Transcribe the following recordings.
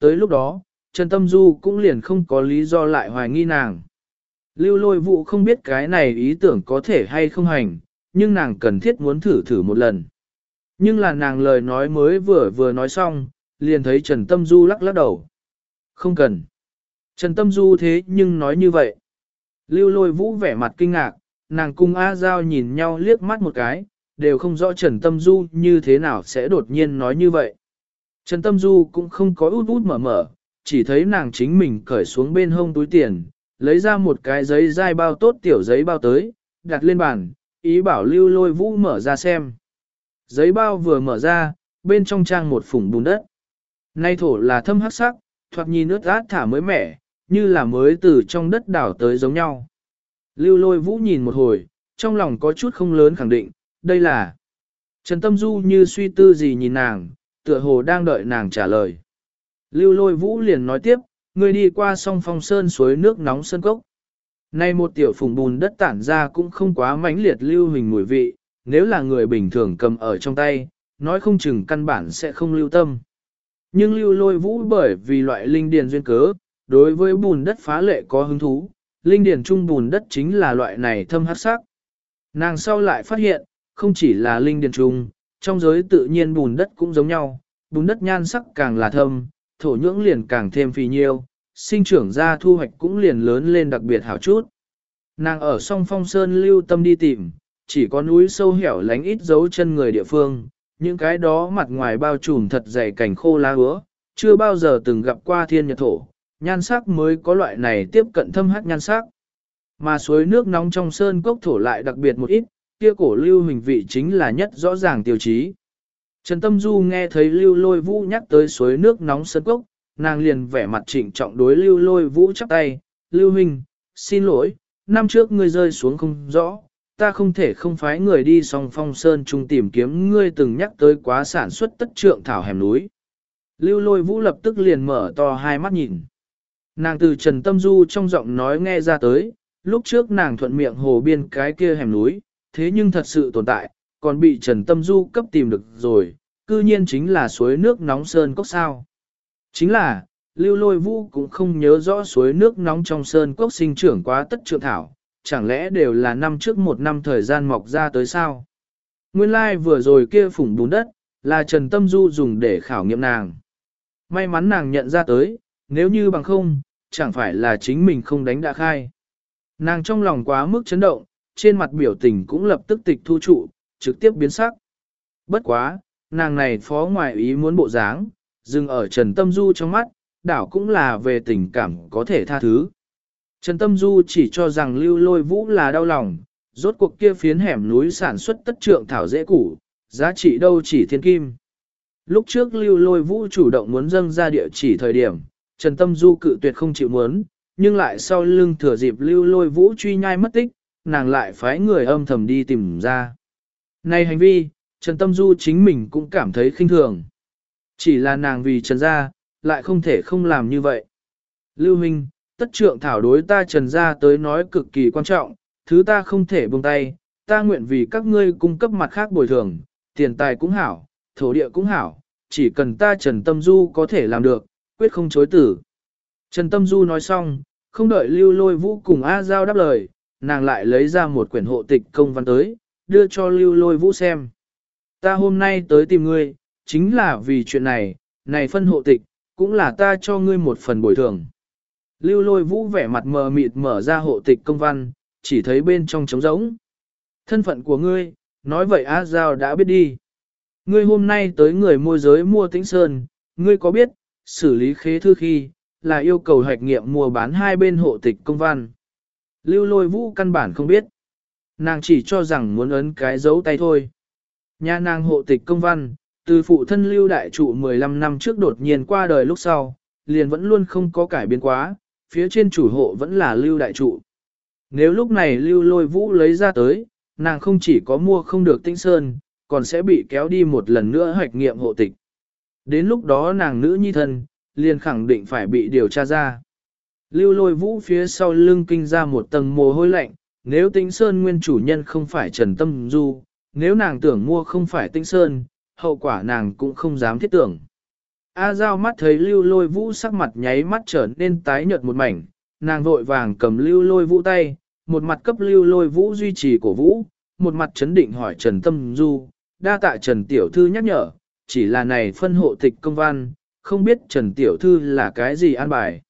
tới lúc đó, Trần Tâm Du cũng liền không có lý do lại hoài nghi nàng. Lưu lôi vụ không biết cái này ý tưởng có thể hay không hành, nhưng nàng cần thiết muốn thử thử một lần. Nhưng là nàng lời nói mới vừa vừa nói xong, liền thấy Trần Tâm Du lắc lắc đầu. Không cần. Trần Tâm Du thế nhưng nói như vậy. Lưu lôi vũ vẻ mặt kinh ngạc, nàng cùng A Giao nhìn nhau liếc mắt một cái, đều không rõ Trần Tâm Du như thế nào sẽ đột nhiên nói như vậy. Trần Tâm Du cũng không có út út mở mở, chỉ thấy nàng chính mình cởi xuống bên hông túi tiền, lấy ra một cái giấy dai bao tốt tiểu giấy bao tới, đặt lên bàn, ý bảo lưu lôi vũ mở ra xem. Giấy bao vừa mở ra, bên trong trang một phủng bùn đất. Nay thổ là thâm hắc sắc, thoạt nhìn nước át thả mới mẻ, như là mới từ trong đất đảo tới giống nhau. Lưu lôi vũ nhìn một hồi, trong lòng có chút không lớn khẳng định, đây là Trần Tâm Du như suy tư gì nhìn nàng, tựa hồ đang đợi nàng trả lời. Lưu lôi vũ liền nói tiếp, người đi qua sông phong sơn suối nước nóng sơn cốc. Nay một tiểu phùng bùn đất tản ra cũng không quá mãnh liệt lưu hình mùi vị, nếu là người bình thường cầm ở trong tay, nói không chừng căn bản sẽ không lưu tâm. Nhưng lưu lôi vũ bởi vì loại linh điền duyên cớ, đối với bùn đất phá lệ có hứng thú, linh điền trung bùn đất chính là loại này thâm hát sắc. Nàng sau lại phát hiện, không chỉ là linh điền trung, trong giới tự nhiên bùn đất cũng giống nhau, bùn đất nhan sắc càng là thâm, thổ nhưỡng liền càng thêm phì nhiêu, sinh trưởng ra thu hoạch cũng liền lớn lên đặc biệt hảo chút. Nàng ở song phong sơn lưu tâm đi tìm, chỉ có núi sâu hẻo lánh ít dấu chân người địa phương, những cái đó mặt ngoài bao trùm thật dày cảnh khô lá hứa, chưa bao giờ từng gặp qua thiên nhật thổ, nhan sắc mới có loại này tiếp cận thâm hắc nhan sắc. Mà suối nước nóng trong sơn cốc thổ lại đặc biệt một ít, kia cổ lưu hình vị chính là nhất rõ ràng tiêu chí. Trần Tâm Du nghe thấy lưu lôi vũ nhắc tới suối nước nóng sơn cốc, nàng liền vẻ mặt trịnh trọng đối lưu lôi vũ chắp tay, lưu Minh, xin lỗi, năm trước ngươi rơi xuống không rõ, ta không thể không phái người đi song phong sơn trung tìm kiếm ngươi từng nhắc tới quá sản xuất tất trượng thảo hẻm núi. Lưu lôi vũ lập tức liền mở to hai mắt nhìn. Nàng từ Trần Tâm Du trong giọng nói nghe ra tới, lúc trước nàng thuận miệng hồ biên cái kia hẻm núi, thế nhưng thật sự tồn tại, còn bị Trần Tâm Du cấp tìm được rồi, cư nhiên chính là suối nước nóng sơn cốc sao. Chính là, lưu lôi vũ cũng không nhớ rõ suối nước nóng trong sơn cốc sinh trưởng quá tất trượng thảo, chẳng lẽ đều là năm trước một năm thời gian mọc ra tới sao? Nguyên lai like vừa rồi kia phủng bùn đất, là Trần Tâm Du dùng để khảo nghiệm nàng. May mắn nàng nhận ra tới, nếu như bằng không, chẳng phải là chính mình không đánh đã khai. Nàng trong lòng quá mức chấn động, trên mặt biểu tình cũng lập tức tịch thu trụ, trực tiếp biến sắc. Bất quá, nàng này phó ngoại ý muốn bộ dáng, dừng ở Trần Tâm Du trong mắt, đảo cũng là về tình cảm có thể tha thứ. Trần Tâm Du chỉ cho rằng lưu lôi vũ là đau lòng, rốt cuộc kia phiến hẻm núi sản xuất tất trượng thảo dễ củ, giá trị đâu chỉ thiên kim. Lúc trước lưu lôi vũ chủ động muốn dâng ra địa chỉ thời điểm, Trần Tâm Du cự tuyệt không chịu muốn, nhưng lại sau lưng thừa dịp lưu lôi vũ truy nhai mất tích, nàng lại phái người âm thầm đi tìm ra. Này hành vi, Trần Tâm Du chính mình cũng cảm thấy khinh thường. Chỉ là nàng vì Trần gia, lại không thể không làm như vậy. Lưu Minh, tất trượng thảo đối ta Trần gia tới nói cực kỳ quan trọng, thứ ta không thể buông tay, ta nguyện vì các ngươi cung cấp mặt khác bồi thường, tiền tài cũng hảo, thổ địa cũng hảo, chỉ cần ta Trần Tâm Du có thể làm được, quyết không chối tử. Trần Tâm Du nói xong, không đợi lưu lôi vũ cùng A Giao đáp lời, nàng lại lấy ra một quyển hộ tịch công văn tới, đưa cho lưu lôi vũ xem. Ta hôm nay tới tìm ngươi, chính là vì chuyện này, này phân hộ tịch, cũng là ta cho ngươi một phần bồi thường. Lưu lôi vũ vẻ mặt mờ mịt mở ra hộ tịch công văn, chỉ thấy bên trong trống rỗng. Thân phận của ngươi, nói vậy A Giao đã biết đi. Ngươi hôm nay tới người môi giới mua tĩnh sơn, ngươi có biết, xử lý khế thư khi, là yêu cầu hoạch nghiệm mua bán hai bên hộ tịch công văn. Lưu lôi vũ căn bản không biết. Nàng chỉ cho rằng muốn ấn cái dấu tay thôi. Nhà nàng hộ tịch công văn, từ phụ thân lưu đại trụ 15 năm trước đột nhiên qua đời lúc sau, liền vẫn luôn không có cải biến quá, phía trên chủ hộ vẫn là lưu đại trụ. Nếu lúc này lưu lôi vũ lấy ra tới, nàng không chỉ có mua không được tinh sơn, còn sẽ bị kéo đi một lần nữa hoạch nghiệm hộ tịch. Đến lúc đó nàng nữ nhi thân, liền khẳng định phải bị điều tra ra. Lưu lôi vũ phía sau lưng kinh ra một tầng mồ hôi lạnh, nếu tinh sơn nguyên chủ nhân không phải Trần Tâm Du, nếu nàng tưởng mua không phải tinh sơn, hậu quả nàng cũng không dám thiết tưởng. A Giao mắt thấy lưu lôi vũ sắc mặt nháy mắt trở nên tái nhợt một mảnh, nàng vội vàng cầm lưu lôi vũ tay, một mặt cấp lưu lôi vũ duy trì cổ vũ, một mặt chấn định hỏi Trần Tâm Du, đa tạ Trần Tiểu Thư nhắc nhở, chỉ là này phân hộ tịch công văn, không biết Trần Tiểu Thư là cái gì an bài.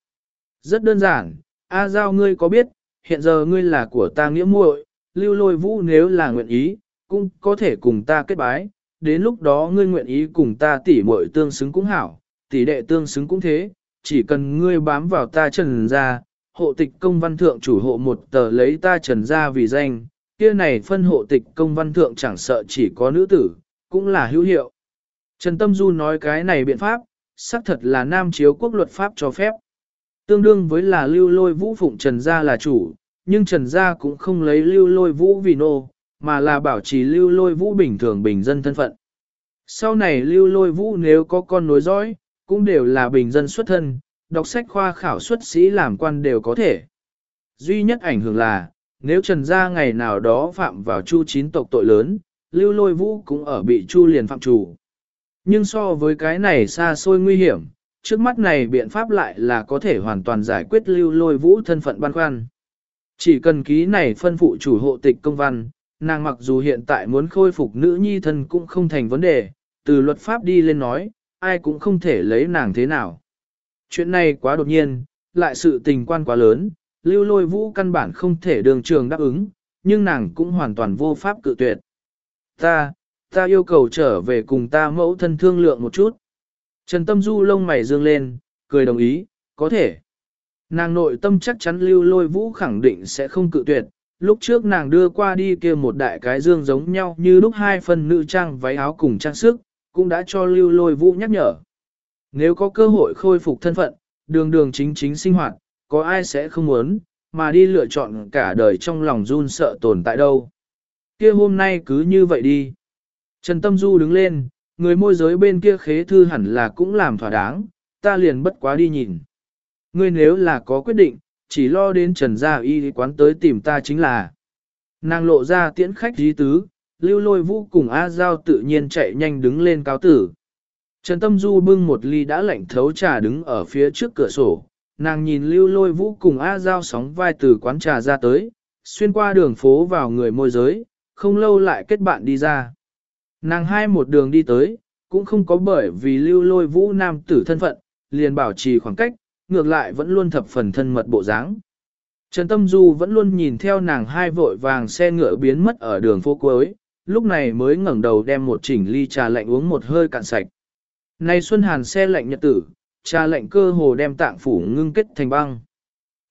Rất đơn giản, A Giao ngươi có biết, hiện giờ ngươi là của ta nghĩa muội, lưu lôi vũ nếu là nguyện ý, cũng có thể cùng ta kết bái, đến lúc đó ngươi nguyện ý cùng ta tỉ muội tương xứng cũng hảo, tỷ đệ tương xứng cũng thế, chỉ cần ngươi bám vào ta trần ra, hộ tịch công văn thượng chủ hộ một tờ lấy ta trần ra vì danh, kia này phân hộ tịch công văn thượng chẳng sợ chỉ có nữ tử, cũng là hữu hiệu. Trần Tâm Du nói cái này biện pháp, xác thật là nam chiếu quốc luật pháp cho phép. Tương đương với là lưu lôi vũ phụng Trần Gia là chủ, nhưng Trần Gia cũng không lấy lưu lôi vũ vì nô, mà là bảo trì lưu lôi vũ bình thường bình dân thân phận. Sau này lưu lôi vũ nếu có con nối dõi, cũng đều là bình dân xuất thân, đọc sách khoa khảo xuất sĩ làm quan đều có thể. Duy nhất ảnh hưởng là, nếu Trần Gia ngày nào đó phạm vào chu chín tộc tội lớn, lưu lôi vũ cũng ở bị chu liền phạm chủ. Nhưng so với cái này xa xôi nguy hiểm, trước mắt này biện pháp lại là có thể hoàn toàn giải quyết lưu lôi vũ thân phận băn khoăn. Chỉ cần ký này phân phụ chủ hộ tịch công văn, nàng mặc dù hiện tại muốn khôi phục nữ nhi thân cũng không thành vấn đề, từ luật pháp đi lên nói, ai cũng không thể lấy nàng thế nào. Chuyện này quá đột nhiên, lại sự tình quan quá lớn, lưu lôi vũ căn bản không thể đường trường đáp ứng, nhưng nàng cũng hoàn toàn vô pháp cự tuyệt. Ta, ta yêu cầu trở về cùng ta mẫu thân thương lượng một chút. Trần Tâm Du lông mày dương lên, cười đồng ý, có thể. Nàng nội tâm chắc chắn lưu lôi vũ khẳng định sẽ không cự tuyệt, lúc trước nàng đưa qua đi kia một đại cái dương giống nhau như lúc hai phần nữ trang váy áo cùng trang sức, cũng đã cho lưu lôi vũ nhắc nhở. Nếu có cơ hội khôi phục thân phận, đường đường chính chính sinh hoạt, có ai sẽ không muốn, mà đi lựa chọn cả đời trong lòng run sợ tồn tại đâu. Kia hôm nay cứ như vậy đi. Trần Tâm Du đứng lên, người môi giới bên kia khế thư hẳn là cũng làm thỏa đáng, ta liền bất quá đi nhìn. Ngươi nếu là có quyết định, chỉ lo đến Trần Gia Y quán tới tìm ta chính là. Nàng lộ ra tiễn khách dí tứ, lưu lôi vũ cùng A Giao tự nhiên chạy nhanh đứng lên cáo tử. Trần Tâm Du bưng một ly đã lạnh thấu trà đứng ở phía trước cửa sổ, nàng nhìn lưu lôi vũ cùng A Giao sóng vai từ quán trà ra tới, xuyên qua đường phố vào người môi giới, không lâu lại kết bạn đi ra. Nàng hai một đường đi tới, cũng không có bởi vì lưu lôi vũ nam tử thân phận, liền bảo trì khoảng cách, ngược lại vẫn luôn thập phần thân mật bộ dáng. Trần Tâm Du vẫn luôn nhìn theo nàng hai vội vàng xe ngựa biến mất ở đường phố cuối, lúc này mới ngẩng đầu đem một chỉnh ly trà lạnh uống một hơi cạn sạch. Này Xuân Hàn xe lạnh nhật tử, trà lạnh cơ hồ đem tạng phủ ngưng kết thành băng.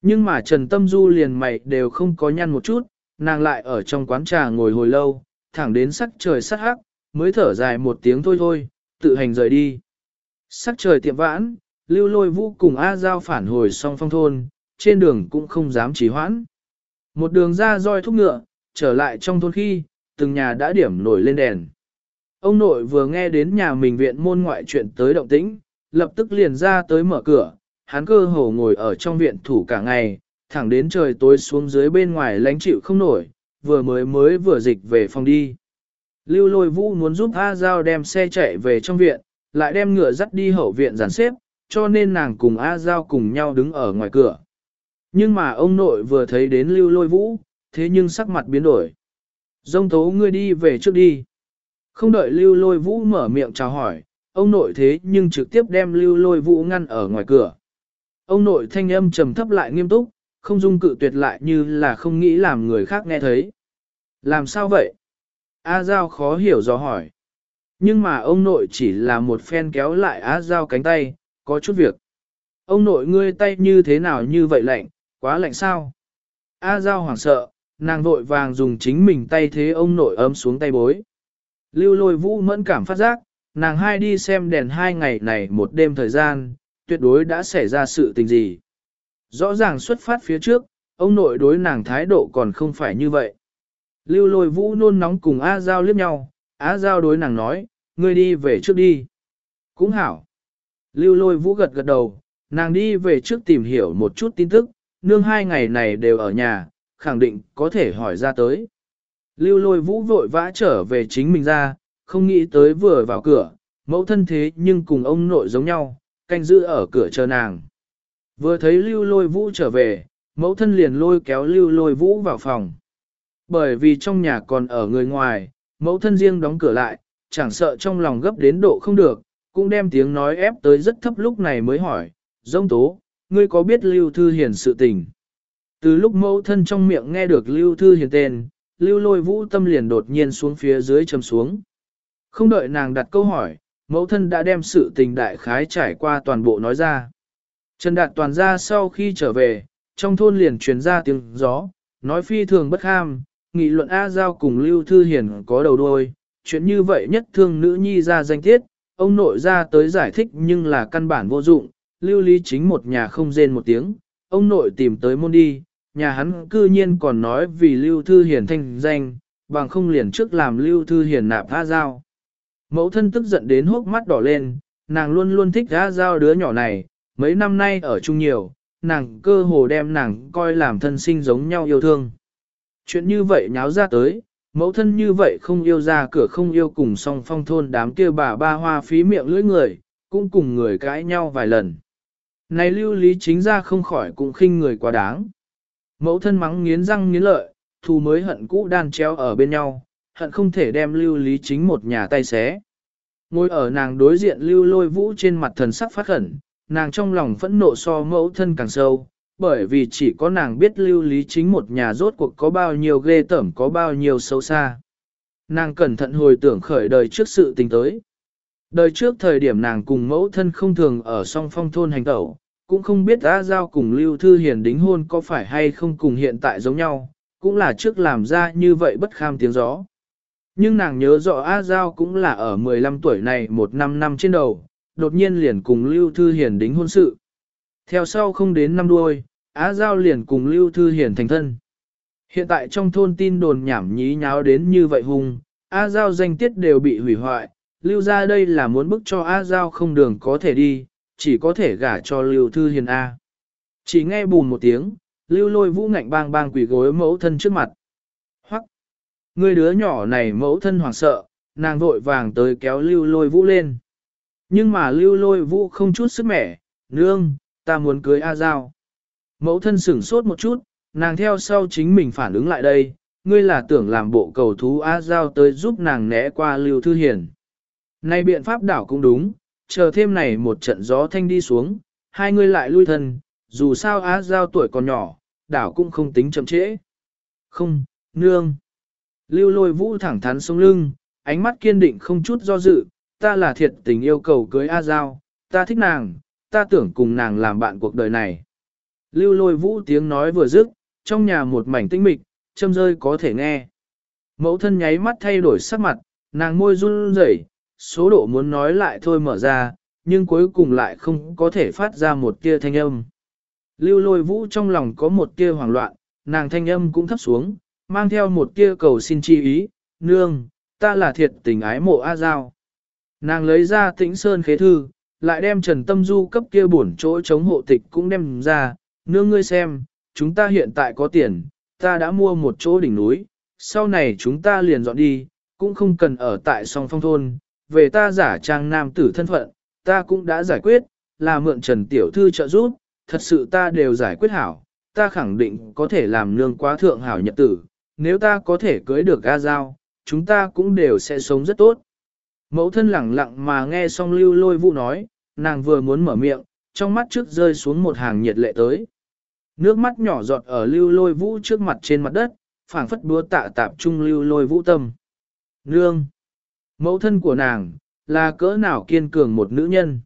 Nhưng mà Trần Tâm Du liền mày đều không có nhăn một chút, nàng lại ở trong quán trà ngồi hồi lâu, thẳng đến sắc trời sắc hắc, mới thở dài một tiếng thôi thôi, tự hành rời đi. Sắc trời tiệm vãn, lưu lôi vũ cùng A Giao phản hồi song phong thôn, trên đường cũng không dám trì hoãn. Một đường ra roi thúc ngựa, trở lại trong thôn khi, từng nhà đã điểm nổi lên đèn. Ông nội vừa nghe đến nhà mình viện môn ngoại chuyện tới động tĩnh, lập tức liền ra tới mở cửa, hắn cơ hồ ngồi ở trong viện thủ cả ngày, thẳng đến trời tối xuống dưới bên ngoài lánh chịu không nổi, vừa mới mới vừa dịch về phòng đi. Lưu lôi vũ muốn giúp A Giao đem xe chạy về trong viện, lại đem ngựa dắt đi hậu viện giàn xếp, cho nên nàng cùng A Giao cùng nhau đứng ở ngoài cửa. Nhưng mà ông nội vừa thấy đến lưu lôi vũ, thế nhưng sắc mặt biến đổi. Dông tố ngươi đi về trước đi. Không đợi lưu lôi vũ mở miệng chào hỏi, ông nội thế nhưng trực tiếp đem lưu lôi vũ ngăn ở ngoài cửa. Ông nội thanh âm trầm thấp lại nghiêm túc, không dung cự tuyệt lại như là không nghĩ làm người khác nghe thấy. Làm sao vậy? A Giao khó hiểu do hỏi. Nhưng mà ông nội chỉ là một phen kéo lại A Giao cánh tay, có chút việc. Ông nội ngươi tay như thế nào như vậy lạnh, quá lạnh sao? A Giao hoảng sợ, nàng vội vàng dùng chính mình tay thế ông nội ấm xuống tay bối. Lưu lôi vũ mẫn cảm phát giác, nàng hai đi xem đèn hai ngày này một đêm thời gian, tuyệt đối đã xảy ra sự tình gì. Rõ ràng xuất phát phía trước, ông nội đối nàng thái độ còn không phải như vậy. Lưu lôi vũ nôn nóng cùng A Giao liếc nhau, A Giao đối nàng nói, ngươi đi về trước đi. Cũng hảo. Lưu lôi vũ gật gật đầu, nàng đi về trước tìm hiểu một chút tin tức, nương hai ngày này đều ở nhà, khẳng định có thể hỏi ra tới. Lưu lôi vũ vội vã trở về chính mình ra, không nghĩ tới vừa vào cửa, mẫu thân thế nhưng cùng ông nội giống nhau, canh giữ ở cửa chờ nàng. Vừa thấy lưu lôi vũ trở về, mẫu thân liền lôi kéo lưu lôi vũ vào phòng. Bởi vì trong nhà còn ở người ngoài, mẫu thân riêng đóng cửa lại, chẳng sợ trong lòng gấp đến độ không được, cũng đem tiếng nói ép tới rất thấp lúc này mới hỏi, dông tố, ngươi có biết lưu thư hiền sự tình? Từ lúc mẫu thân trong miệng nghe được lưu thư hiền tên, lưu lôi vũ tâm liền đột nhiên xuống phía dưới chầm xuống. Không đợi nàng đặt câu hỏi, mẫu thân đã đem sự tình đại khái trải qua toàn bộ nói ra. Trần Đạt toàn ra sau khi trở về, trong thôn liền truyền ra tiếng gió, nói phi thường bất ham, nghị luận A Giao cùng Lưu Thư Hiền có đầu đuôi, chuyện như vậy nhất thương nữ nhi ra danh tiết, ông nội ra tới giải thích nhưng là căn bản vô dụng, Lưu Lý chính một nhà không rên một tiếng, ông nội tìm tới môn đi, nhà hắn cư nhiên còn nói vì Lưu Thư Hiền thanh danh, bằng không liền trước làm Lưu Thư Hiền nạp tha Giao. Mẫu thân tức giận đến hốc mắt đỏ lên, nàng luôn luôn thích tha Giao đứa nhỏ này, mấy năm nay ở chung nhiều, nàng cơ hồ đem nàng coi làm thân sinh giống nhau yêu thương. Chuyện như vậy nháo ra tới, mẫu thân như vậy không yêu ra cửa không yêu cùng song phong thôn đám kia bà ba hoa phí miệng lưỡi người, cũng cùng người cãi nhau vài lần. Này lưu lý chính ra không khỏi cũng khinh người quá đáng. Mẫu thân mắng nghiến răng nghiến lợi, thù mới hận cũ đan treo ở bên nhau, hận không thể đem lưu lý chính một nhà tay xé. Ngồi ở nàng đối diện lưu lôi vũ trên mặt thần sắc phát khẩn, nàng trong lòng phẫn nộ so mẫu thân càng sâu, bởi vì chỉ có nàng biết lưu lý chính một nhà rốt cuộc có bao nhiêu ghê tởm có bao nhiêu sâu xa. Nàng cẩn thận hồi tưởng khởi đời trước sự tình tới. Đời trước thời điểm nàng cùng mẫu thân không thường ở song phong thôn hành tẩu, cũng không biết A Giao cùng Lưu Thư Hiền đính hôn có phải hay không cùng hiện tại giống nhau, cũng là trước làm ra như vậy bất kham tiếng gió. Nhưng nàng nhớ rõ A Giao cũng là ở 15 tuổi này một năm năm trên đầu, đột nhiên liền cùng Lưu Thư Hiền đính hôn sự. Theo sau không đến năm đuôi, Á Giao liền cùng Lưu Thư Hiền thành thân. Hiện tại trong thôn tin đồn nhảm nhí nháo đến như vậy hùng, A Giao danh tiết đều bị hủy hoại, Lưu ra đây là muốn bức cho A Giao không đường có thể đi, chỉ có thể gả cho Lưu Thư Hiền A. Chỉ nghe bùn một tiếng, Lưu lôi vũ ngạnh bang bang quỷ gối mẫu thân trước mặt. Hoặc, Người đứa nhỏ này mẫu thân hoảng sợ, nàng vội vàng tới kéo Lưu lôi vũ lên. Nhưng mà Lưu lôi vũ không chút sức mẻ, nương, ta muốn cưới A Giao. Mẫu thân sửng sốt một chút, nàng theo sau chính mình phản ứng lại đây, ngươi là tưởng làm bộ cầu thú A Giao tới giúp nàng né qua Lưu Thư Hiền. Này biện pháp đảo cũng đúng, chờ thêm này một trận gió thanh đi xuống, hai ngươi lại lui thân, dù sao A Giao tuổi còn nhỏ, đảo cũng không tính chậm trễ. Không, nương. Lưu lôi vũ thẳng thắn sông lưng, ánh mắt kiên định không chút do dự, ta là thiệt tình yêu cầu cưới A Giao, ta thích nàng, ta tưởng cùng nàng làm bạn cuộc đời này. Lưu lôi vũ tiếng nói vừa dứt, trong nhà một mảnh tinh mịch, châm rơi có thể nghe. Mẫu thân nháy mắt thay đổi sắc mặt, nàng môi run rẩy, số độ muốn nói lại thôi mở ra, nhưng cuối cùng lại không có thể phát ra một tia thanh âm. Lưu lôi vũ trong lòng có một tia hoảng loạn, nàng thanh âm cũng thấp xuống, mang theo một tia cầu xin chi ý, nương, ta là thiệt tình ái mộ A Giao. Nàng lấy ra tĩnh sơn khế thư, lại đem Trần Tâm Du cấp kia bổn chỗ chống hộ tịch cũng đem ra, nương ngươi xem, chúng ta hiện tại có tiền, ta đã mua một chỗ đỉnh núi, sau này chúng ta liền dọn đi, cũng không cần ở tại song phong thôn, về ta giả trang nam tử thân phận, ta cũng đã giải quyết, là mượn Trần Tiểu Thư trợ giúp, thật sự ta đều giải quyết hảo, ta khẳng định có thể làm nương quá thượng hảo nhật tử, nếu ta có thể cưới được A Giao, chúng ta cũng đều sẽ sống rất tốt. Mẫu thân lẳng lặng mà nghe xong lưu lôi vũ nói, nàng vừa muốn mở miệng, trong mắt trước rơi xuống một hàng nhiệt lệ tới. Nước mắt nhỏ giọt ở lưu lôi vũ trước mặt trên mặt đất, phảng phất búa tạ tạp trung lưu lôi vũ tâm. Nương! Mẫu thân của nàng, là cỡ nào kiên cường một nữ nhân.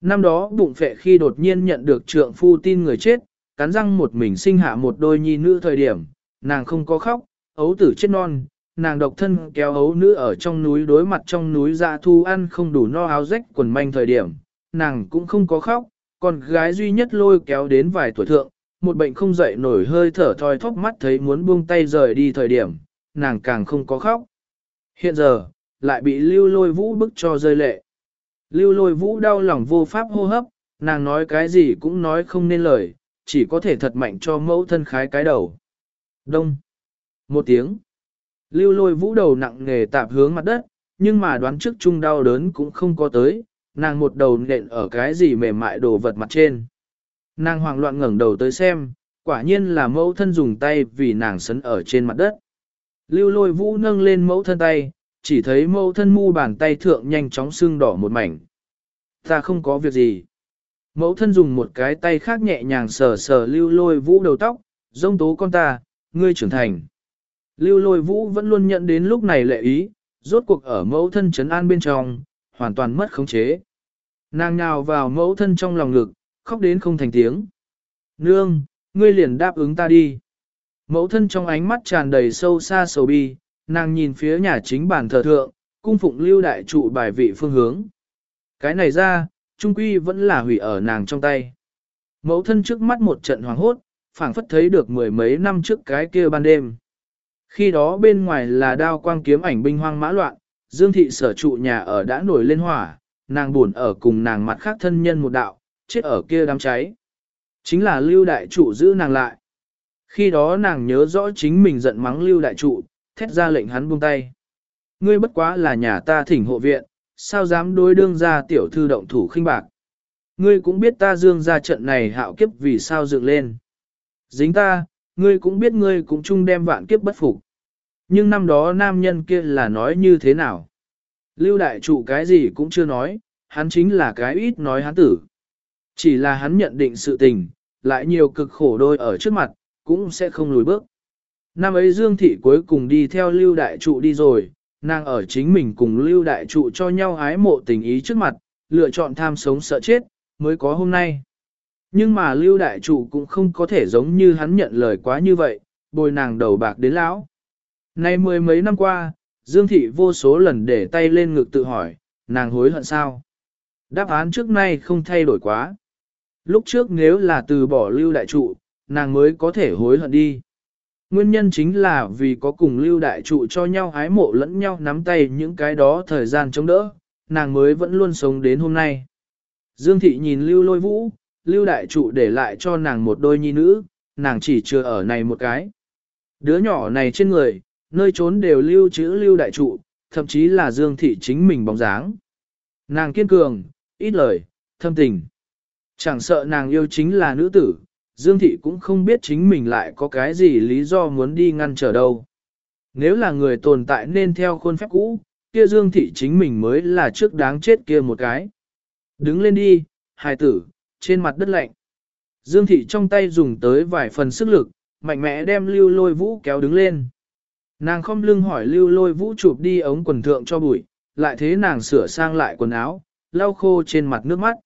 Năm đó bụng phệ khi đột nhiên nhận được trượng phu tin người chết, cắn răng một mình sinh hạ một đôi nhi nữ thời điểm, nàng không có khóc, ấu tử chết non, nàng độc thân kéo hấu nữ ở trong núi đối mặt trong núi dạ thu ăn không đủ no áo rách quần manh thời điểm, nàng cũng không có khóc, còn gái duy nhất lôi kéo đến vài tuổi thượng, một bệnh không dậy nổi hơi thở thoi thóp mắt thấy muốn buông tay rời đi thời điểm, nàng càng không có khóc. Hiện giờ, lại bị lưu lôi vũ bức cho rơi lệ. Lưu lôi vũ đau lòng vô pháp hô hấp, nàng nói cái gì cũng nói không nên lời, chỉ có thể thật mạnh cho mẫu thân khái cái đầu. Đông. Một tiếng. Lưu lôi vũ đầu nặng nghề tạp hướng mặt đất, nhưng mà đoán trước chung đau đớn cũng không có tới, nàng một đầu nện ở cái gì mềm mại đồ vật mặt trên. Nàng hoảng loạn ngẩng đầu tới xem, quả nhiên là mẫu thân dùng tay vì nàng sấn ở trên mặt đất. Lưu lôi vũ nâng lên mẫu thân tay, chỉ thấy mẫu thân mu bàn tay thượng nhanh chóng sưng đỏ một mảnh. Ta không có việc gì. Mẫu thân dùng một cái tay khác nhẹ nhàng sờ sờ lưu lôi vũ đầu tóc, dông tố con ta, ngươi trưởng thành. Lưu lôi vũ vẫn luôn nhận đến lúc này lệ ý, rốt cuộc ở mẫu thân trấn an bên trong, hoàn toàn mất khống chế. Nàng nhào vào mẫu thân trong lòng ngực, khóc đến không thành tiếng. Nương, ngươi liền đáp ứng ta đi. Mẫu thân trong ánh mắt tràn đầy sâu xa sầu bi, nàng nhìn phía nhà chính bản thờ thượng, cung phụng lưu đại trụ bài vị phương hướng. Cái này ra, trung quy vẫn là hủy ở nàng trong tay. Mẫu thân trước mắt một trận hoàng hốt, phảng phất thấy được mười mấy năm trước cái kia ban đêm. Khi đó bên ngoài là đao quang kiếm ảnh binh hoang mã loạn, Dương thị sở trụ nhà ở đã nổi lên hỏa, nàng buồn ở cùng nàng mặt khác thân nhân một đạo, chết ở kia đám cháy. Chính là lưu đại trụ giữ nàng lại. Khi đó nàng nhớ rõ chính mình giận mắng lưu đại trụ, thét ra lệnh hắn buông tay. Ngươi bất quá là nhà ta thỉnh hộ viện, sao dám đối đương ra tiểu thư động thủ khinh bạc. Ngươi cũng biết ta dương ra trận này hạo kiếp vì sao dựng lên. Dính ta, ngươi cũng biết ngươi cũng chung đem vạn kiếp bất phục. Nhưng năm đó nam nhân kia là nói như thế nào? Lưu đại trụ cái gì cũng chưa nói, hắn chính là cái ít nói hắn tử. Chỉ là hắn nhận định sự tình, lại nhiều cực khổ đôi ở trước mặt, cũng sẽ không lùi bước. Năm ấy Dương Thị cuối cùng đi theo Lưu Đại Trụ đi rồi, nàng ở chính mình cùng Lưu Đại Trụ cho nhau ái mộ tình ý trước mặt, lựa chọn tham sống sợ chết, mới có hôm nay. Nhưng mà Lưu Đại Trụ cũng không có thể giống như hắn nhận lời quá như vậy, bồi nàng đầu bạc đến lão. Nay mười mấy năm qua, Dương Thị vô số lần để tay lên ngực tự hỏi, nàng hối hận sao? Đáp án trước nay không thay đổi quá. Lúc trước nếu là từ bỏ Lưu Đại Trụ, nàng mới có thể hối hận đi. Nguyên nhân chính là vì có cùng lưu đại trụ cho nhau ái mộ lẫn nhau nắm tay những cái đó thời gian chống đỡ, nàng mới vẫn luôn sống đến hôm nay. Dương thị nhìn lưu lôi vũ, lưu đại trụ để lại cho nàng một đôi nhi nữ, nàng chỉ chưa ở này một cái. Đứa nhỏ này trên người, nơi trốn đều lưu trữ lưu đại trụ, thậm chí là dương thị chính mình bóng dáng. Nàng kiên cường, ít lời, thâm tình. Chẳng sợ nàng yêu chính là nữ tử, Dương Thị cũng không biết chính mình lại có cái gì lý do muốn đi ngăn trở đâu. Nếu là người tồn tại nên theo khuôn phép cũ, kia Dương Thị chính mình mới là trước đáng chết kia một cái. Đứng lên đi, hài tử, trên mặt đất lạnh. Dương Thị trong tay dùng tới vài phần sức lực, mạnh mẽ đem lưu lôi vũ kéo đứng lên. Nàng không lưng hỏi lưu lôi vũ chụp đi ống quần thượng cho bụi, lại thế nàng sửa sang lại quần áo, lau khô trên mặt nước mắt.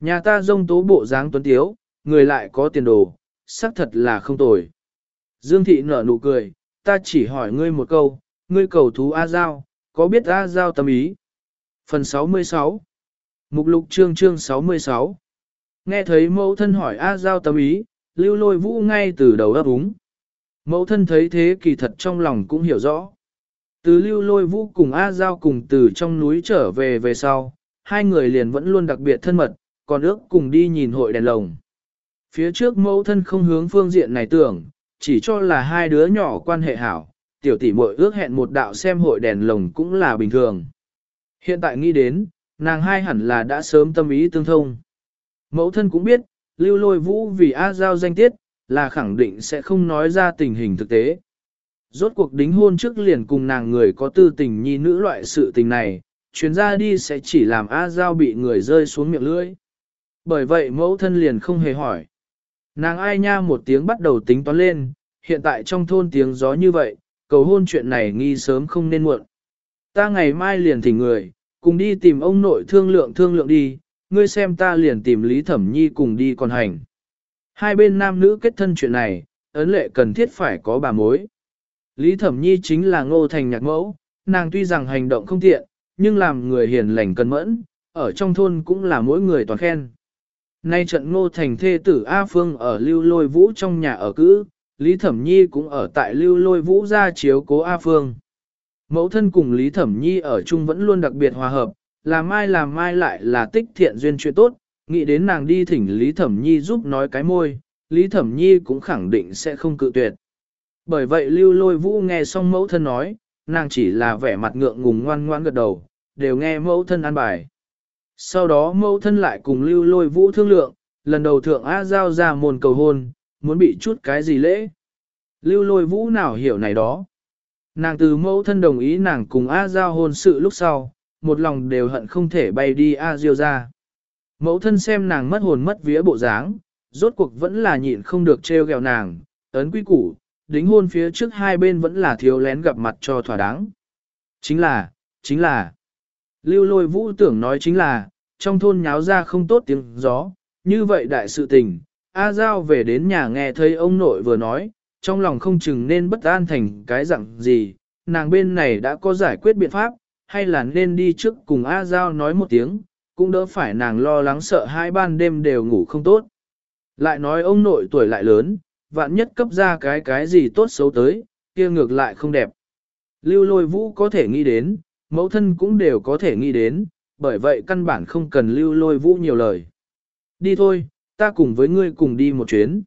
Nhà ta dông tố bộ dáng tuấn tiếu, người lại có tiền đồ, xác thật là không tồi. Dương thị nở nụ cười, ta chỉ hỏi ngươi một câu, ngươi cầu thú A Giao, có biết A Giao tâm ý? Phần 66 Mục lục chương chương 66 Nghe thấy mẫu thân hỏi A Giao tâm ý, lưu lôi vũ ngay từ đầu ấp úng. Mẫu thân thấy thế kỳ thật trong lòng cũng hiểu rõ. Từ lưu lôi vũ cùng A Giao cùng từ trong núi trở về về sau, hai người liền vẫn luôn đặc biệt thân mật, còn ước cùng đi nhìn hội đèn lồng. Phía trước mẫu thân không hướng phương diện này tưởng, chỉ cho là hai đứa nhỏ quan hệ hảo, tiểu tỷ muội ước hẹn một đạo xem hội đèn lồng cũng là bình thường. Hiện tại nghĩ đến, nàng hai hẳn là đã sớm tâm ý tương thông. Mẫu thân cũng biết, lưu lôi vũ vì A Giao danh tiết, là khẳng định sẽ không nói ra tình hình thực tế. Rốt cuộc đính hôn trước liền cùng nàng người có tư tình nhi nữ loại sự tình này, chuyến ra đi sẽ chỉ làm A Giao bị người rơi xuống miệng lưỡi. Bởi vậy mẫu thân liền không hề hỏi. Nàng ai nha một tiếng bắt đầu tính toán lên, hiện tại trong thôn tiếng gió như vậy, cầu hôn chuyện này nghi sớm không nên muộn. Ta ngày mai liền thỉnh người, cùng đi tìm ông nội thương lượng thương lượng đi, ngươi xem ta liền tìm Lý Thẩm Nhi cùng đi còn hành. Hai bên nam nữ kết thân chuyện này, ấn lệ cần thiết phải có bà mối. Lý Thẩm Nhi chính là ngô thành nhạc mẫu, nàng tuy rằng hành động không tiện, nhưng làm người hiền lành cần mẫn, ở trong thôn cũng là mỗi người toàn khen. Nay trận ngô thành thê tử A Phương ở lưu lôi vũ trong nhà ở cữ, Lý Thẩm Nhi cũng ở tại lưu lôi vũ ra chiếu cố A Phương. Mẫu thân cùng Lý Thẩm Nhi ở chung vẫn luôn đặc biệt hòa hợp, làm mai làm mai lại là tích thiện duyên chuyện tốt, nghĩ đến nàng đi thỉnh Lý Thẩm Nhi giúp nói cái môi, Lý Thẩm Nhi cũng khẳng định sẽ không cự tuyệt. Bởi vậy lưu lôi vũ nghe xong mẫu thân nói, nàng chỉ là vẻ mặt ngượng ngùng ngoan ngoan gật đầu, đều nghe mẫu thân an bài. Sau đó mẫu thân lại cùng lưu lôi vũ thương lượng, lần đầu thượng A Giao ra môn cầu hôn, muốn bị chút cái gì lễ. Lưu lôi vũ nào hiểu này đó. Nàng từ mẫu thân đồng ý nàng cùng A Giao hôn sự lúc sau, một lòng đều hận không thể bay đi A Diêu ra. Mẫu thân xem nàng mất hồn mất vía bộ dáng, rốt cuộc vẫn là nhịn không được trêu ghẹo nàng, ấn quy củ, đính hôn phía trước hai bên vẫn là thiếu lén gặp mặt cho thỏa đáng. Chính là, chính là, lưu lôi vũ tưởng nói chính là, trong thôn nháo ra không tốt tiếng gió, như vậy đại sự tình, A Giao về đến nhà nghe thấy ông nội vừa nói, trong lòng không chừng nên bất an thành cái dạng gì, nàng bên này đã có giải quyết biện pháp, hay là nên đi trước cùng A Giao nói một tiếng, cũng đỡ phải nàng lo lắng sợ hai ban đêm đều ngủ không tốt. Lại nói ông nội tuổi lại lớn, vạn nhất cấp ra cái cái gì tốt xấu tới, kia ngược lại không đẹp. Lưu lôi vũ có thể nghĩ đến, mẫu thân cũng đều có thể nghĩ đến, bởi vậy căn bản không cần lưu lôi vũ nhiều lời. Đi thôi, ta cùng với ngươi cùng đi một chuyến.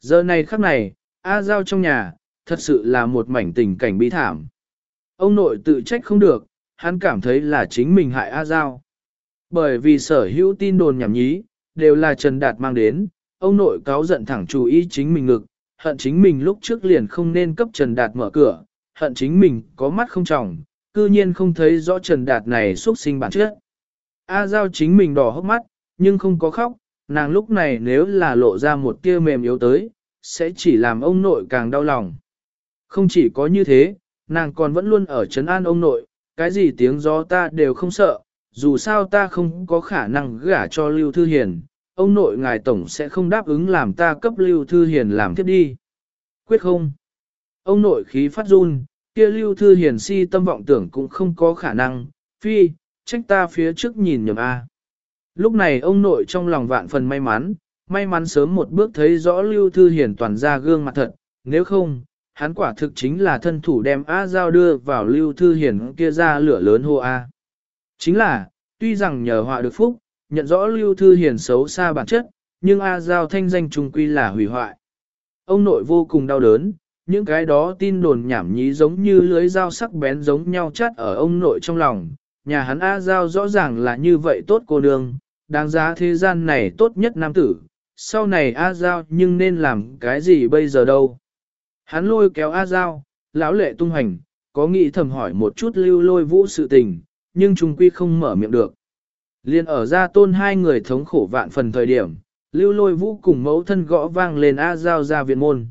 Giờ này khắc này, A Giao trong nhà, thật sự là một mảnh tình cảnh bi thảm. Ông nội tự trách không được, hắn cảm thấy là chính mình hại A Giao. Bởi vì sở hữu tin đồn nhảm nhí, đều là Trần Đạt mang đến, ông nội cáo giận thẳng chú ý chính mình ngực, hận chính mình lúc trước liền không nên cấp Trần Đạt mở cửa, hận chính mình có mắt không trọng, cư nhiên không thấy rõ Trần Đạt này xuất sinh bản chất. A Giao chính mình đỏ hốc mắt, nhưng không có khóc, nàng lúc này nếu là lộ ra một tia mềm yếu tới, sẽ chỉ làm ông nội càng đau lòng. Không chỉ có như thế, nàng còn vẫn luôn ở trấn an ông nội, cái gì tiếng gió ta đều không sợ, dù sao ta không có khả năng gả cho Lưu Thư Hiền, ông nội ngài tổng sẽ không đáp ứng làm ta cấp Lưu Thư Hiền làm tiếp đi. Quyết không? Ông nội khí phát run, kia Lưu Thư Hiền si tâm vọng tưởng cũng không có khả năng, phi, trách ta phía trước nhìn nhầm A. Lúc này ông nội trong lòng vạn phần may mắn, may mắn sớm một bước thấy rõ Lưu Thư Hiền toàn ra gương mặt thật, nếu không, hắn quả thực chính là thân thủ đem A Giao đưa vào Lưu Thư Hiền kia ra lửa lớn hô A. Chính là, tuy rằng nhờ họa được phúc, nhận rõ Lưu Thư Hiền xấu xa bản chất, nhưng A Giao thanh danh trung quy là hủy hoại. Ông nội vô cùng đau đớn, những cái đó tin đồn nhảm nhí giống như lưới dao sắc bén giống nhau chát ở ông nội trong lòng. Nhà hắn A Giao rõ ràng là như vậy tốt cô nương, đáng giá thế gian này tốt nhất nam tử. Sau này A Giao nhưng nên làm cái gì bây giờ đâu? Hắn lôi kéo A Giao, lão lệ tung hành, có nghĩ thầm hỏi một chút lưu lôi vũ sự tình, nhưng trung quy không mở miệng được. Liên ở ra tôn hai người thống khổ vạn phần thời điểm, lưu lôi vũ cùng mẫu thân gõ vang lên A Giao ra viện môn.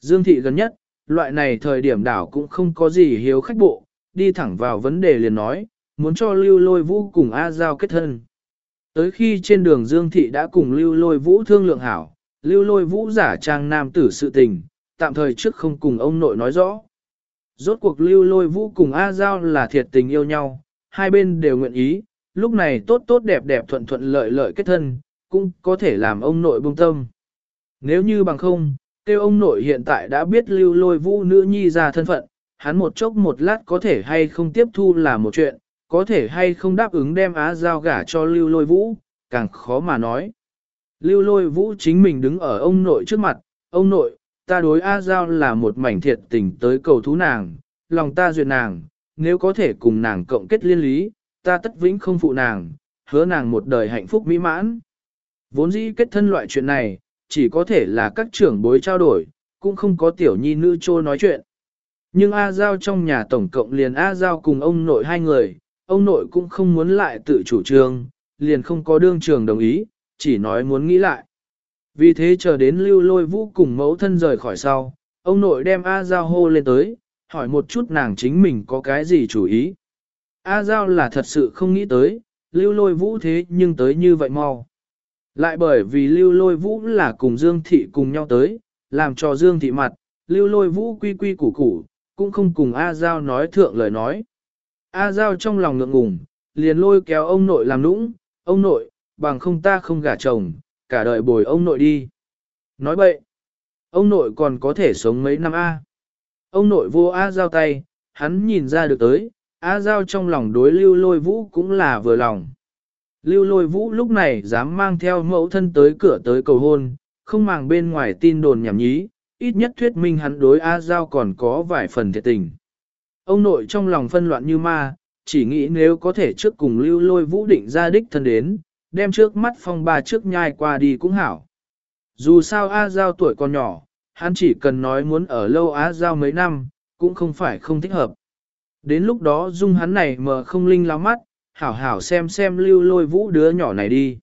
Dương thị gần nhất, loại này thời điểm đảo cũng không có gì hiếu khách bộ, đi thẳng vào vấn đề liền nói, muốn cho lưu lôi vũ cùng A Giao kết thân. Tới khi trên đường Dương thị đã cùng lưu lôi vũ thương lượng hảo, lưu lôi vũ giả trang nam tử sự tình, tạm thời trước không cùng ông nội nói rõ. Rốt cuộc lưu lôi vũ cùng A Giao là thiệt tình yêu nhau, hai bên đều nguyện ý, lúc này tốt tốt đẹp đẹp thuận thuận lợi lợi kết thân, cũng có thể làm ông nội buông tâm. Nếu như bằng không, kêu ông nội hiện tại đã biết lưu lôi vũ nữ nhi ra thân phận, hắn một chốc một lát có thể hay không tiếp thu là một chuyện, có thể hay không đáp ứng đem á giao gả cho lưu lôi vũ, càng khó mà nói. Lưu lôi vũ chính mình đứng ở ông nội trước mặt, ông nội, ta đối A Giao là một mảnh thiệt tình tới cầu thú nàng, lòng ta duyệt nàng, nếu có thể cùng nàng cộng kết liên lý, ta tất vĩnh không phụ nàng, hứa nàng một đời hạnh phúc mỹ mãn. Vốn dĩ kết thân loại chuyện này, chỉ có thể là các trưởng bối trao đổi, cũng không có tiểu nhi nữ trô nói chuyện. Nhưng A Giao trong nhà tổng cộng liền A Giao cùng ông nội hai người, ông nội cũng không muốn lại tự chủ trương, liền không có đương trường đồng ý, chỉ nói muốn nghĩ lại. Vì thế chờ đến lưu lôi vũ cùng mẫu thân rời khỏi sau, ông nội đem A Giao hô lên tới, hỏi một chút nàng chính mình có cái gì chủ ý. A Giao là thật sự không nghĩ tới, lưu lôi vũ thế nhưng tới như vậy mau. Lại bởi vì lưu lôi vũ là cùng Dương Thị cùng nhau tới, làm cho Dương Thị mặt, lưu lôi vũ quy quy củ củ, cũng không cùng A Giao nói thượng lời nói. A Giao trong lòng ngượng ngùng, liền lôi kéo ông nội làm nũng, ông nội, bằng không ta không gả chồng, cả đời bồi ông nội đi. Nói vậy, ông nội còn có thể sống mấy năm A. Ông nội vô A Giao tay, hắn nhìn ra được tới, A Giao trong lòng đối lưu lôi vũ cũng là vừa lòng. Lưu lôi vũ lúc này dám mang theo mẫu thân tới cửa tới cầu hôn, không màng bên ngoài tin đồn nhảm nhí, ít nhất thuyết minh hắn đối A Giao còn có vài phần thiệt tình. Ông nội trong lòng phân loạn như ma, chỉ nghĩ nếu có thể trước cùng lưu lôi vũ định ra đích thân đến, đem trước mắt phong ba trước nhai qua đi cũng hảo. Dù sao A Giao tuổi còn nhỏ, hắn chỉ cần nói muốn ở lâu Á Giao mấy năm, cũng không phải không thích hợp. Đến lúc đó dung hắn này mờ không linh láo mắt, hảo hảo xem xem lưu lôi vũ đứa nhỏ này đi.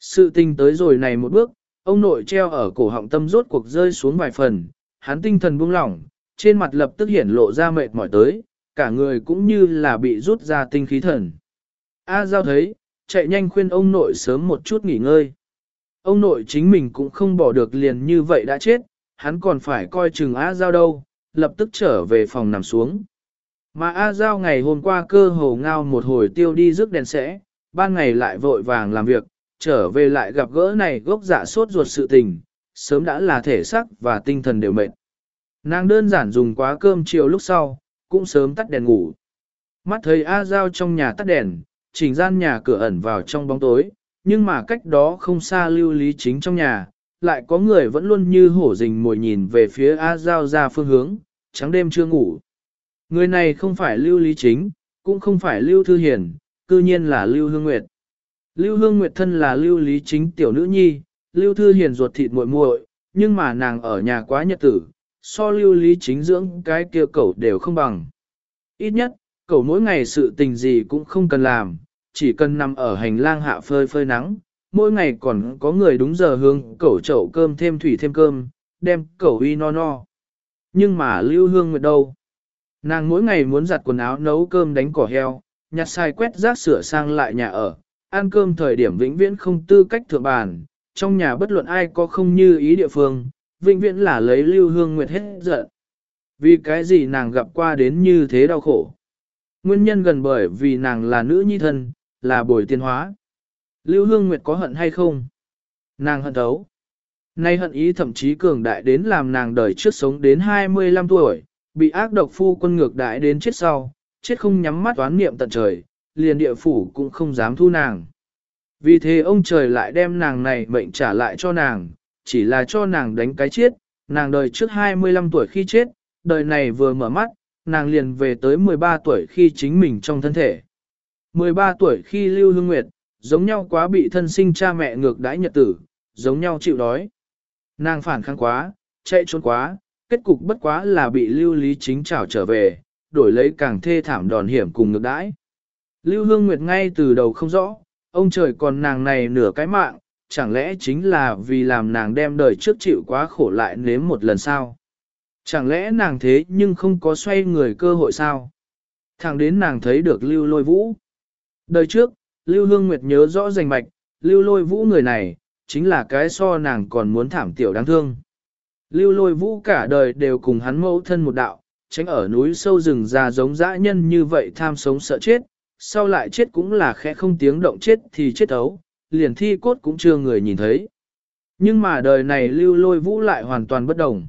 Sự tình tới rồi này một bước, ông nội treo ở cổ họng tâm rốt cuộc rơi xuống vài phần, hắn tinh thần buông lỏng, trên mặt lập tức hiển lộ ra mệt mỏi tới, cả người cũng như là bị rút ra tinh khí thần. A Giao thấy, chạy nhanh khuyên ông nội sớm một chút nghỉ ngơi. Ông nội chính mình cũng không bỏ được liền như vậy đã chết, hắn còn phải coi chừng A Giao đâu, lập tức trở về phòng nằm xuống. Mà A Giao ngày hôm qua cơ hồ ngao một hồi tiêu đi rước đèn sẽ, ban ngày lại vội vàng làm việc, trở về lại gặp gỡ này gốc dạ sốt ruột sự tình, sớm đã là thể xác và tinh thần đều mệt. Nàng đơn giản dùng quá cơm chiều lúc sau, cũng sớm tắt đèn ngủ. Mắt thấy A Giao trong nhà tắt đèn, chỉnh gian nhà cửa ẩn vào trong bóng tối, nhưng mà cách đó không xa lưu lý chính trong nhà, lại có người vẫn luôn như hổ rình mồi nhìn về phía A Giao ra phương hướng, trắng đêm chưa ngủ. Người này không phải lưu lý chính, cũng không phải lưu thư hiền, cư nhiên là lưu hương nguyệt. Lưu hương nguyệt thân là lưu lý chính tiểu nữ nhi, lưu thư hiền ruột thịt muội muội, nhưng mà nàng ở nhà quá nhật tử, so lưu lý chính dưỡng cái kia cậu đều không bằng. Ít nhất, cậu mỗi ngày sự tình gì cũng không cần làm, chỉ cần nằm ở hành lang hạ phơi phơi nắng, mỗi ngày còn có người đúng giờ hướng cẩu chậu cơm thêm thủy thêm cơm, đem cẩu uy no no. Nhưng mà lưu hương nguyệt đâu? Nàng mỗi ngày muốn giặt quần áo nấu cơm đánh cỏ heo, nhặt sai quét rác sửa sang lại nhà ở, ăn cơm thời điểm vĩnh viễn không tư cách thượng bàn, trong nhà bất luận ai có không như ý địa phương, vĩnh viễn là lấy lưu hương nguyệt hết giận. Vì cái gì nàng gặp qua đến như thế đau khổ. Nguyên nhân gần bởi vì nàng là nữ nhi thân, là bồi tiên hóa. Lưu hương nguyệt có hận hay không? Nàng hận thấu. Nay hận ý thậm chí cường đại đến làm nàng đời trước sống đến 25 tuổi, bị ác độc phu quân ngược đại đến chết sau, chết không nhắm mắt oán niệm tận trời, liền địa phủ cũng không dám thu nàng. Vì thế ông trời lại đem nàng này mệnh trả lại cho nàng, chỉ là cho nàng đánh cái chết, nàng đời trước 25 tuổi khi chết, đời này vừa mở mắt, nàng liền về tới 13 tuổi khi chính mình trong thân thể. 13 tuổi khi Lưu Hương Nguyệt, giống nhau quá bị thân sinh cha mẹ ngược đãi nhật tử, giống nhau chịu đói. Nàng phản kháng quá, chạy trốn quá, kết cục bất quá là bị Lưu Lý Chính trảo trở về, đổi lấy càng thê thảm đòn hiểm cùng ngược đãi. Lưu Hương Nguyệt ngay từ đầu không rõ, ông trời còn nàng này nửa cái mạng, chẳng lẽ chính là vì làm nàng đem đời trước chịu quá khổ lại nếm một lần sao? Chẳng lẽ nàng thế nhưng không có xoay người cơ hội sao? Thẳng đến nàng thấy được lưu lôi vũ. Đời trước, lưu hương nguyệt nhớ rõ rành mạch, lưu lôi vũ người này, chính là cái so nàng còn muốn thảm tiểu đáng thương. Lưu lôi vũ cả đời đều cùng hắn mẫu thân một đạo, tránh ở núi sâu rừng già giống dã nhân như vậy tham sống sợ chết, sau lại chết cũng là khẽ không tiếng động chết thì chết ấu, liền thi cốt cũng chưa người nhìn thấy. Nhưng mà đời này lưu lôi vũ lại hoàn toàn bất đồng.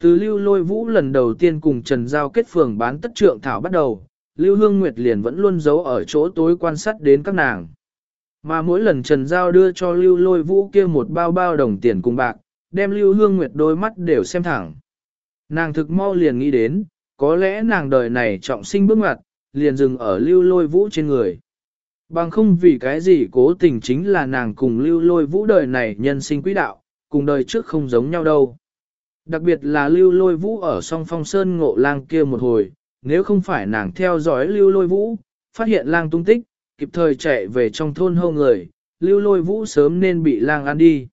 Từ lưu lôi vũ lần đầu tiên cùng Trần Giao kết phường bán tất trượng thảo bắt đầu, lưu hương nguyệt liền vẫn luôn giấu ở chỗ tối quan sát đến các nàng. Mà mỗi lần Trần Giao đưa cho lưu lôi vũ kia một bao bao đồng tiền cùng bạc, đem lưu hương nguyệt đôi mắt đều xem thẳng. Nàng thực mau liền nghĩ đến, có lẽ nàng đời này trọng sinh bước ngoặt, liền dừng ở lưu lôi vũ trên người. Bằng không vì cái gì cố tình chính là nàng cùng lưu lôi vũ đời này nhân sinh quỹ đạo, cùng đời trước không giống nhau đâu. Đặc biệt là lưu lôi vũ ở song phong sơn ngộ lang kia một hồi, nếu không phải nàng theo dõi lưu lôi vũ, phát hiện lang tung tích, kịp thời chạy về trong thôn hâu người, lưu lôi vũ sớm nên bị lang ăn đi.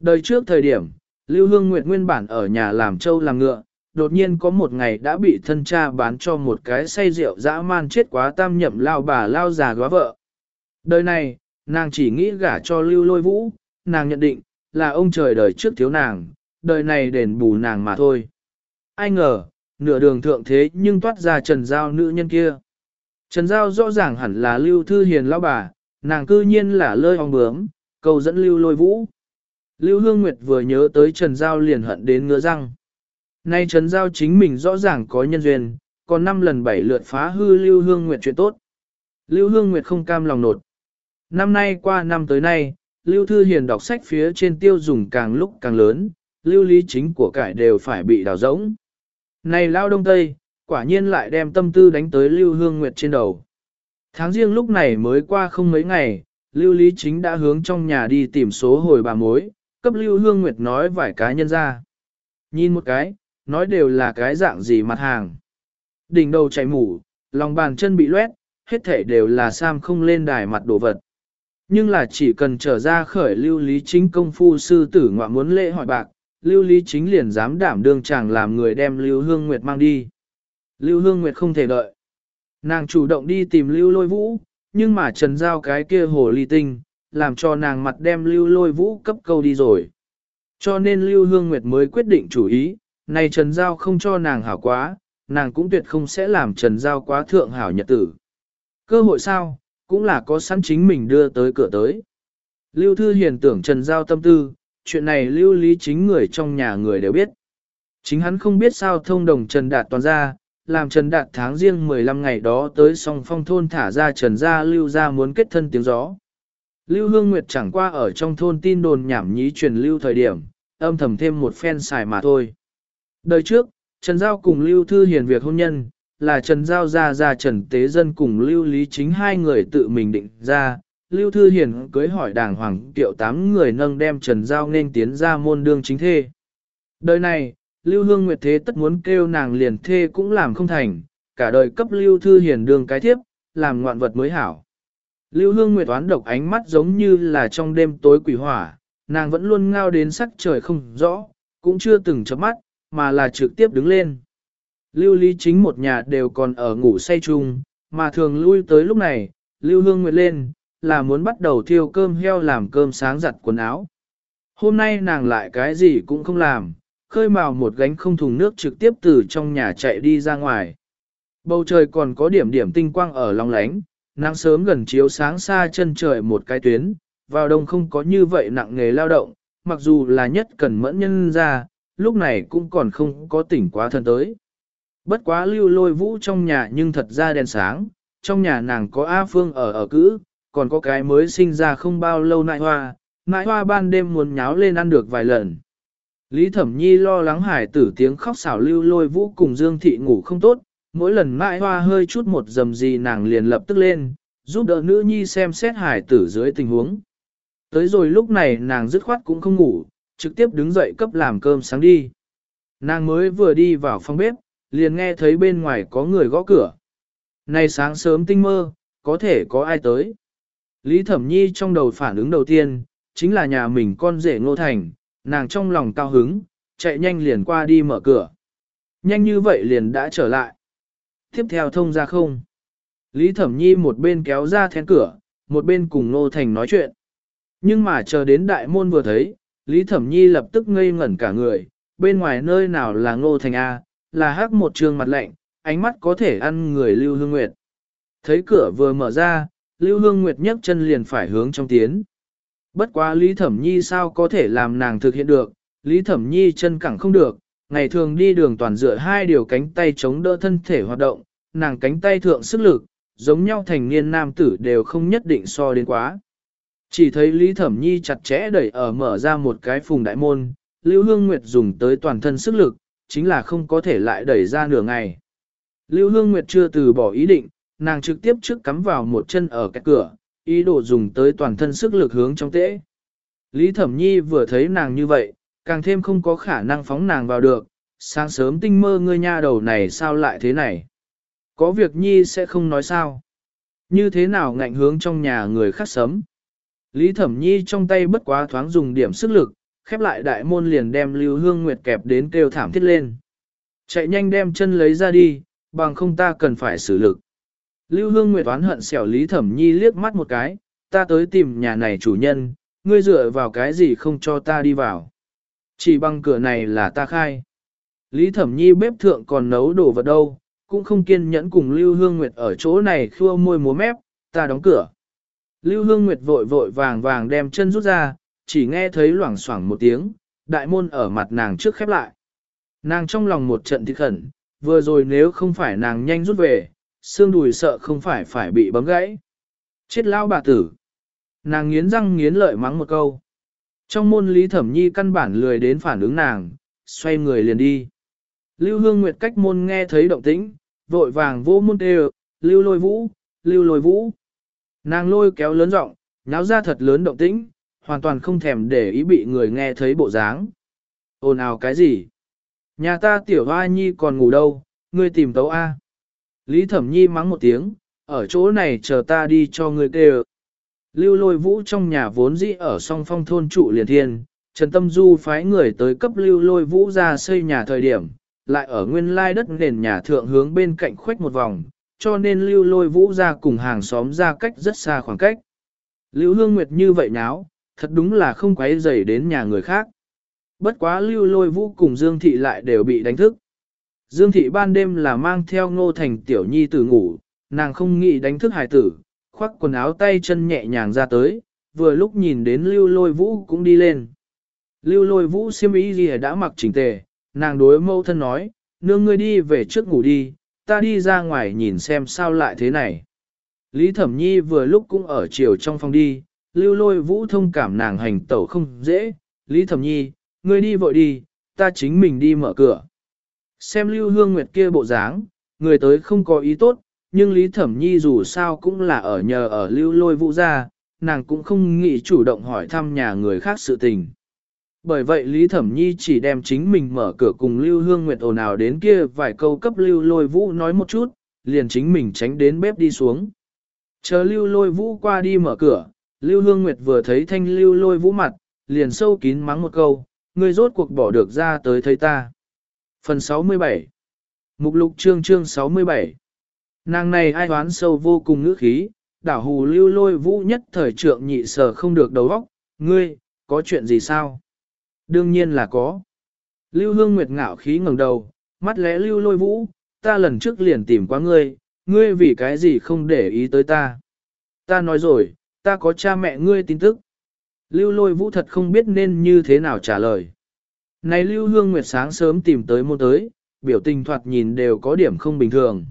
Đời trước thời điểm, lưu hương nguyệt nguyên bản ở nhà làm trâu làm ngựa, đột nhiên có một ngày đã bị thân cha bán cho một cái say rượu dã man chết quá tam nhậm lao bà lao già góa vợ. Đời này, nàng chỉ nghĩ gả cho lưu lôi vũ, nàng nhận định, là ông trời đời trước thiếu nàng, đời này đền bù nàng mà thôi. Ai ngờ, nửa đường thượng thế nhưng toát ra Trần Giao nữ nhân kia. Trần Giao rõ ràng hẳn là lưu thư hiền lão bà, nàng cư nhiên là lơi ong bướm, cầu dẫn lưu lôi vũ. Lưu Hương Nguyệt vừa nhớ tới Trần Giao liền hận đến ngứa răng. Nay Trần Giao chính mình rõ ràng có nhân duyên, còn năm lần bảy lượt phá hư Lưu Hương Nguyệt chuyện tốt. Lưu Hương Nguyệt không cam lòng nột. Năm nay qua năm tới nay, Lưu Thư Hiền đọc sách phía trên tiêu dùng càng lúc càng lớn, lưu lý chính của cải đều phải bị đào rỗng. Này lao đông tây, quả nhiên lại đem tâm tư đánh tới Lưu Hương Nguyệt trên đầu. Tháng riêng lúc này mới qua không mấy ngày, Lưu Lý Chính đã hướng trong nhà đi tìm số hồi bà mối, cấp Lưu Hương Nguyệt nói vài cá nhân ra. Nhìn một cái, nói đều là cái dạng gì mặt hàng. Đỉnh đầu chảy mủ, lòng bàn chân bị loét, hết thể đều là Sam không lên đài mặt đồ vật. Nhưng là chỉ cần trở ra khởi lưu lý chính công phu sư tử ngoại muốn lễ hỏi bạc, lưu lý chính liền dám đảm đương chàng làm người đem lưu hương nguyệt mang đi. Lưu hương nguyệt không thể đợi. Nàng chủ động đi tìm lưu lôi vũ, nhưng mà trần giao cái kia hồ ly tinh, làm cho nàng mặt đem lưu lôi vũ cấp câu đi rồi. Cho nên lưu hương nguyệt mới quyết định chủ ý, này trần giao không cho nàng hảo quá, nàng cũng tuyệt không sẽ làm trần giao quá thượng hảo nhật tử. Cơ hội sao, cũng là có sẵn chính mình đưa tới cửa tới. Lưu Thư Hiền tưởng Trần Giao tâm tư, chuyện này lưu lý chính người trong nhà người đều biết. Chính hắn không biết sao thông đồng Trần Đạt toàn ra, làm Trần Đạt tháng riêng 15 ngày đó tới song phong thôn thả ra Trần Gia lưu ra muốn kết thân tiếng gió. Lưu Hương Nguyệt chẳng qua ở trong thôn tin đồn nhảm nhí truyền lưu thời điểm, âm thầm thêm một phen xài mà thôi. Đời trước, Trần Giao cùng Lưu Thư Hiền việc hôn nhân, là Trần Giao ra ra Trần Tế Dân cùng Lưu Lý Chính hai người tự mình định ra. Lưu Thư Hiền cưới hỏi đàng hoàng tiệu tám người nâng đem Trần Giao nên tiến ra môn đương chính thê. Đời này, Lưu Hương Nguyệt Thế tất muốn kêu nàng liền thê cũng làm không thành, cả đời cấp Lưu Thư Hiền đường cái thiếp, làm ngoạn vật mới hảo. Lưu Hương Nguyệt toán độc ánh mắt giống như là trong đêm tối quỷ hỏa, nàng vẫn luôn ngao đến sắc trời không rõ, cũng chưa từng chớp mắt, mà là trực tiếp đứng lên. Lưu Lý chính một nhà đều còn ở ngủ say chung, mà thường lui tới lúc này, Lưu Hương Nguyệt lên, là muốn bắt đầu thiêu cơm heo làm cơm sáng giặt quần áo. Hôm nay nàng lại cái gì cũng không làm, khơi mào một gánh không thùng nước trực tiếp từ trong nhà chạy đi ra ngoài. Bầu trời còn có điểm điểm tinh quang ở long lánh, nắng sớm gần chiếu sáng xa chân trời một cái tuyến, vào đông không có như vậy nặng nghề lao động, mặc dù là nhất cần mẫn nhân ra, lúc này cũng còn không có tỉnh quá thân tới. Bất quá lưu lôi vũ trong nhà nhưng thật ra đèn sáng, trong nhà nàng có A Phương ở ở cữ, còn có cái mới sinh ra không bao lâu nại hoa, nại hoa ban đêm muốn nháo lên ăn được vài lần. Lý Thẩm Nhi lo lắng hải tử tiếng khóc xảo lưu lôi vũ cùng Dương Thị ngủ không tốt, mỗi lần nại hoa hơi chút một dầm gì nàng liền lập tức lên, giúp đỡ nữ nhi xem xét hải tử dưới tình huống. Tới rồi lúc này nàng dứt khoát cũng không ngủ, trực tiếp đứng dậy cấp làm cơm sáng đi. Nàng mới vừa đi vào phòng bếp, liền nghe thấy bên ngoài có người gõ cửa. Này sáng sớm tinh mơ, có thể có ai tới. Lý Thẩm Nhi trong đầu phản ứng đầu tiên, chính là nhà mình con rể ngô thành, nàng trong lòng cao hứng, chạy nhanh liền qua đi mở cửa. Nhanh như vậy liền đã trở lại. Tiếp theo thông ra không. Lý Thẩm Nhi một bên kéo ra then cửa, một bên cùng Ngô Thành nói chuyện. Nhưng mà chờ đến đại môn vừa thấy, Lý Thẩm Nhi lập tức ngây ngẩn cả người, bên ngoài nơi nào là Ngô Thành A, là hắc một trường mặt lạnh, ánh mắt có thể ăn người Lưu Hương Nguyệt. Thấy cửa vừa mở ra, Lưu Hương Nguyệt nhấc chân liền phải hướng trong tiến. Bất quá Lý Thẩm Nhi sao có thể làm nàng thực hiện được, Lý Thẩm Nhi chân cẳng không được, ngày thường đi đường toàn dựa hai điều cánh tay chống đỡ thân thể hoạt động, nàng cánh tay thượng sức lực, giống nhau thành niên nam tử đều không nhất định so đến quá. Chỉ thấy Lý Thẩm Nhi chặt chẽ đẩy ở mở ra một cái phùng đại môn, Lưu Hương Nguyệt dùng tới toàn thân sức lực, chính là không có thể lại đẩy ra nửa ngày. Lưu Hương Nguyệt chưa từ bỏ ý định, nàng trực tiếp trước cắm vào một chân ở cái cửa, ý đồ dùng tới toàn thân sức lực hướng trong tễ. Lý Thẩm Nhi vừa thấy nàng như vậy, càng thêm không có khả năng phóng nàng vào được, sáng sớm tinh mơ ngươi nha đầu này sao lại thế này. Có việc Nhi sẽ không nói sao. Như thế nào ngạnh hướng trong nhà người khác sớm. Lý Thẩm Nhi trong tay bất quá thoáng dùng điểm sức lực, khép lại đại môn liền đem Lưu Hương Nguyệt kẹp đến kêu thảm thiết lên. Chạy nhanh đem chân lấy ra đi, bằng không ta cần phải xử lực. Lưu Hương Nguyệt oán hận xẻo Lý Thẩm Nhi liếc mắt một cái, ta tới tìm nhà này chủ nhân, ngươi dựa vào cái gì không cho ta đi vào. Chỉ bằng cửa này là ta khai. Lý Thẩm Nhi bếp thượng còn nấu đồ vật đâu, cũng không kiên nhẫn cùng Lưu Hương Nguyệt ở chỗ này khua môi múa mép, ta đóng cửa. Lưu Hương Nguyệt vội vội vàng vàng đem chân rút ra, chỉ nghe thấy loảng xoảng một tiếng, đại môn ở mặt nàng trước khép lại. Nàng trong lòng một trận thì khẩn, vừa rồi nếu không phải nàng nhanh rút về, xương đùi sợ không phải phải bị bấm gãy. Chết lao bà tử. Nàng nghiến răng nghiến lợi mắng một câu. Trong môn lý thẩm nhi căn bản lười đến phản ứng nàng, xoay người liền đi. Lưu Hương Nguyệt cách môn nghe thấy động tĩnh, vội vàng vô môn tê lưu lôi vũ, lưu lôi vũ. Nàng lôi kéo lớn giọng, nháo ra thật lớn động tĩnh, hoàn toàn không thèm để ý bị người nghe thấy bộ dáng. Ồn ào cái gì? Nhà ta tiểu hoa nhi còn ngủ đâu, ngươi tìm tấu A. Lý thẩm nhi mắng một tiếng, ở chỗ này chờ ta đi cho ngươi kêu. Lưu lôi vũ trong nhà vốn dĩ ở song phong thôn trụ liền thiên, Trần Tâm Du phái người tới cấp lưu lôi vũ ra xây nhà thời điểm, lại ở nguyên lai đất nền nhà thượng hướng bên cạnh khuếch một vòng, cho nên lưu lôi vũ ra cùng hàng xóm ra cách rất xa khoảng cách. Lưu Hương Nguyệt như vậy náo, thật đúng là không quấy rầy đến nhà người khác. Bất quá lưu lôi vũ cùng Dương Thị lại đều bị đánh thức. Dương Thị ban đêm là mang theo ngô thành tiểu nhi tử ngủ, nàng không nghĩ đánh thức hài tử, khoác quần áo tay chân nhẹ nhàng ra tới, vừa lúc nhìn đến lưu lôi vũ cũng đi lên. Lưu lôi vũ siêm ý gì đã mặc chỉnh tề, nàng đối mâu thân nói, nương ngươi đi về trước ngủ đi, ta đi ra ngoài nhìn xem sao lại thế này. Lý Thẩm Nhi vừa lúc cũng ở chiều trong phòng đi, lưu lôi vũ thông cảm nàng hành tẩu không dễ, Lý Thẩm Nhi, ngươi đi vội đi, ta chính mình đi mở cửa. Xem lưu hương nguyệt kia bộ dáng, người tới không có ý tốt, nhưng Lý Thẩm Nhi dù sao cũng là ở nhờ ở lưu lôi vũ gia nàng cũng không nghĩ chủ động hỏi thăm nhà người khác sự tình. Bởi vậy Lý Thẩm Nhi chỉ đem chính mình mở cửa cùng Lưu Hương Nguyệt ồn ào đến kia vài câu cấp Lưu Lôi Vũ nói một chút, liền chính mình tránh đến bếp đi xuống. Chờ Lưu Lôi Vũ qua đi mở cửa, Lưu Hương Nguyệt vừa thấy thanh Lưu Lôi Vũ mặt, liền sâu kín mắng một câu, ngươi rốt cuộc bỏ được ra tới thấy ta. Phần 67 Mục lục chương chương 67 Nàng này ai đoán sâu vô cùng ngữ khí, đảo hù Lưu Lôi Vũ nhất thời trượng nhị sở không được đầu óc, ngươi, có chuyện gì sao? Đương nhiên là có. Lưu Hương Nguyệt ngạo khí ngẩng đầu, mắt lẽ Lưu Lôi Vũ, ta lần trước liền tìm qua ngươi, ngươi vì cái gì không để ý tới ta. Ta nói rồi, ta có cha mẹ ngươi tin tức. Lưu Lôi Vũ thật không biết nên như thế nào trả lời. Này Lưu Hương Nguyệt sáng sớm tìm tới môn tới, biểu tình thoạt nhìn đều có điểm không bình thường.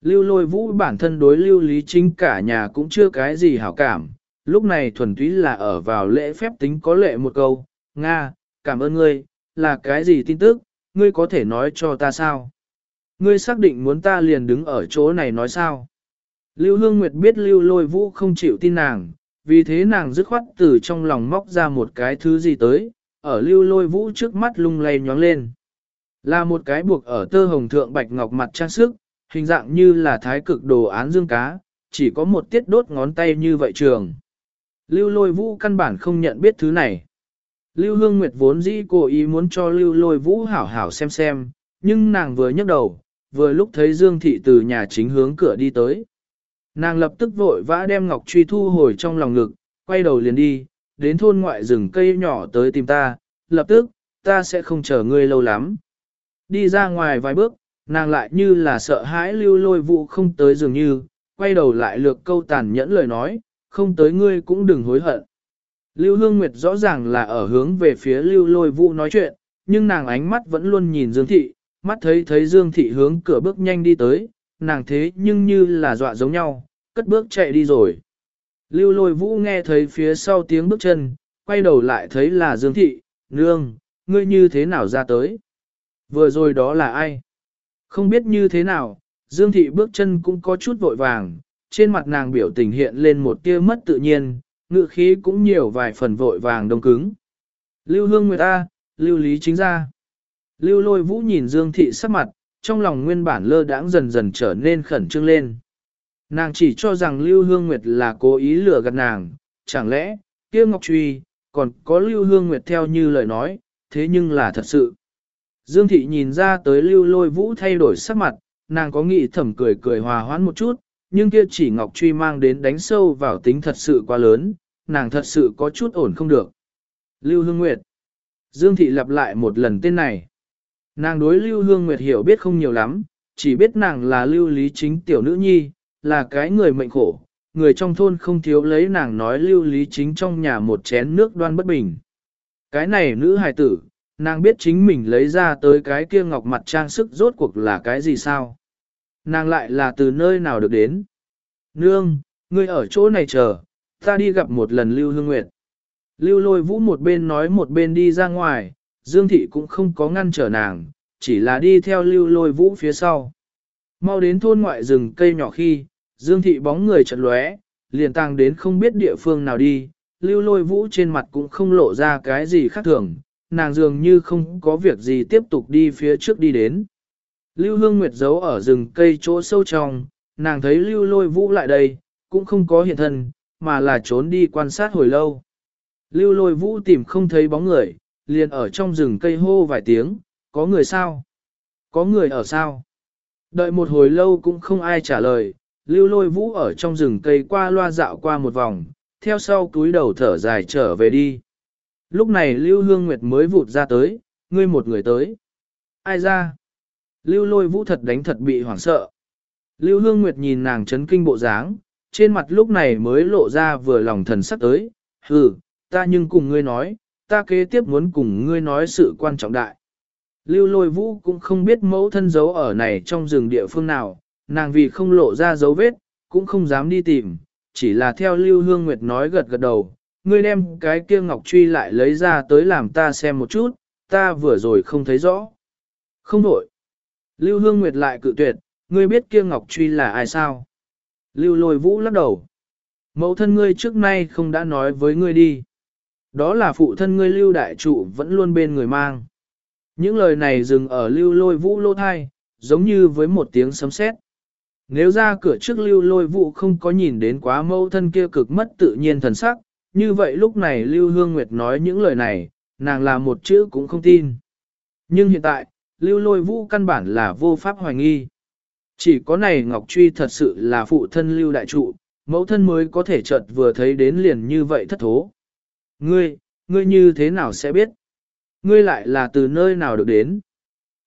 Lưu Lôi Vũ bản thân đối Lưu Lý Chính cả nhà cũng chưa cái gì hảo cảm, lúc này thuần túy là ở vào lễ phép tính có lệ một câu, Nga, cảm ơn ngươi, là cái gì tin tức, ngươi có thể nói cho ta sao? Ngươi xác định muốn ta liền đứng ở chỗ này nói sao? Lưu Hương Nguyệt biết Lưu Lôi Vũ không chịu tin nàng, vì thế nàng dứt khoát từ trong lòng móc ra một cái thứ gì tới, ở Lưu Lôi Vũ trước mắt lung lay nhóng lên. Là một cái buộc ở tơ hồng thượng bạch ngọc mặt trang sức, hình dạng như là thái cực đồ án dương cá, chỉ có một tiết đốt ngón tay như vậy trường. Lưu Lôi Vũ căn bản không nhận biết thứ này. Lưu Hương Nguyệt vốn dĩ cố ý muốn cho Lưu Lôi Vũ hảo hảo xem xem, nhưng nàng vừa nhấc đầu, vừa lúc thấy Dương Thị từ nhà chính hướng cửa đi tới. Nàng lập tức vội vã đem Ngọc Truy thu hồi trong lòng ngực, quay đầu liền đi, đến thôn ngoại rừng cây nhỏ tới tìm ta, lập tức, ta sẽ không chờ ngươi lâu lắm. Đi ra ngoài vài bước, nàng lại như là sợ hãi lưu lôi vụ không tới dường như, quay đầu lại lược câu tàn nhẫn lời nói, không tới ngươi cũng đừng hối hận. Lưu Hương Nguyệt rõ ràng là ở hướng về phía Lưu Lôi vụ nói chuyện, nhưng nàng ánh mắt vẫn luôn nhìn Dương Thị, mắt thấy thấy Dương Thị hướng cửa bước nhanh đi tới, nàng thế nhưng như là dọa giống nhau, cất bước chạy đi rồi. Lưu Lôi Vũ nghe thấy phía sau tiếng bước chân, quay đầu lại thấy là Dương Thị, nương, ngươi như thế nào ra tới? Vừa rồi đó là ai? Không biết như thế nào, Dương Thị bước chân cũng có chút vội vàng, trên mặt nàng biểu tình hiện lên một tia mất tự nhiên, ngựa khí cũng nhiều vài phần vội vàng đông cứng. Lưu Hương Nguyệt A, Lưu Lý chính ra. Lưu Lôi Vũ nhìn Dương Thị sắc mặt, trong lòng nguyên bản lơ đãng dần dần trở nên khẩn trương lên. Nàng chỉ cho rằng Lưu Hương Nguyệt là cố ý lừa gạt nàng, chẳng lẽ, kia Ngọc Truy, còn có Lưu Hương Nguyệt theo như lời nói, thế nhưng là thật sự. Dương Thị nhìn ra tới Lưu Lôi Vũ thay đổi sắc mặt, nàng có nghĩ thầm cười cười hòa hoãn một chút, nhưng kia chỉ Ngọc Truy mang đến đánh sâu vào tính thật sự quá lớn, nàng thật sự có chút ổn không được. Lưu Hương Nguyệt Dương Thị lặp lại một lần tên này. Nàng đối Lưu Hương Nguyệt hiểu biết không nhiều lắm, chỉ biết nàng là Lưu Lý Chính tiểu nữ nhi, là cái người mệnh khổ, người trong thôn không thiếu lấy nàng nói Lưu Lý Chính trong nhà một chén nước đoan bất bình. Cái này nữ hài tử, nàng biết chính mình lấy ra tới cái kia ngọc mặt trang sức rốt cuộc là cái gì sao? Nàng lại là từ nơi nào được đến? Nương, ngươi ở chỗ này chờ, ta đi gặp một lần Lưu Hương Nguyệt. Lưu lôi vũ một bên nói một bên đi ra ngoài, Dương Thị cũng không có ngăn trở nàng, chỉ là đi theo lưu lôi vũ phía sau. Mau đến thôn ngoại rừng cây nhỏ khi, Dương Thị bóng người chợt lóe, liền tăng đến không biết địa phương nào đi, lưu lôi vũ trên mặt cũng không lộ ra cái gì khác thường, nàng dường như không có việc gì tiếp tục đi phía trước đi đến. Lưu Hương Nguyệt giấu ở rừng cây chỗ sâu trong, nàng thấy lưu lôi vũ lại đây, cũng không có hiện thân, mà là trốn đi quan sát hồi lâu. Lưu lôi vũ tìm không thấy bóng người, liền ở trong rừng cây hô vài tiếng, có người sao? Có người ở sao? Đợi một hồi lâu cũng không ai trả lời, lưu lôi vũ ở trong rừng cây qua loa dạo qua một vòng, theo sau túi đầu thở dài trở về đi. Lúc này lưu hương nguyệt mới vụt ra tới, ngươi một người tới. Ai ra? Lưu lôi vũ thật đánh thật bị hoảng sợ. Lưu hương nguyệt nhìn nàng chấn kinh bộ dáng, trên mặt lúc này mới lộ ra vừa lòng thần sắc tới, hừ, ta nhưng cùng ngươi nói, ta kế tiếp muốn cùng ngươi nói sự quan trọng đại. Lưu lôi vũ cũng không biết mẫu thân giấu ở này trong rừng địa phương nào, nàng vì không lộ ra dấu vết, cũng không dám đi tìm, chỉ là theo Lưu Hương Nguyệt nói gật gật đầu, ngươi đem cái kia ngọc truy lại lấy ra tới làm ta xem một chút, ta vừa rồi không thấy rõ. Không đổi. Lưu Hương Nguyệt lại cự tuyệt, ngươi biết kia ngọc truy là ai sao? Lưu lôi vũ lắc đầu. Mẫu thân ngươi trước nay không đã nói với ngươi đi. Đó là phụ thân ngươi lưu đại trụ vẫn luôn bên người mang. Những lời này dừng ở lưu lôi vũ lô thai, giống như với một tiếng sấm sét. Nếu ra cửa trước lưu lôi Vụ không có nhìn đến quá mâu thân kia cực mất tự nhiên thần sắc, như vậy lúc này lưu hương nguyệt nói những lời này, nàng là một chữ cũng không tin. Nhưng hiện tại, lưu lôi vũ căn bản là vô pháp hoài nghi. Chỉ có này Ngọc Truy thật sự là phụ thân lưu đại trụ, mẫu thân mới có thể chợt vừa thấy đến liền như vậy thất thố. Ngươi, ngươi như thế nào sẽ biết? Ngươi lại là từ nơi nào được đến?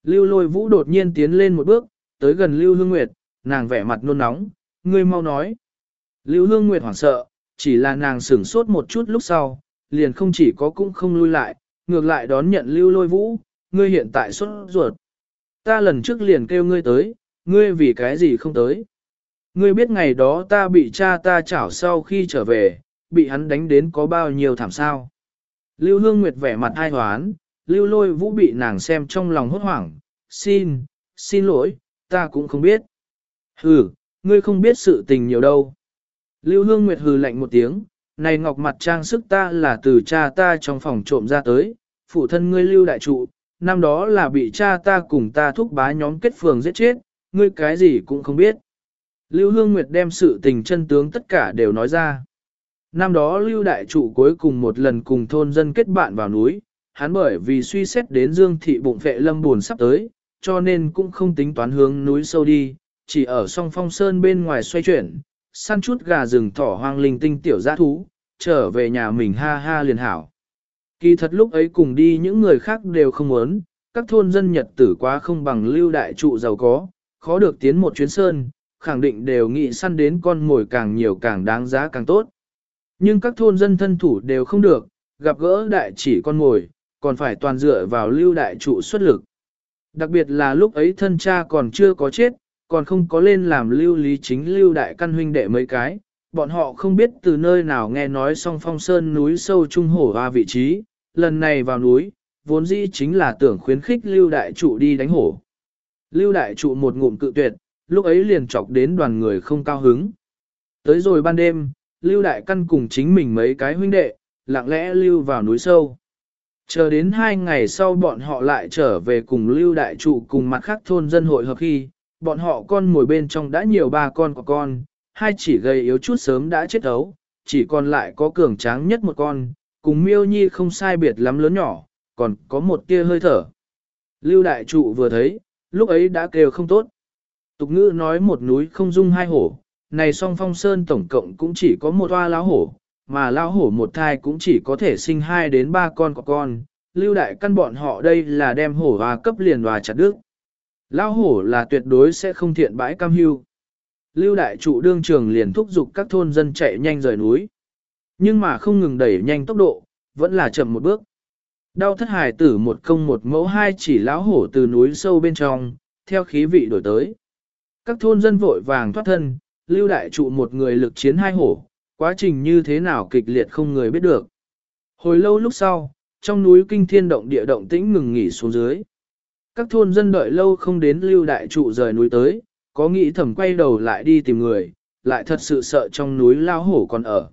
Lưu lôi vũ đột nhiên tiến lên một bước, tới gần Lưu Hương Nguyệt, nàng vẻ mặt nôn nóng, ngươi mau nói. Lưu Hương Nguyệt hoảng sợ, chỉ là nàng sửng sốt một chút lúc sau, liền không chỉ có cũng không lui lại, ngược lại đón nhận Lưu lôi vũ, ngươi hiện tại xuất ruột. Ta lần trước liền kêu ngươi tới, ngươi vì cái gì không tới. Ngươi biết ngày đó ta bị cha ta chảo sau khi trở về, bị hắn đánh đến có bao nhiêu thảm sao. Lưu Hương Nguyệt vẻ mặt ai hoán, Lưu Lôi Vũ bị nàng xem trong lòng hốt hoảng, xin, xin lỗi, ta cũng không biết. Hừ, ngươi không biết sự tình nhiều đâu. Lưu Hương Nguyệt hừ lạnh một tiếng, này ngọc mặt trang sức ta là từ cha ta trong phòng trộm ra tới, phụ thân ngươi Lưu Đại Trụ, năm đó là bị cha ta cùng ta thúc bá nhóm kết phường giết chết, ngươi cái gì cũng không biết. Lưu Hương Nguyệt đem sự tình chân tướng tất cả đều nói ra. Năm đó Lưu Đại Trụ cuối cùng một lần cùng thôn dân kết bạn vào núi, hắn bởi vì suy xét đến Dương Thị bụng vệ lâm buồn sắp tới, cho nên cũng không tính toán hướng núi sâu đi, chỉ ở song phong sơn bên ngoài xoay chuyển, săn chút gà rừng thỏ hoang linh tinh tiểu giã thú, trở về nhà mình ha ha liền hảo. Kỳ thật lúc ấy cùng đi những người khác đều không muốn, các thôn dân nhật tử quá không bằng lưu đại trụ giàu có, khó được tiến một chuyến sơn, khẳng định đều nghĩ săn đến con mồi càng nhiều càng đáng giá càng tốt. Nhưng các thôn dân thân thủ đều không được, gặp gỡ đại chỉ con mồi, còn phải toàn dựa vào lưu đại trụ xuất lực. Đặc biệt là lúc ấy thân cha còn chưa có chết, còn không có lên làm lưu lý chính lưu đại căn huynh đệ mấy cái, bọn họ không biết từ nơi nào nghe nói song phong sơn núi sâu trung hổ hoa vị trí, lần này vào núi, vốn dĩ chính là tưởng khuyến khích lưu đại trụ đi đánh hổ. Lưu đại trụ một ngụm cự tuyệt, lúc ấy liền chọc đến đoàn người không cao hứng. Tới rồi ban đêm, lưu đại căn cùng chính mình mấy cái huynh đệ, lặng lẽ lưu vào núi sâu. Chờ đến hai ngày sau bọn họ lại trở về cùng lưu đại trụ cùng mặt khác thôn dân hội hợp khi, bọn họ con ngồi bên trong đã nhiều ba con của con, hai chỉ gầy yếu chút sớm đã chết ấu, chỉ còn lại có cường tráng nhất một con, cùng miêu nhi không sai biệt lắm lớn nhỏ, còn có một tia hơi thở. Lưu đại trụ vừa thấy, lúc ấy đã kêu không tốt. Tục ngữ nói một núi không dung hai hổ, này song phong sơn tổng cộng cũng chỉ có một hoa lão hổ, mà lão hổ một thai cũng chỉ có thể sinh hai đến ba con của con. Lưu đại căn bọn họ đây là đem hổ hoa cấp liền hòa chặt đứt. Lão hổ là tuyệt đối sẽ không thiện bãi cam hưu. Lưu đại trụ đương trường liền thúc giục các thôn dân chạy nhanh rời núi. Nhưng mà không ngừng đẩy nhanh tốc độ, vẫn là chậm một bước. Đau thất hải tử một công một mẫu hai chỉ lão hổ từ núi sâu bên trong, theo khí vị đổi tới. Các thôn dân vội vàng thoát thân, lưu đại trụ một người lực chiến hai hổ, quá trình như thế nào kịch liệt không người biết được. Hồi lâu lúc sau, trong núi kinh thiên động địa động tĩnh ngừng nghỉ xuống dưới. Các thôn dân đợi lâu không đến lưu đại trụ rời núi tới, có nghĩ thầm quay đầu lại đi tìm người, lại thật sự sợ trong núi lao hổ còn ở.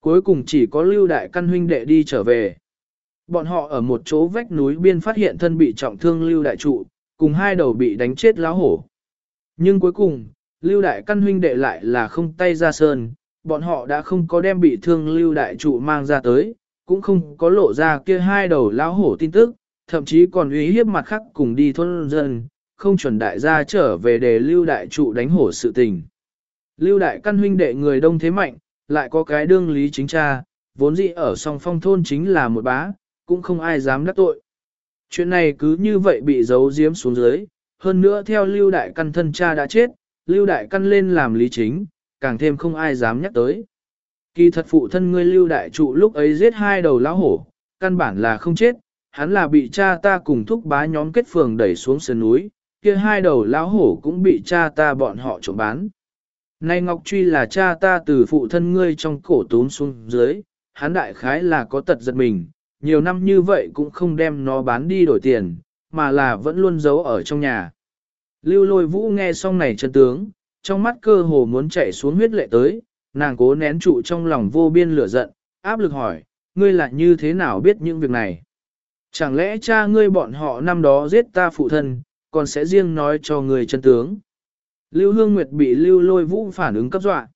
Cuối cùng chỉ có lưu đại căn huynh đệ đi trở về. Bọn họ ở một chỗ vách núi biên phát hiện thân bị trọng thương lưu đại trụ, cùng hai đầu bị đánh chết lao hổ. Nhưng cuối cùng, lưu đại căn huynh đệ lại là không tay ra sơn, bọn họ đã không có đem bị thương lưu đại trụ mang ra tới, cũng không có lộ ra kia hai đầu lao hổ tin tức, thậm chí còn uy hiếp mặt khác cùng đi thôn dân, không chuẩn đại gia trở về để lưu đại trụ đánh hổ sự tình. Lưu đại căn huynh đệ người đông thế mạnh, lại có cái đương lý chính cha, vốn dĩ ở song phong thôn chính là một bá, cũng không ai dám đắc tội. Chuyện này cứ như vậy bị giấu giếm xuống dưới, hơn nữa theo lưu đại căn thân cha đã chết, lưu đại căn lên làm lý chính, càng thêm không ai dám nhắc tới. Kỳ thật phụ thân ngươi lưu đại trụ lúc ấy giết hai đầu lão hổ, căn bản là không chết, hắn là bị cha ta cùng thúc bá nhóm kết phường đẩy xuống sườn núi, kia hai đầu lão hổ cũng bị cha ta bọn họ trộm bán. Nay Ngọc Truy là cha ta từ phụ thân ngươi trong cổ tốn xuống dưới, hắn đại khái là có tật giật mình, nhiều năm như vậy cũng không đem nó bán đi đổi tiền, mà là vẫn luôn giấu ở trong nhà. Lưu lôi vũ nghe xong này chân tướng, trong mắt cơ hồ muốn chạy xuống huyết lệ tới, nàng cố nén trụ trong lòng vô biên lửa giận, áp lực hỏi, ngươi là như thế nào biết những việc này? Chẳng lẽ cha ngươi bọn họ năm đó giết ta phụ thân, còn sẽ riêng nói cho người chân tướng? Lưu Hương Nguyệt bị Lưu Lôi Vũ phản ứng cấp dọa.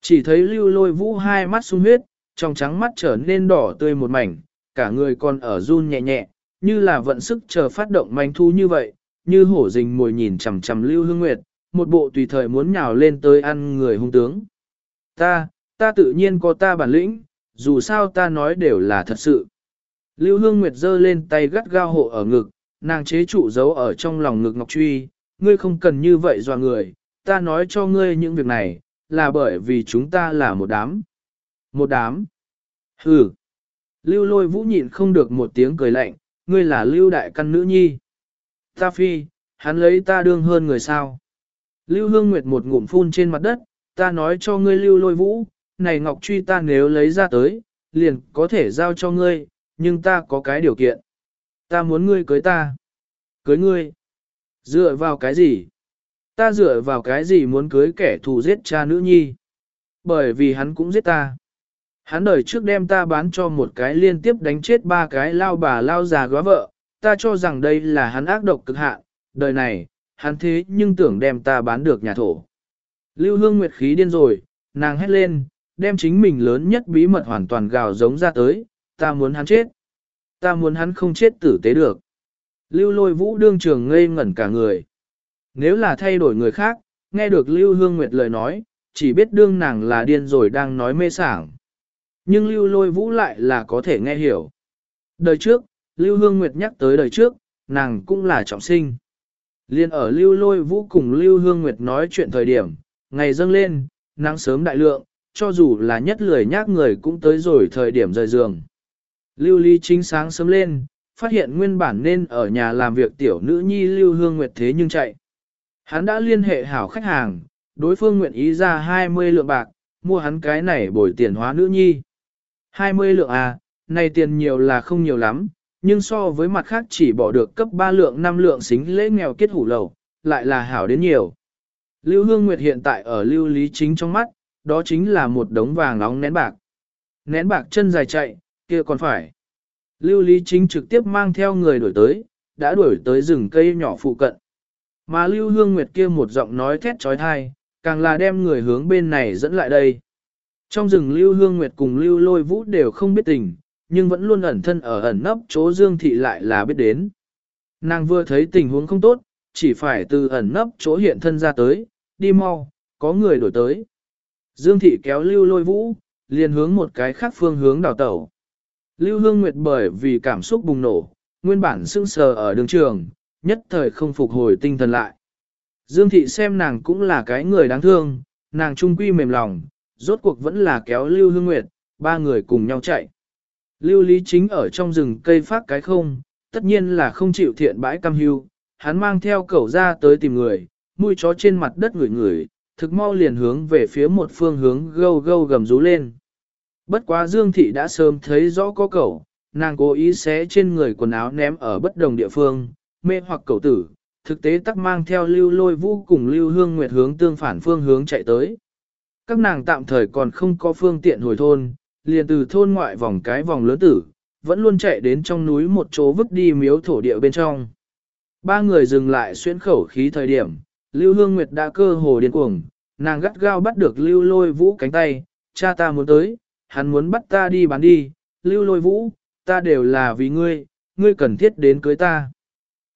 Chỉ thấy Lưu Lôi Vũ hai mắt sung huyết, trong trắng mắt trở nên đỏ tươi một mảnh, cả người còn ở run nhẹ nhẹ, như là vận sức chờ phát động manh thu như vậy, như hổ rình mồi nhìn chằm chằm Lưu Hương Nguyệt, một bộ tùy thời muốn nhào lên tới ăn người hung tướng. Ta, ta tự nhiên có ta bản lĩnh, dù sao ta nói đều là thật sự. Lưu Hương Nguyệt giơ lên tay gắt gao hộ ở ngực, nàng chế trụ giấu ở trong lòng ngực Ngọc Truy, ngươi không cần như vậy dọa người, ta nói cho ngươi những việc này, là bởi vì chúng ta là một đám. Một đám. Hừ. Lưu lôi vũ nhịn không được một tiếng cười lạnh, ngươi là lưu đại căn nữ nhi. Ta phi, hắn lấy ta đương hơn người sao. Lưu hương nguyệt một ngụm phun trên mặt đất, ta nói cho ngươi lưu lôi vũ, này ngọc truy ta nếu lấy ra tới, liền có thể giao cho ngươi, nhưng ta có cái điều kiện. Ta muốn ngươi cưới ta. Cưới ngươi. Dựa vào cái gì? Ta dựa vào cái gì muốn cưới kẻ thù giết cha nữ nhi? Bởi vì hắn cũng giết ta. Hắn đời trước đem ta bán cho một cái liên tiếp đánh chết ba cái lao bà lao già góa vợ, ta cho rằng đây là hắn ác độc cực hạn, đời này, hắn thế nhưng tưởng đem ta bán được nhà thổ. Lưu hương nguyệt khí điên rồi, nàng hét lên, đem chính mình lớn nhất bí mật hoàn toàn gào giống ra tới, ta muốn hắn chết. Ta muốn hắn không chết tử tế được. Lưu lôi vũ đương trường ngây ngẩn cả người. Nếu là thay đổi người khác, nghe được Lưu Hương Nguyệt lời nói, chỉ biết đương nàng là điên rồi đang nói mê sảng. Nhưng Lưu lôi vũ lại là có thể nghe hiểu. Đời trước, Lưu Hương Nguyệt nhắc tới đời trước, nàng cũng là trọng sinh. Liên ở Lưu lôi vũ cùng Lưu Hương Nguyệt nói chuyện thời điểm, ngày dâng lên, nắng sớm đại lượng, cho dù là nhất lười nhác người cũng tới rồi thời điểm rời giường. Lưu Ly chính sáng sớm lên, phát hiện nguyên bản nên ở nhà làm việc tiểu nữ nhi Lưu Hương Nguyệt thế nhưng chạy. Hắn đã liên hệ hảo khách hàng, đối phương nguyện ý ra 20 lượng bạc, mua hắn cái này bồi tiền hóa nữ nhi. 20 lượng à, này tiền nhiều là không nhiều lắm, nhưng so với mặt khác chỉ bỏ được cấp 3 lượng 5 lượng xính lễ nghèo kết hủ lầu, lại là hảo đến nhiều. Lưu Hương Nguyệt hiện tại ở Lưu Lý Chính trong mắt, đó chính là một đống vàng nóng nén bạc. Nén bạc chân dài chạy, kia còn phải. Lưu Lý Chính trực tiếp mang theo người đuổi tới, đã đuổi tới rừng cây nhỏ phụ cận. Mà Lưu Hương Nguyệt kia một giọng nói thét trói thai, càng là đem người hướng bên này dẫn lại đây. Trong rừng Lưu Hương Nguyệt cùng Lưu Lôi Vũ đều không biết tình, nhưng vẫn luôn ẩn thân ở ẩn nấp chỗ Dương Thị lại là biết đến. Nàng vừa thấy tình huống không tốt, chỉ phải từ ẩn nấp chỗ hiện thân ra tới, đi mau, có người đổi tới. Dương Thị kéo Lưu Lôi Vũ, liền hướng một cái khác phương hướng đào tẩu. Lưu Hương Nguyệt bởi vì cảm xúc bùng nổ, nguyên bản sưng sờ ở đường trường, nhất thời không phục hồi tinh thần lại. Dương Thị xem nàng cũng là cái người đáng thương, nàng trung quy mềm lòng, rốt cuộc vẫn là kéo Lưu Hương Nguyệt, ba người cùng nhau chạy. Lưu Lý Chính ở trong rừng cây phát cái không, tất nhiên là không chịu thiện bãi cam hưu, hắn mang theo cẩu ra tới tìm người, mũi chó trên mặt đất ngửi ngửi, thực mau liền hướng về phía một phương hướng gâu gâu gầm rú lên. Bất quá Dương Thị đã sớm thấy rõ có cẩu, nàng cố ý xé trên người quần áo ném ở bất đồng địa phương, mê hoặc cẩu tử, thực tế tắc mang theo lưu lôi vũ cùng lưu hương nguyệt hướng tương phản phương hướng chạy tới. Các nàng tạm thời còn không có phương tiện hồi thôn, liền từ thôn ngoại vòng cái vòng lớn tử, vẫn luôn chạy đến trong núi một chỗ vứt đi miếu thổ địa bên trong. Ba người dừng lại xuyên khẩu khí thời điểm, Lưu Hương Nguyệt đã cơ hồ điên cuồng, nàng gắt gao bắt được Lưu Lôi Vũ cánh tay, cha ta muốn tới, hắn muốn bắt ta đi bán đi, Lưu Lôi Vũ, ta đều là vì ngươi, ngươi cần thiết đến cưới ta.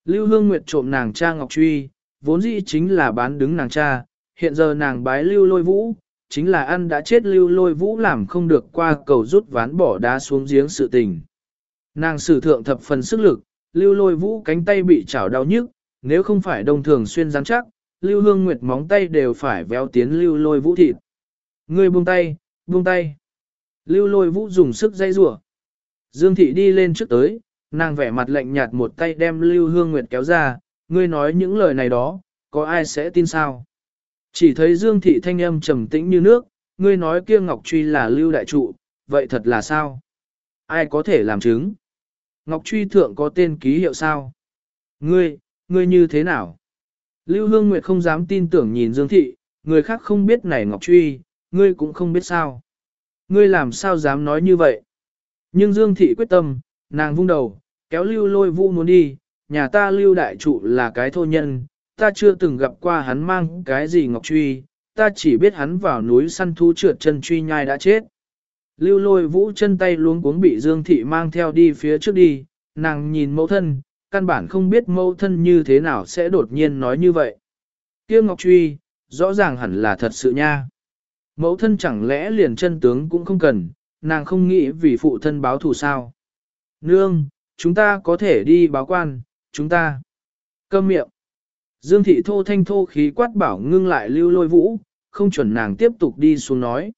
Lưu Hương Nguyệt trộm nàng cha Ngọc Truy, vốn dĩ chính là bán đứng nàng cha, hiện giờ nàng bái Lưu Lôi Vũ, chính là ăn đã chết Lưu Lôi Vũ làm không được qua cầu rút ván bỏ đá xuống giếng sự tình. Nàng sử thượng thập phần sức lực, Lưu Lôi Vũ cánh tay bị chảo đau nhức, nếu không phải đông thường xuyên rắn chắc, Lưu Hương Nguyệt móng tay đều phải véo tiến Lưu Lôi Vũ thịt. Ngươi buông tay, buông tay. Lưu Lôi Vũ dùng sức dây rủa. Dương Thị đi lên trước tới, nàng vẻ mặt lạnh nhạt một tay đem Lưu Hương Nguyệt kéo ra, ngươi nói những lời này đó, có ai sẽ tin sao? Chỉ thấy Dương Thị thanh âm trầm tĩnh như nước, ngươi nói kia Ngọc Truy là Lưu Đại Trụ, vậy thật là sao? Ai có thể làm chứng? Ngọc Truy thượng có tên ký hiệu sao? Ngươi, ngươi như thế nào? Lưu Hương Nguyệt không dám tin tưởng nhìn Dương Thị, người khác không biết này Ngọc Truy, ngươi cũng không biết sao. Ngươi làm sao dám nói như vậy? Nhưng Dương Thị quyết tâm, nàng vung đầu, kéo Lưu lôi vũ muốn đi, nhà ta Lưu Đại Trụ là cái thô nhân, ta chưa từng gặp qua hắn mang cái gì Ngọc Truy, ta chỉ biết hắn vào núi săn thú trượt chân truy nhai đã chết. Lưu lôi vũ chân tay luống cuống bị Dương Thị mang theo đi phía trước đi, nàng nhìn mẫu thân, căn bản không biết mẫu thân như thế nào sẽ đột nhiên nói như vậy. Kia Ngọc Truy, rõ ràng hẳn là thật sự nha. Mẫu thân chẳng lẽ liền chân tướng cũng không cần, nàng không nghĩ vì phụ thân báo thù sao. Nương, chúng ta có thể đi báo quan, chúng ta. Câm miệng. Dương thị thô thanh thô khí quát bảo ngưng lại lưu lôi vũ, không chuẩn nàng tiếp tục đi xuống nói.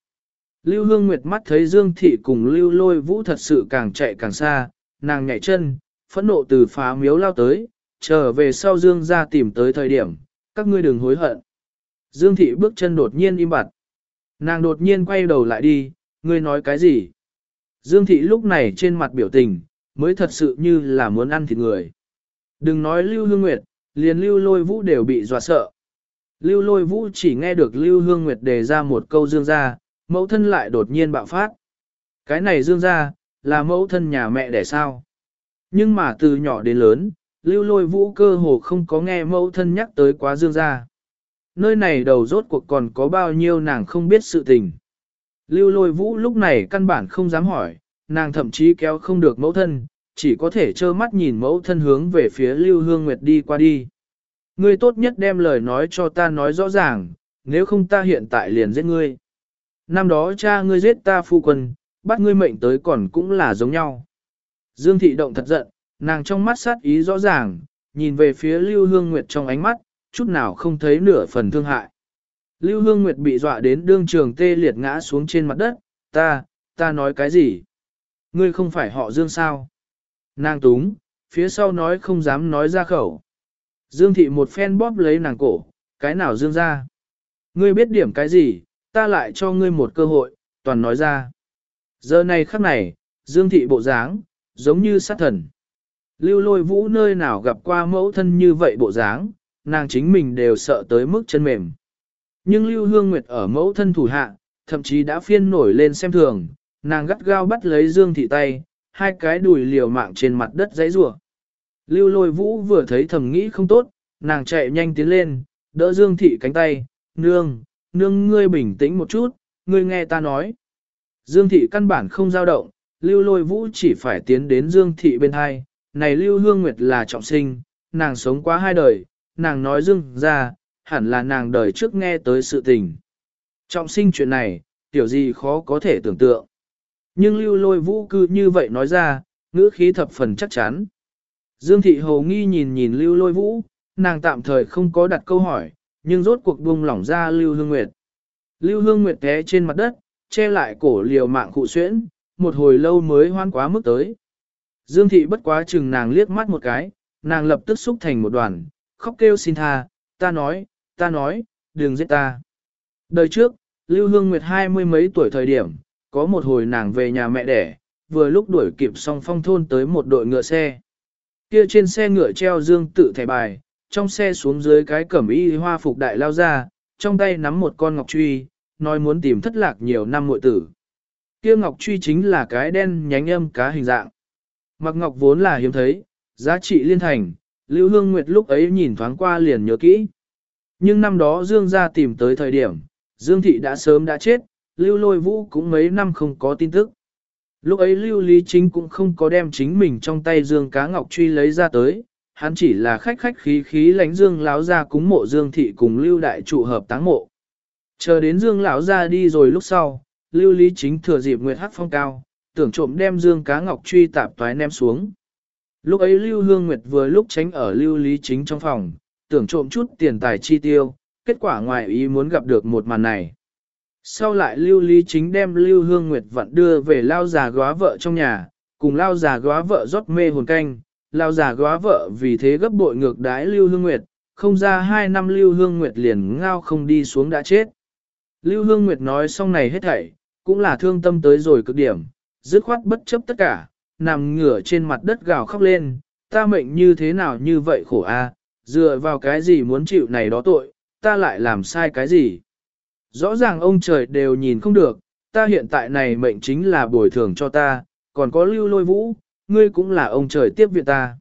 Lưu Hương Nguyệt mắt thấy Dương Thị cùng Lưu Lôi Vũ thật sự càng chạy càng xa, nàng nhảy chân, phẫn nộ từ phá miếu lao tới, trở về sau Dương ra tìm tới thời điểm, các ngươi đừng hối hận. Dương Thị bước chân đột nhiên im bặt. Nàng đột nhiên quay đầu lại đi, ngươi nói cái gì? Dương Thị lúc này trên mặt biểu tình, mới thật sự như là muốn ăn thịt người. Đừng nói Lưu Hương Nguyệt, liền Lưu Lôi Vũ đều bị dọa sợ. Lưu Lôi Vũ chỉ nghe được Lưu Hương Nguyệt đề ra một câu dương ra, mẫu thân lại đột nhiên bạo phát. Cái này dương ra, là mẫu thân nhà mẹ đẻ sao? Nhưng mà từ nhỏ đến lớn, lưu lôi vũ cơ hồ không có nghe mẫu thân nhắc tới quá dương ra. Nơi này đầu rốt cuộc còn có bao nhiêu nàng không biết sự tình. Lưu lôi vũ lúc này căn bản không dám hỏi, nàng thậm chí kéo không được mẫu thân, chỉ có thể trơ mắt nhìn mẫu thân hướng về phía lưu hương nguyệt đi qua đi. Ngươi tốt nhất đem lời nói cho ta nói rõ ràng, nếu không ta hiện tại liền giết ngươi. Năm đó cha ngươi giết ta phu quân, bắt ngươi mệnh tới còn cũng là giống nhau. Dương thị động thật giận, nàng trong mắt sát ý rõ ràng, nhìn về phía Lưu Hương Nguyệt trong ánh mắt, chút nào không thấy nửa phần thương hại. Lưu Hương Nguyệt bị dọa đến đương trường tê liệt ngã xuống trên mặt đất, ta, ta nói cái gì? Ngươi không phải họ Dương sao? Nàng túng, phía sau nói không dám nói ra khẩu. Dương thị một phen bóp lấy nàng cổ, cái nào Dương ra? Ngươi biết điểm cái gì, ta lại cho ngươi một cơ hội, toàn nói ra. Giờ này khắc này, Dương thị bộ dáng, giống như sát thần. Lưu lôi vũ nơi nào gặp qua mẫu thân như vậy bộ dáng, nàng chính mình đều sợ tới mức chân mềm. Nhưng Lưu Hương Nguyệt ở mẫu thân thủ hạ, thậm chí đã phiên nổi lên xem thường, nàng gắt gao bắt lấy Dương thị tay, hai cái đùi liều mạng trên mặt đất giấy rủa. Lưu lôi vũ vừa thấy thầm nghĩ không tốt, nàng chạy nhanh tiến lên, đỡ Dương thị cánh tay, nương, nương ngươi bình tĩnh một chút, ngươi nghe ta nói. Dương thị căn bản không dao động, lưu lôi vũ chỉ phải tiến đến Dương thị bên hai, này lưu hương nguyệt là trọng sinh, nàng sống quá hai đời, nàng nói dưng ra, hẳn là nàng đời trước nghe tới sự tình. Trọng sinh chuyện này, tiểu gì khó có thể tưởng tượng. Nhưng lưu lôi vũ cư như vậy nói ra, ngữ khí thập phần chắc chắn. Dương thị hầu nghi nhìn nhìn lưu lôi vũ, nàng tạm thời không có đặt câu hỏi, nhưng rốt cuộc buông lỏng ra Lưu Hương Nguyệt. Lưu Hương Nguyệt té trên mặt đất, che lại cổ liều mạng cụ xuyễn, một hồi lâu mới hoan quá mức tới. Dương thị bất quá chừng nàng liếc mắt một cái, nàng lập tức xúc thành một đoàn, khóc kêu xin tha, ta nói, ta nói, đừng giết ta. Đời trước, Lưu Hương Nguyệt hai mươi mấy tuổi thời điểm, có một hồi nàng về nhà mẹ đẻ, vừa lúc đuổi kịp xong phong thôn tới một đội ngựa xe. Kia trên xe ngựa treo dương tự thẻ bài, trong xe xuống dưới cái cẩm y hoa phục đại lao ra, trong tay nắm một con ngọc truy, nói muốn tìm thất lạc nhiều năm muội tử. Kia ngọc truy chính là cái đen nhánh âm cá hình dạng. Mặc ngọc vốn là hiếm thấy, giá trị liên thành, Lưu Hương Nguyệt lúc ấy nhìn thoáng qua liền nhớ kỹ. Nhưng năm đó Dương gia tìm tới thời điểm, Dương Thị đã sớm đã chết, Lưu Lôi Vũ cũng mấy năm không có tin tức. Lúc ấy Lưu Lý Chính cũng không có đem chính mình trong tay Dương Cá Ngọc Truy lấy ra tới, hắn chỉ là khách khách khí khí lánh Dương lão ra cúng mộ Dương Thị cùng Lưu Đại trụ hợp táng mộ. Chờ đến Dương lão ra đi rồi lúc sau, Lưu Lý Chính thừa dịp Nguyệt Hát phong cao, tưởng trộm đem Dương Cá Ngọc Truy tạp toái ném xuống. Lúc ấy Lưu Hương Nguyệt vừa lúc tránh ở Lưu Lý Chính trong phòng, tưởng trộm chút tiền tài chi tiêu, kết quả ngoài ý muốn gặp được một màn này. Sau lại Lưu Lý Chính đem Lưu Hương Nguyệt vận đưa về lao già góa vợ trong nhà, cùng lao già góa vợ rót mê hồn canh, lao già góa vợ vì thế gấp bội ngược đái Lưu Hương Nguyệt, không ra hai năm Lưu Hương Nguyệt liền ngao không đi xuống đã chết. Lưu Hương Nguyệt nói xong này hết thảy, cũng là thương tâm tới rồi cực điểm, dứt khoát bất chấp tất cả, nằm ngửa trên mặt đất gào khóc lên, ta mệnh như thế nào như vậy khổ a, dựa vào cái gì muốn chịu này đó tội, ta lại làm sai cái gì. Rõ ràng ông trời đều nhìn không được, ta hiện tại này mệnh chính là bồi thường cho ta, còn có lưu lôi vũ, ngươi cũng là ông trời tiếp viện ta.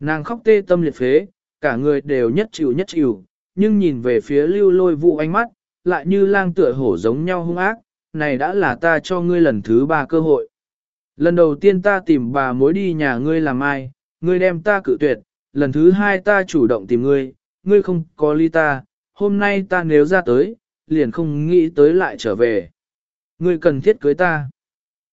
Nàng khóc tê tâm liệt phế, cả người đều nhất chịu nhất chịu, nhưng nhìn về phía lưu lôi vũ ánh mắt, lại như lang tựa hổ giống nhau hung ác, này đã là ta cho ngươi lần thứ ba cơ hội. Lần đầu tiên ta tìm bà mối đi nhà ngươi làm ai, ngươi đem ta cự tuyệt, lần thứ hai ta chủ động tìm ngươi, ngươi không có ly ta, hôm nay ta nếu ra tới, liền không nghĩ tới lại trở về. Ngươi cần thiết cưới ta.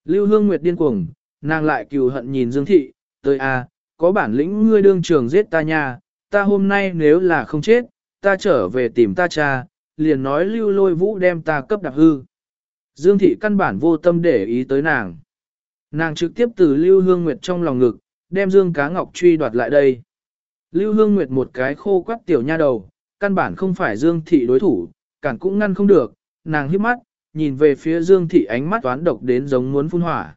Lưu Hương Nguyệt điên cuồng, nàng lại cừu hận nhìn Dương Thị, tới à, có bản lĩnh ngươi đương trường giết ta nha, ta hôm nay nếu là không chết, ta trở về tìm ta cha, liền nói lưu lôi vũ đem ta cấp đạp hư. Dương Thị căn bản vô tâm để ý tới nàng. Nàng trực tiếp từ Lưu Hương Nguyệt trong lòng ngực, đem Dương Cá Ngọc truy đoạt lại đây. Lưu Hương Nguyệt một cái khô quắt tiểu nha đầu, căn bản không phải Dương Thị đối thủ, cản cũng ngăn không được, nàng hiếp mắt, nhìn về phía Dương Thị ánh mắt toán độc đến giống muốn phun hỏa.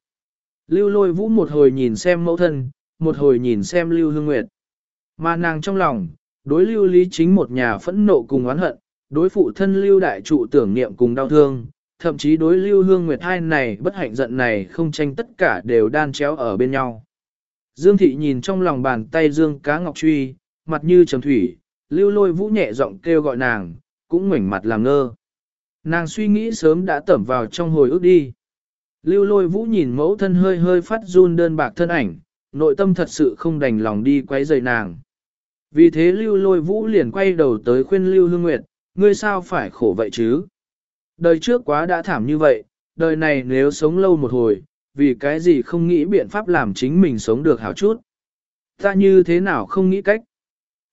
Lưu lôi vũ một hồi nhìn xem mẫu thân, một hồi nhìn xem Lưu Hương Nguyệt. Mà nàng trong lòng, đối Lưu Lý chính một nhà phẫn nộ cùng oán hận, đối phụ thân Lưu Đại Trụ tưởng niệm cùng đau thương, thậm chí đối Lưu Hương Nguyệt hai này bất hạnh giận này không tranh tất cả đều đan chéo ở bên nhau. Dương Thị nhìn trong lòng bàn tay Dương Cá Ngọc Truy, mặt như trầm thủy, Lưu lôi vũ nhẹ giọng kêu gọi nàng, cũng ngoảnh mặt làm ngơ. Nàng suy nghĩ sớm đã tẩm vào trong hồi ức đi. Lưu lôi vũ nhìn mẫu thân hơi hơi phát run đơn bạc thân ảnh, nội tâm thật sự không đành lòng đi quấy rầy nàng. Vì thế lưu lôi vũ liền quay đầu tới khuyên lưu hương nguyệt, ngươi sao phải khổ vậy chứ? Đời trước quá đã thảm như vậy, đời này nếu sống lâu một hồi, vì cái gì không nghĩ biện pháp làm chính mình sống được hảo chút. Ta như thế nào không nghĩ cách?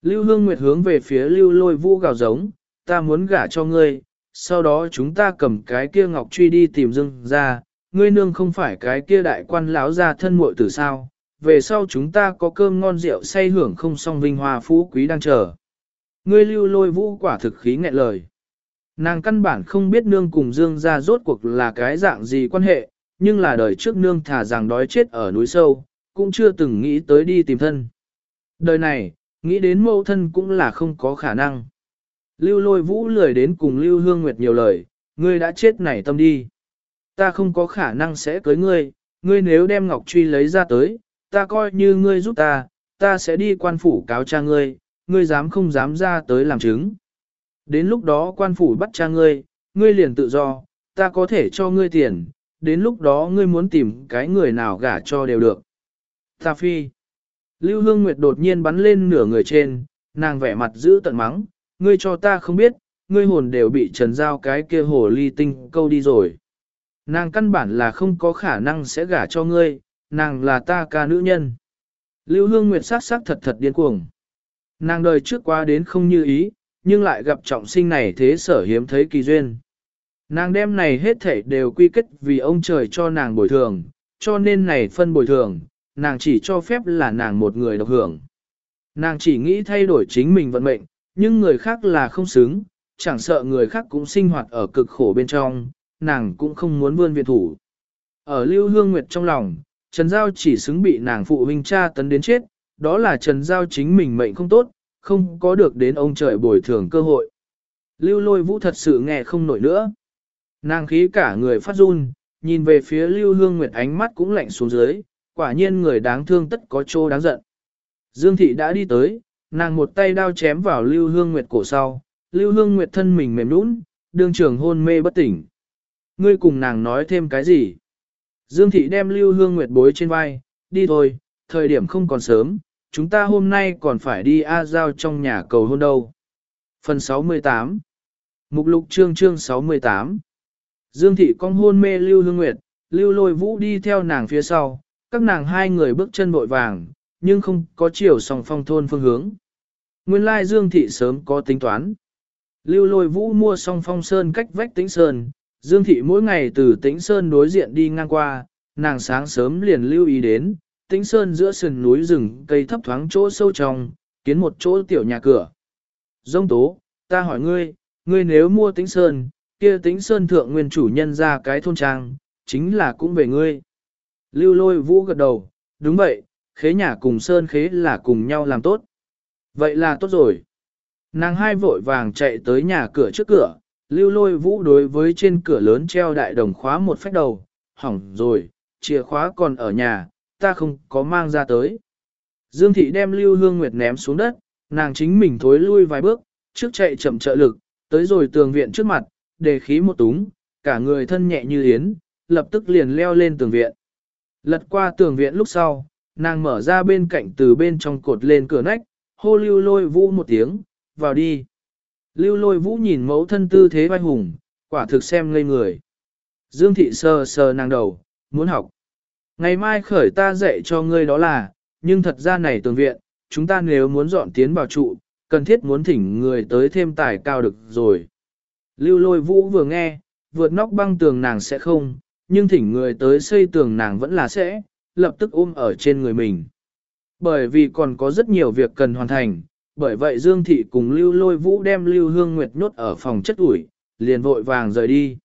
Lưu Hương Nguyệt hướng về phía Lưu Lôi Vũ gào giống, ta muốn gả cho ngươi, sau đó chúng ta cầm cái kia ngọc truy đi tìm Dương ra, ngươi nương không phải cái kia đại quan lão ra thân muội từ sao, về sau chúng ta có cơm ngon rượu say hưởng không song vinh hoa phú quý đang chờ. Ngươi lưu lôi vũ quả thực khí nghẹn lời. Nàng căn bản không biết nương cùng dương ra rốt cuộc là cái dạng gì quan hệ, nhưng là đời trước nương thả rằng đói chết ở núi sâu, cũng chưa từng nghĩ tới đi tìm thân. Đời này, nghĩ đến mâu thân cũng là không có khả năng. Lưu lôi vũ lười đến cùng Lưu Hương Nguyệt nhiều lời, ngươi đã chết nảy tâm đi. Ta không có khả năng sẽ cưới ngươi, ngươi nếu đem Ngọc Truy lấy ra tới, ta coi như ngươi giúp ta, ta sẽ đi quan phủ cáo cha ngươi, ngươi dám không dám ra tới làm chứng. Đến lúc đó quan phủ bắt cha ngươi, ngươi liền tự do, ta có thể cho ngươi tiền, đến lúc đó ngươi muốn tìm cái người nào gả cho đều được. Ta phi. Lưu Hương Nguyệt đột nhiên bắn lên nửa người trên, nàng vẻ mặt giữ tận mắng, ngươi cho ta không biết, ngươi hồn đều bị trần giao cái kia hồ ly tinh câu đi rồi. Nàng căn bản là không có khả năng sẽ gả cho ngươi, nàng là ta ca nữ nhân. Lưu Hương Nguyệt sát sát thật thật điên cuồng. Nàng đời trước qua đến không như ý, nhưng lại gặp trọng sinh này thế sở hiếm thấy kỳ duyên. Nàng đem này hết thảy đều quy kết vì ông trời cho nàng bồi thường, cho nên này phân bồi thường, nàng chỉ cho phép là nàng một người độc hưởng. Nàng chỉ nghĩ thay đổi chính mình vận mệnh, nhưng người khác là không xứng, chẳng sợ người khác cũng sinh hoạt ở cực khổ bên trong, nàng cũng không muốn vươn viện thủ. Ở Lưu Hương Nguyệt trong lòng, Trần Giao chỉ xứng bị nàng phụ huynh cha tấn đến chết, đó là Trần Giao chính mình mệnh không tốt, không có được đến ông trời bồi thường cơ hội. Lưu lôi vũ thật sự nghe không nổi nữa. Nàng khí cả người phát run, nhìn về phía Lưu Hương Nguyệt ánh mắt cũng lạnh xuống dưới, quả nhiên người đáng thương tất có chỗ đáng giận. Dương Thị đã đi tới, nàng một tay đao chém vào Lưu Hương Nguyệt cổ sau, Lưu Hương Nguyệt thân mình mềm nũng, đương trường hôn mê bất tỉnh. Ngươi cùng nàng nói thêm cái gì? Dương Thị đem Lưu Hương Nguyệt bối trên vai, đi thôi, thời điểm không còn sớm, chúng ta hôm nay còn phải đi A Giao trong nhà cầu hôn đâu. Phần 68 Mục lục chương chương 68 Dương Thị con hôn mê Lưu Hương Nguyệt, Lưu Lôi Vũ đi theo nàng phía sau, các nàng hai người bước chân vội vàng, nhưng không có chiều song phong thôn phương hướng. Nguyên lai Dương Thị sớm có tính toán. Lưu Lôi Vũ mua song phong sơn cách vách tĩnh sơn, Dương Thị mỗi ngày từ tĩnh sơn đối diện đi ngang qua, nàng sáng sớm liền lưu ý đến, tĩnh sơn giữa sườn núi rừng cây thấp thoáng chỗ sâu trong, kiến một chỗ tiểu nhà cửa. Dông tố, ta hỏi ngươi, ngươi nếu mua tĩnh sơn, kia tĩnh sơn thượng nguyên chủ nhân ra cái thôn trang, chính là cũng về ngươi. Lưu lôi vũ gật đầu, đúng vậy, khế nhà cùng sơn khế là cùng nhau làm tốt. Vậy là tốt rồi. Nàng hai vội vàng chạy tới nhà cửa trước cửa, lưu lôi vũ đối với trên cửa lớn treo đại đồng khóa một phách đầu, hỏng rồi, chìa khóa còn ở nhà, ta không có mang ra tới. Dương thị đem lưu hương nguyệt ném xuống đất, nàng chính mình thối lui vài bước, trước chạy chậm trợ lực, tới rồi tường viện trước mặt, đề khí một túng, cả người thân nhẹ như yến, lập tức liền leo lên tường viện. Lật qua tường viện lúc sau, nàng mở ra bên cạnh từ bên trong cột lên cửa nách, hô lưu lôi vũ một tiếng, vào đi. Lưu lôi vũ nhìn mẫu thân tư thế vai hùng, quả thực xem ngây người. Dương thị sờ sờ nàng đầu, muốn học. Ngày mai khởi ta dạy cho ngươi đó là, nhưng thật ra này tường viện, chúng ta nếu muốn dọn tiến vào trụ, cần thiết muốn thỉnh người tới thêm tài cao được rồi. Lưu lôi vũ vừa nghe, vượt nóc băng tường nàng sẽ không, nhưng thỉnh người tới xây tường nàng vẫn là sẽ, lập tức ôm ở trên người mình. Bởi vì còn có rất nhiều việc cần hoàn thành, bởi vậy Dương Thị cùng Lưu Lôi Vũ đem Lưu Hương Nguyệt nhốt ở phòng chất ủi, liền vội vàng rời đi.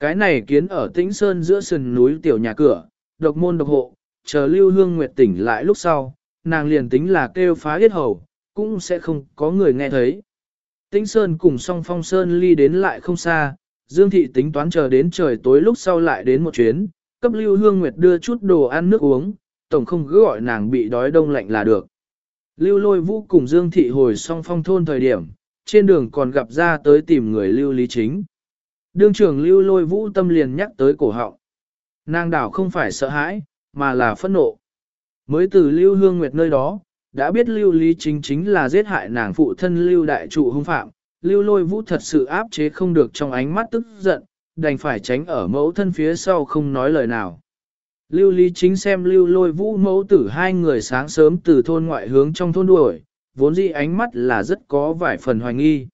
Cái này kiến ở tĩnh sơn giữa sườn núi tiểu nhà cửa, độc môn độc hộ, chờ Lưu Hương Nguyệt tỉnh lại lúc sau, nàng liền tính là kêu phá yết hầu, cũng sẽ không có người nghe thấy. Tĩnh Sơn cùng song phong Sơn ly đến lại không xa, Dương Thị tính toán chờ đến trời tối lúc sau lại đến một chuyến, cấp Lưu Hương Nguyệt đưa chút đồ ăn nước uống, tổng không cứ gọi nàng bị đói đông lạnh là được. Lưu lôi vũ cùng Dương Thị hồi song phong thôn thời điểm, trên đường còn gặp ra tới tìm người Lưu Lý Chính. Đương trưởng Lưu lôi vũ tâm liền nhắc tới cổ họng. Nàng đảo không phải sợ hãi, mà là phẫn nộ. Mới từ Lưu Hương Nguyệt nơi đó, đã biết Lưu Lý Chính chính là giết hại nàng phụ thân Lưu Đại Trụ hung phạm. Lưu lôi vũ thật sự áp chế không được trong ánh mắt tức giận, đành phải tránh ở mẫu thân phía sau không nói lời nào. Lưu Lý Chính xem Lưu lôi vũ mẫu tử hai người sáng sớm từ thôn ngoại hướng trong thôn đuổi, vốn dĩ ánh mắt là rất có vài phần hoài nghi.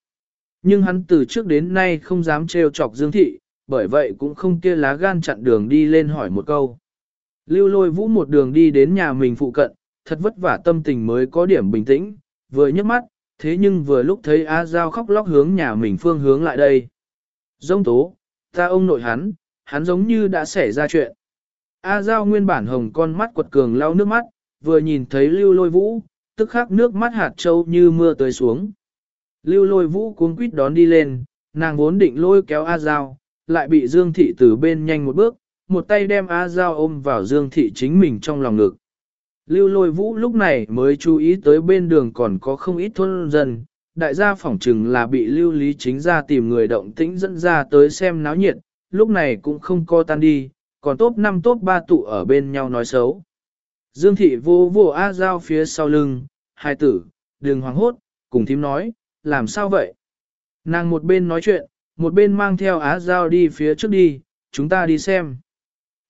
Nhưng hắn từ trước đến nay không dám trêu chọc Dương Thị, bởi vậy cũng không kia lá gan chặn đường đi lên hỏi một câu. Lưu lôi vũ một đường đi đến nhà mình phụ cận, thật vất vả tâm tình mới có điểm bình tĩnh, vừa nhấc mắt, thế nhưng vừa lúc thấy A Giao khóc lóc hướng nhà mình phương hướng lại đây. Dông tố, ta ông nội hắn, hắn giống như đã xảy ra chuyện. A Giao nguyên bản hồng con mắt quật cường lau nước mắt, vừa nhìn thấy lưu lôi vũ, tức khắc nước mắt hạt trâu như mưa tới xuống. Lưu lôi vũ cuống quýt đón đi lên, nàng vốn định lôi kéo A Giao, lại bị Dương Thị từ bên nhanh một bước, một tay đem A Giao ôm vào Dương Thị chính mình trong lòng ngực. Lưu lôi vũ lúc này mới chú ý tới bên đường còn có không ít thôn dân, đại gia phỏng chừng là bị lưu lý chính ra tìm người động tĩnh dẫn ra tới xem náo nhiệt, lúc này cũng không co tan đi, còn top 5 top 3 tụ ở bên nhau nói xấu. Dương thị vô vô A Giao phía sau lưng, hai tử, Đường Hoàng hốt, cùng thím nói, làm sao vậy? Nàng một bên nói chuyện, một bên mang theo Á Giao đi phía trước đi, chúng ta đi xem.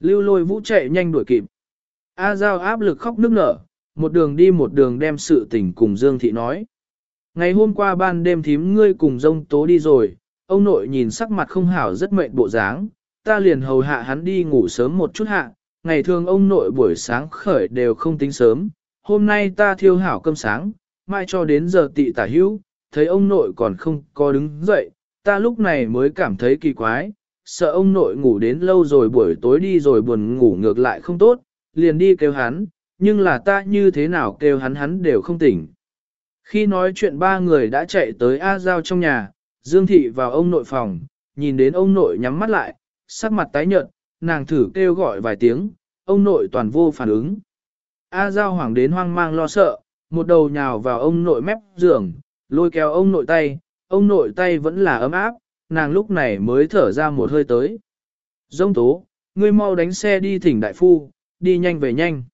Lưu lôi vũ chạy nhanh đuổi kịp. A Giao áp lực khóc nức nở, một đường đi một đường đem sự tình cùng Dương Thị nói. Ngày hôm qua ban đêm thím ngươi cùng dông tố đi rồi, ông nội nhìn sắc mặt không hảo rất mệt bộ dáng, ta liền hầu hạ hắn đi ngủ sớm một chút hạ, ngày thường ông nội buổi sáng khởi đều không tính sớm, hôm nay ta thiêu hảo cơm sáng, mai cho đến giờ tị tả hữu, thấy ông nội còn không có đứng dậy, ta lúc này mới cảm thấy kỳ quái, sợ ông nội ngủ đến lâu rồi buổi tối đi rồi buồn ngủ ngược lại không tốt, liền đi kêu hắn, nhưng là ta như thế nào kêu hắn hắn đều không tỉnh. Khi nói chuyện ba người đã chạy tới A Giao trong nhà, Dương Thị vào ông nội phòng, nhìn đến ông nội nhắm mắt lại, sắc mặt tái nhợt, nàng thử kêu gọi vài tiếng, ông nội toàn vô phản ứng. A Giao hoảng đến hoang mang lo sợ, một đầu nhào vào ông nội mép giường, lôi kéo ông nội tay, ông nội tay vẫn là ấm áp, nàng lúc này mới thở ra một hơi tới. Dông tố, ngươi mau đánh xe đi thỉnh đại phu, đi nhanh về nhanh.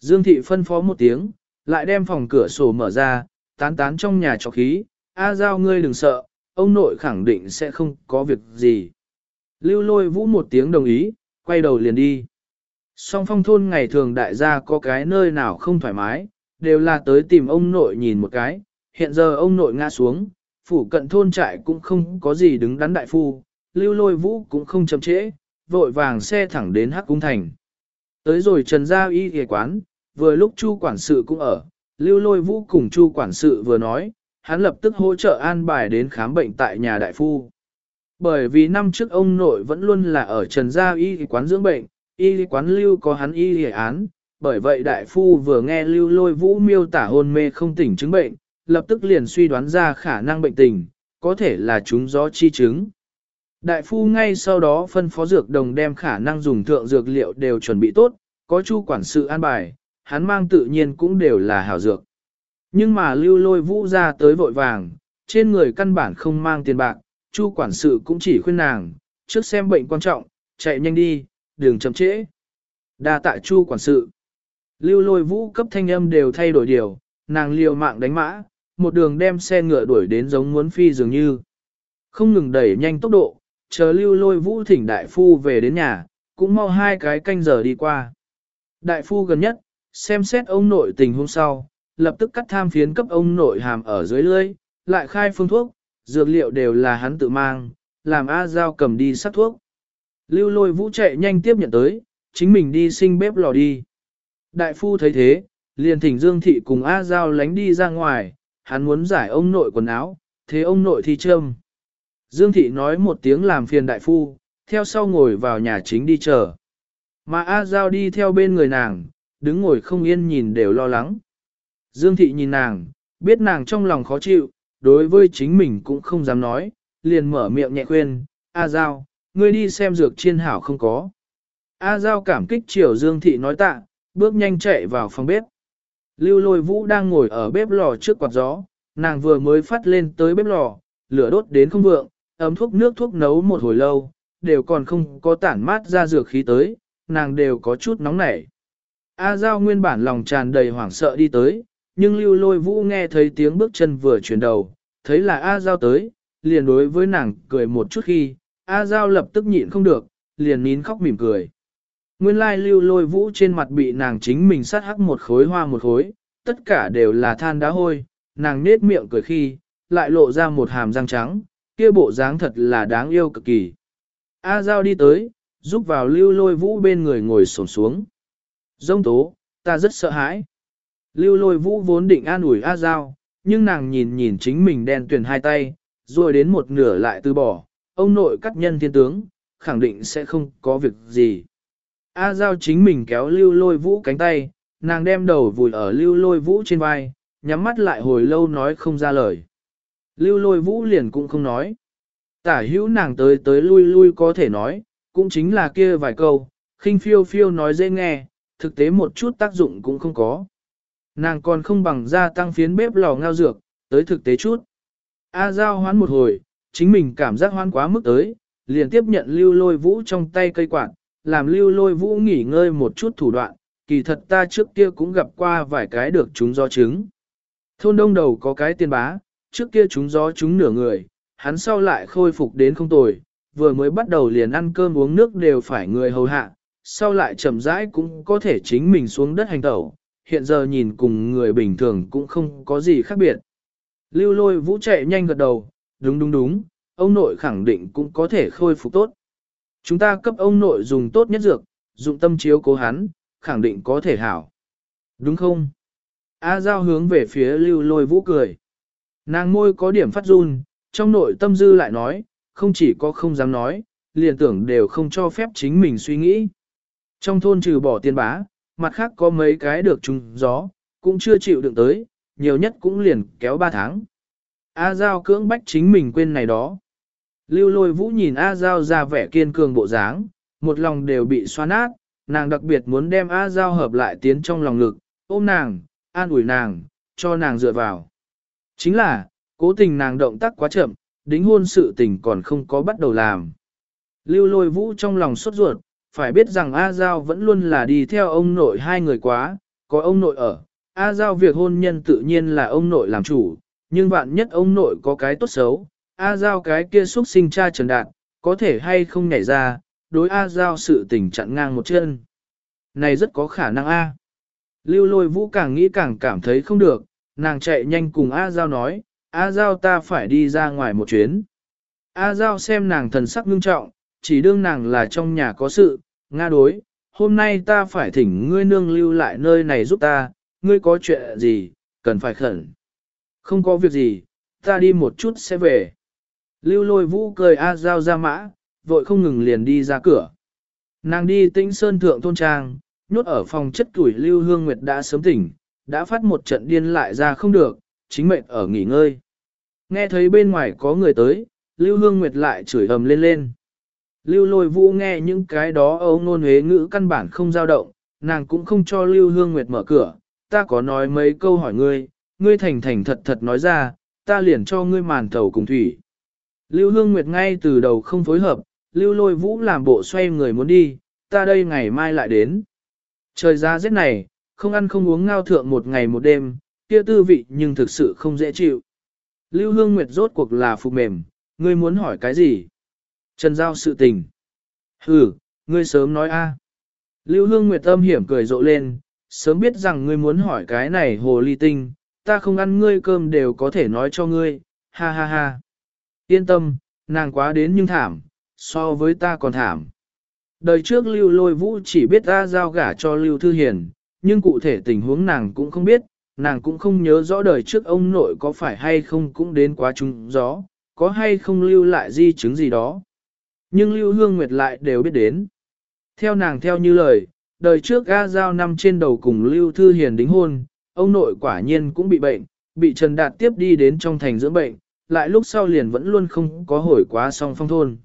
Dương thị phân phó một tiếng, lại đem phòng cửa sổ mở ra, tán tán trong nhà trọc khí, A Giao ngươi đừng sợ, ông nội khẳng định sẽ không có việc gì. Lưu lôi vũ một tiếng đồng ý, quay đầu liền đi. Song phong thôn ngày thường đại gia có cái nơi nào không thoải mái, đều là tới tìm ông nội nhìn một cái, hiện giờ ông nội ngã xuống, phủ cận thôn trại cũng không có gì đứng đắn đại phu, lưu lôi vũ cũng không chậm trễ, vội vàng xe thẳng đến Hắc Cung Thành. Tới rồi trần gia y ghề quán, vừa lúc chu quản sự cũng ở, lưu lôi vũ cùng chu quản sự vừa nói, hắn lập tức hỗ trợ an bài đến khám bệnh tại nhà đại phu. Bởi vì năm trước ông nội vẫn luôn là ở trần gia y quán dưỡng bệnh, y quán lưu có hắn y án, bởi vậy đại phu vừa nghe lưu lôi vũ miêu tả hôn mê không tỉnh chứng bệnh, lập tức liền suy đoán ra khả năng bệnh tình, có thể là chúng gió chi chứng. Đại phu ngay sau đó phân phó dược đồng đem khả năng dùng thượng dược liệu đều chuẩn bị tốt, có chu quản sự an bài, hắn mang tự nhiên cũng đều là hảo dược. Nhưng mà lưu lôi vũ ra tới vội vàng, trên người căn bản không mang tiền bạc, chu quản sự cũng chỉ khuyên nàng, trước xem bệnh quan trọng, chạy nhanh đi, đừng chậm trễ. Đa tạ chu quản sự. Lưu lôi vũ cấp thanh âm đều thay đổi điều, nàng liều mạng đánh mã, một đường đem xe ngựa đuổi đến giống muốn phi dường như. Không ngừng đẩy nhanh tốc độ, chờ lưu lôi vũ thỉnh đại phu về đến nhà, cũng mau hai cái canh giờ đi qua. Đại phu gần nhất, xem xét ông nội tình hôm sau, lập tức cắt tham phiến cấp ông nội hàm ở dưới lưỡi, lại khai phương thuốc, dược liệu đều là hắn tự mang, làm A Giao cầm đi sắc thuốc. Lưu lôi vũ chạy nhanh tiếp nhận tới, chính mình đi sinh bếp lò đi. Đại phu thấy thế, liền thỉnh Dương Thị cùng A Giao lánh đi ra ngoài, hắn muốn giải ông nội quần áo, thế ông nội thi châm. Dương Thị nói một tiếng làm phiền đại phu, theo sau ngồi vào nhà chính đi chờ. Mà A Giao đi theo bên người nàng, đứng ngồi không yên nhìn đều lo lắng. Dương Thị nhìn nàng, biết nàng trong lòng khó chịu, đối với chính mình cũng không dám nói, liền mở miệng nhẹ khuyên, A Giao, ngươi đi xem dược chiên hảo không có. A Giao cảm kích chiều Dương Thị nói tạ, bước nhanh chạy vào phòng bếp. Lưu lôi vũ đang ngồi ở bếp lò trước quạt gió, nàng vừa mới phát lên tới bếp lò, lửa đốt đến không vượng, ấm thuốc nước thuốc nấu một hồi lâu, đều còn không có tản mát ra dược khí tới, nàng đều có chút nóng nảy. A Giao nguyên bản lòng tràn đầy hoảng sợ đi tới, nhưng lưu lôi vũ nghe thấy tiếng bước chân vừa chuyển đầu, thấy là A Giao tới, liền đối với nàng cười một chút khi, A Giao lập tức nhịn không được, liền nín khóc mỉm cười. Nguyên lai lưu lôi vũ trên mặt bị nàng chính mình sát hắc một khối hoa một khối, tất cả đều là than đá hôi, nàng nết miệng cười khi, lại lộ ra một hàm răng trắng, kia bộ dáng thật là đáng yêu cực kỳ. A Giao đi tới, giúp vào lưu lôi vũ bên người ngồi xổm xuống. Dông tố, ta rất sợ hãi. Lưu lôi vũ vốn định an ủi A Giao, nhưng nàng nhìn nhìn chính mình đen tuyển hai tay, rồi đến một nửa lại từ bỏ, ông nội cắt nhân thiên tướng, khẳng định sẽ không có việc gì. A Giao chính mình kéo lưu lôi vũ cánh tay, nàng đem đầu vùi ở lưu lôi vũ trên vai, nhắm mắt lại hồi lâu nói không ra lời. Lưu lôi vũ liền cũng không nói. Tả hữu nàng tới tới lui lui có thể nói, cũng chính là kia vài câu, khinh phiêu phiêu nói dễ nghe, thực tế một chút tác dụng cũng không có. Nàng còn không bằng gia tăng phiến bếp lò ngao dược, tới thực tế chút. A Giao hoán một hồi, chính mình cảm giác hoán quá mức tới, liền tiếp nhận lưu lôi vũ trong tay cây quạt, làm lưu lôi vũ nghỉ ngơi một chút thủ đoạn, kỳ thật ta trước kia cũng gặp qua vài cái được chúng do trứng. Thôn đông đầu có cái tiền bá, trước kia chúng gió chúng nửa người, hắn sau lại khôi phục đến không tồi, vừa mới bắt đầu liền ăn cơm uống nước đều phải người hầu hạ, sau lại chậm rãi cũng có thể chính mình xuống đất hành tẩu, hiện giờ nhìn cùng người bình thường cũng không có gì khác biệt. Lưu lôi vũ chạy nhanh gật đầu, đúng đúng đúng, ông nội khẳng định cũng có thể khôi phục tốt. Chúng ta cấp ông nội dùng tốt nhất dược, dụng tâm chiếu cố hắn, khẳng định có thể hảo. Đúng không? A Giao hướng về phía lưu lôi vũ cười. Nàng môi có điểm phát run, trong nội tâm dư lại nói, không chỉ có không dám nói, liền tưởng đều không cho phép chính mình suy nghĩ. Trong thôn trừ bỏ tiền bá, mặt khác có mấy cái được trùng gió, cũng chưa chịu đựng tới, nhiều nhất cũng liền kéo 3 tháng. A Giao cưỡng bách chính mình quên này đó. Lưu lôi vũ nhìn A Giao ra vẻ kiên cường bộ dáng, một lòng đều bị xoa nát, nàng đặc biệt muốn đem A Giao hợp lại tiến trong lòng lực, ôm nàng, an ủi nàng, cho nàng dựa vào. Chính là, cố tình nàng động tác quá chậm, đính hôn sự tình còn không có bắt đầu làm. Lưu lôi vũ trong lòng sốt ruột, phải biết rằng A Giao vẫn luôn là đi theo ông nội hai người quá, có ông nội ở. A Giao việc hôn nhân tự nhiên là ông nội làm chủ, nhưng vạn nhất ông nội có cái tốt xấu, A Giao cái kia xuất sinh cha trần đạt, có thể hay không nhảy ra, đối A Giao sự tình chặn ngang một chân. Này rất có khả năng A. Lưu lôi vũ càng nghĩ càng cảm thấy không được, nàng chạy nhanh cùng A Giao nói, A Giao ta phải đi ra ngoài một chuyến. A Giao xem nàng thần sắc ngưng trọng, chỉ đương nàng là trong nhà có sự, Nga đối, hôm nay ta phải thỉnh ngươi nương lưu lại nơi này giúp ta, ngươi có chuyện gì, cần phải khẩn. Không có việc gì, ta đi một chút sẽ về. Lưu lôi vũ cười A Giao ra mã, vội không ngừng liền đi ra cửa. Nàng đi tĩnh sơn thượng thôn trang, nhốt ở phòng chất tuổi Lưu Hương Nguyệt đã sớm tỉnh, đã phát một trận điên lại ra không được, chính mệnh ở nghỉ ngơi. Nghe thấy bên ngoài có người tới, Lưu Hương Nguyệt lại chửi ầm lên lên. Lưu lôi vũ nghe những cái đó ấu nôn huế ngữ căn bản không dao động, nàng cũng không cho Lưu Hương Nguyệt mở cửa, ta có nói mấy câu hỏi ngươi, ngươi thành thành thật thật nói ra, ta liền cho ngươi màn thầu cùng thủy. Lưu Hương Nguyệt ngay từ đầu không phối hợp, Lưu lôi vũ làm bộ xoay người muốn đi, ta đây ngày mai lại đến. Trời ra rét này, không ăn không uống ngao thượng một ngày một đêm, kia tư vị nhưng thực sự không dễ chịu. Lưu Hương Nguyệt rốt cuộc là phục mềm, ngươi muốn hỏi cái gì? Trần Giao sự tình. Ừ, ngươi sớm nói a. Lưu Hương Nguyệt âm hiểm cười rộ lên, sớm biết rằng ngươi muốn hỏi cái này hồ ly tinh, ta không ăn ngươi cơm đều có thể nói cho ngươi, ha ha ha. Yên tâm, nàng quá đến nhưng thảm, so với ta còn thảm. Đời trước Lưu Lôi Vũ chỉ biết ta giao gả cho Lưu Thư Hiền, nhưng cụ thể tình huống nàng cũng không biết, nàng cũng không nhớ rõ đời trước ông nội có phải hay không cũng đến quá trúng gió, có hay không lưu lại di chứng gì đó. Nhưng Lưu Hương Nguyệt lại đều biết đến. Theo nàng theo như lời, đời trước A giao năm trên đầu cùng Lưu Thư Hiền đính hôn, ông nội quả nhiên cũng bị bệnh, bị Trần Đạt tiếp đi đến trong thành dưỡng bệnh, lại lúc sau liền vẫn luôn không có hồi quá song phong thôn.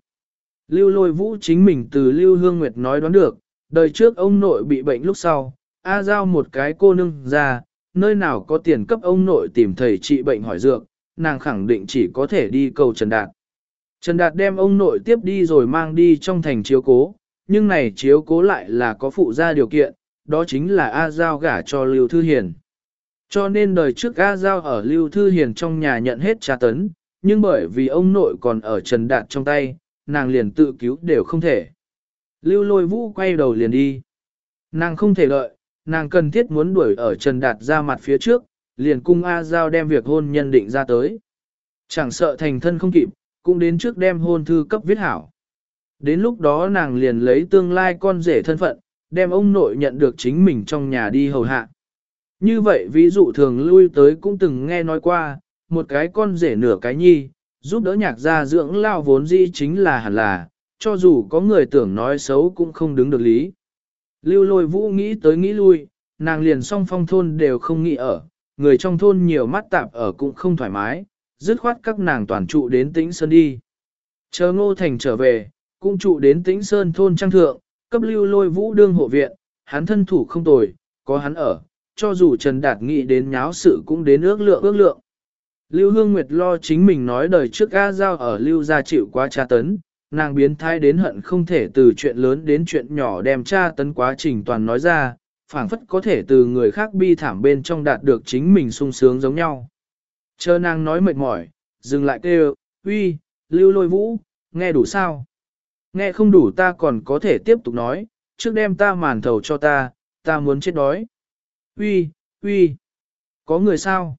Lưu lôi vũ chính mình từ Lưu Hương Nguyệt nói đoán được, đời trước ông nội bị bệnh lúc sau, A Giao một cái cô nương ra, nơi nào có tiền cấp ông nội tìm thầy trị bệnh hỏi dược, nàng khẳng định chỉ có thể đi cầu Trần Đạt. Trần Đạt đem ông nội tiếp đi rồi mang đi trong thành chiếu cố, nhưng này chiếu cố lại là có phụ gia điều kiện, đó chính là A Giao gả cho Lưu Thư Hiền. Cho nên đời trước A Giao ở Lưu Thư Hiền trong nhà nhận hết trà tấn, nhưng bởi vì ông nội còn ở Trần Đạt trong tay, nàng liền tự cứu đều không thể. Lưu lôi vũ quay đầu liền đi. Nàng không thể lợi, nàng cần thiết muốn đuổi ở Trần Đạt ra mặt phía trước, liền cung A Giao đem việc hôn nhân định ra tới. Chẳng sợ thành thân không kịp, cũng đến trước đem hôn thư cấp viết hảo. Đến lúc đó nàng liền lấy tương lai con rể thân phận, đem ông nội nhận được chính mình trong nhà đi hầu hạ. Như vậy ví dụ thường lui tới cũng từng nghe nói qua, một cái con rể nửa cái nhi, giúp đỡ nhạc gia dưỡng lao vốn dĩ chính là hẳn là, cho dù có người tưởng nói xấu cũng không đứng được lý. Lưu lôi vũ nghĩ tới nghĩ lui, nàng liền song phong thôn đều không nghĩ ở, người trong thôn nhiều mắt tạp ở cũng không thoải mái, dứt khoát các nàng toàn trụ đến tĩnh sơn đi. Chờ ngô thành trở về, cũng trụ đến tĩnh sơn thôn trang thượng, cấp lưu lôi vũ đương hộ viện, hắn thân thủ không tồi, có hắn ở, cho dù Trần Đạt nghĩ đến nháo sự cũng đến ước lượng ước lượng. Lưu Hương Nguyệt lo chính mình nói đời trước A Giao ở Lưu gia chịu quá tra tấn, nàng biến thái đến hận không thể từ chuyện lớn đến chuyện nhỏ đem tra tấn quá trình toàn nói ra, phảng phất có thể từ người khác bi thảm bên trong đạt được chính mình sung sướng giống nhau. Chờ nàng nói mệt mỏi, dừng lại kêu, uy, lưu lôi vũ, nghe đủ sao? Nghe không đủ ta còn có thể tiếp tục nói, trước đem ta màn thầu cho ta, ta muốn chết đói. Uy, uy, có người sao?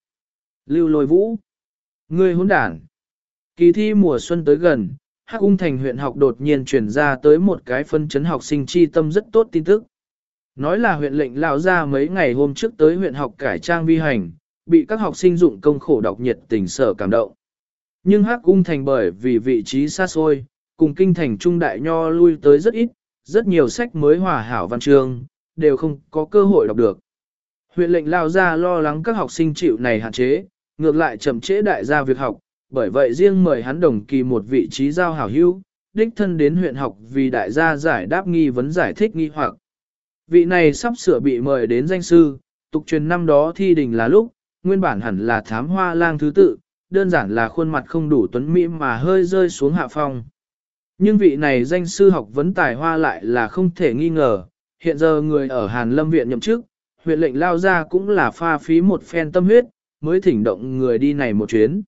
Lưu lôi vũ, ngươi hỗn đản. Kỳ thi mùa xuân tới gần, Hắc Ung Thành huyện học đột nhiên chuyển ra tới một cái phân chấn học sinh chi tâm rất tốt tin tức. Nói là huyện lệnh lão ra mấy ngày hôm trước tới huyện học cải trang vi hành, bị các học sinh dụng công khổ đọc nhiệt tình sở cảm động. Nhưng Hắc Ung Thành bởi vì vị trí xa xôi, cùng kinh thành trung đại nho lui tới rất ít, rất nhiều sách mới hòa hảo văn chương, đều không có cơ hội đọc được. Huyện lệnh lao ra lo lắng các học sinh chịu này hạn chế, ngược lại chậm trễ đại gia việc học, bởi vậy riêng mời hắn đồng kỳ một vị trí giao hảo hữu, đích thân đến huyện học vì đại gia giải đáp nghi vấn giải thích nghi hoặc. Vị này sắp sửa bị mời đến danh sư, tục truyền năm đó thi đình là lúc, nguyên bản hẳn là thám hoa lang thứ tự, đơn giản là khuôn mặt không đủ tuấn mỹ mà hơi rơi xuống hạ phong. Nhưng vị này danh sư học vấn tài hoa lại là không thể nghi ngờ, hiện giờ người ở Hàn Lâm Viện nhậm chức, huyện lệnh lao ra cũng là pha phí một phen tâm huyết, mới thỉnh động người đi này một chuyến.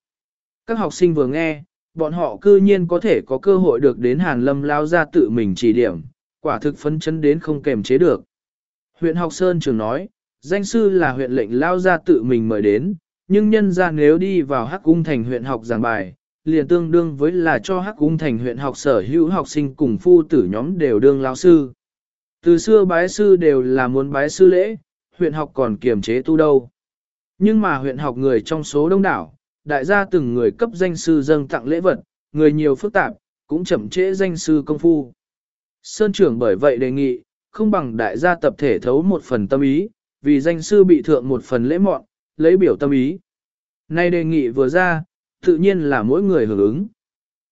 Các học sinh vừa nghe, bọn họ cư nhiên có thể có cơ hội được đến Hàn Lâm lao ra tự mình chỉ điểm, quả thực phấn chấn đến không kềm chế được. Huyện học Sơn trường nói, danh sư là huyện lệnh lao ra tự mình mời đến, nhưng nhân ra nếu đi vào Hắc Cung thành huyện học giảng bài, liền tương đương với là cho Hắc Cung thành huyện học sở hữu học sinh cùng phu tử nhóm đều đương lao sư. Từ xưa bái sư đều là muốn bái sư lễ, huyện học còn kiềm chế tu đâu. Nhưng mà huyện học người trong số đông đảo, đại gia từng người cấp danh sư dâng tặng lễ vật, người nhiều phức tạp, cũng chậm trễ danh sư công phu. Sơn trưởng bởi vậy đề nghị, không bằng đại gia tập thể thấu một phần tâm ý, vì danh sư bị thượng một phần lễ mọn, lấy biểu tâm ý. Nay đề nghị vừa ra, tự nhiên là mỗi người hưởng ứng.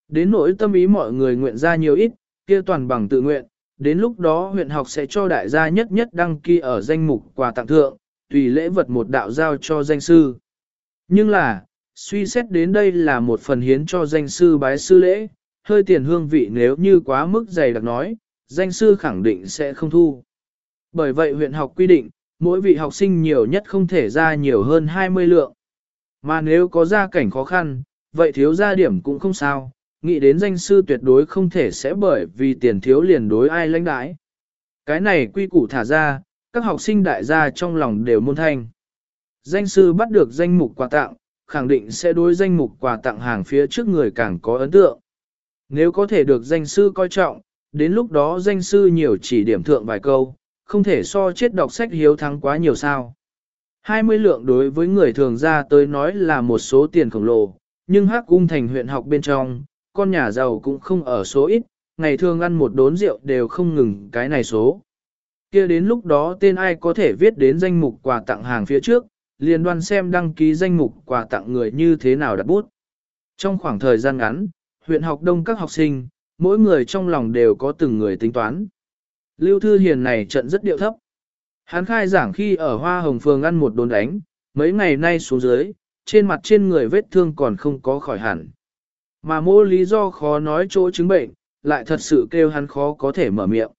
Đến nỗi tâm ý mọi người nguyện ra nhiều ít, kia toàn bằng tự nguyện, đến lúc đó huyện học sẽ cho đại gia nhất nhất đăng ký ở danh mục quà tặng thượng, tùy lễ vật một đạo giao cho danh sư. Nhưng là, suy xét đến đây là một phần hiến cho danh sư bái sư lễ, hơi tiền hương vị nếu như quá mức dày đặc nói, danh sư khẳng định sẽ không thu. Bởi vậy huyện học quy định, mỗi vị học sinh nhiều nhất không thể ra nhiều hơn 20 lượng. Mà nếu có gia cảnh khó khăn, vậy thiếu gia điểm cũng không sao, nghĩ đến danh sư tuyệt đối không thể sẽ bởi vì tiền thiếu liền đối ai lãnh đãi. Cái này quy củ thả ra, các học sinh đại gia trong lòng đều môn thanh. Danh sư bắt được danh mục quà tặng, khẳng định sẽ đối danh mục quà tặng hàng phía trước người càng có ấn tượng. Nếu có thể được danh sư coi trọng, đến lúc đó danh sư nhiều chỉ điểm thượng vài câu, không thể so chết đọc sách hiếu thắng quá nhiều sao. 20 lượng đối với người thường ra tới nói là một số tiền khổng lồ, nhưng hắc cung thành huyện học bên trong, con nhà giàu cũng không ở số ít, ngày thường ăn một đốn rượu đều không ngừng cái này số. kia đến lúc đó tên ai có thể viết đến danh mục quà tặng hàng phía trước, liền đoan xem đăng ký danh mục quà tặng người như thế nào đặt bút. Trong khoảng thời gian ngắn, huyện học đông các học sinh, mỗi người trong lòng đều có từng người tính toán. Lưu Thư Hiền này trận rất điệu thấp. Hắn khai giảng khi ở Hoa Hồng Phường ăn một đồn đánh, mấy ngày nay xuống dưới, trên mặt trên người vết thương còn không có khỏi hẳn. Mà mô lý do khó nói chỗ chứng bệnh, lại thật sự kêu hắn khó có thể mở miệng.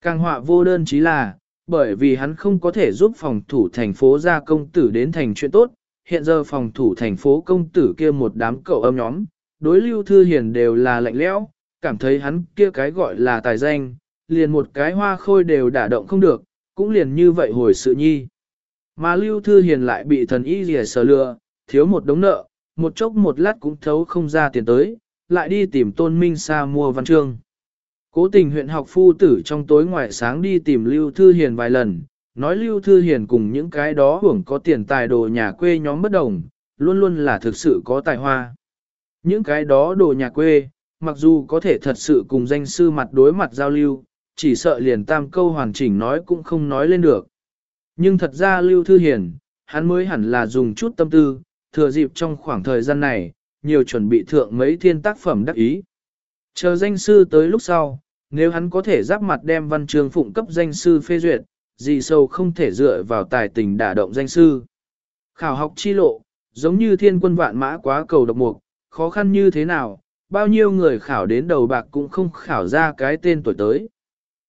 Càng họa vô đơn chí là, bởi vì hắn không có thể giúp phòng thủ thành phố ra công tử đến thành chuyện tốt, hiện giờ phòng thủ thành phố công tử kia một đám cậu âm nhóm, đối lưu thư hiền đều là lạnh lẽo, cảm thấy hắn kia cái gọi là tài danh, liền một cái hoa khôi đều đả động không được, cũng liền như vậy hồi sự nhi. Mà lưu thư hiền lại bị thần y rìa sờ lừa, thiếu một đống nợ, một chốc một lát cũng thấu không ra tiền tới, lại đi tìm tôn minh sa mua văn chương. Cố tình huyện học phu tử trong tối ngoại sáng đi tìm Lưu Thư Hiền vài lần, nói Lưu Thư Hiền cùng những cái đó hưởng có tiền tài đồ nhà quê nhóm bất đồng, luôn luôn là thực sự có tài hoa. Những cái đó đồ nhà quê, mặc dù có thể thật sự cùng danh sư mặt đối mặt giao lưu, chỉ sợ liền tam câu hoàn chỉnh nói cũng không nói lên được. Nhưng thật ra Lưu Thư Hiền, hắn mới hẳn là dùng chút tâm tư, thừa dịp trong khoảng thời gian này, nhiều chuẩn bị thượng mấy thiên tác phẩm đắc ý. Chờ danh sư tới lúc sau, nếu hắn có thể giáp mặt đem văn chương phụng cấp danh sư phê duyệt, gì sâu không thể dựa vào tài tình đả động danh sư. Khảo học chi lộ, giống như thiên quân vạn mã quá cầu độc mục, khó khăn như thế nào, bao nhiêu người khảo đến đầu bạc cũng không khảo ra cái tên tuổi tới.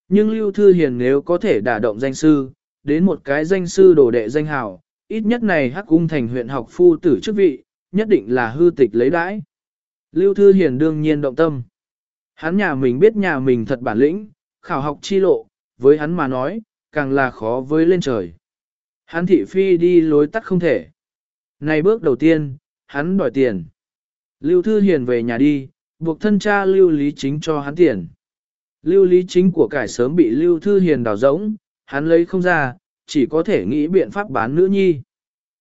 Nhưng Lưu Thư Hiền nếu có thể đả động danh sư, đến một cái danh sư đồ đệ danh hào, ít nhất này hắc cung thành huyện học phu tử chức vị, nhất định là hư tịch lấy đãi. Lưu Thư Hiền đương nhiên động tâm. Hắn nhà mình biết nhà mình thật bản lĩnh, khảo học chi lộ, với hắn mà nói, càng là khó với lên trời. Hắn thị phi đi lối tắt không thể. Này bước đầu tiên, hắn đòi tiền. Lưu Thư Hiền về nhà đi, buộc thân cha Lưu Lý Chính cho hắn tiền. Lưu Lý Chính của cải sớm bị Lưu Thư Hiền đào rỗng, hắn lấy không ra, chỉ có thể nghĩ biện pháp bán nữ nhi.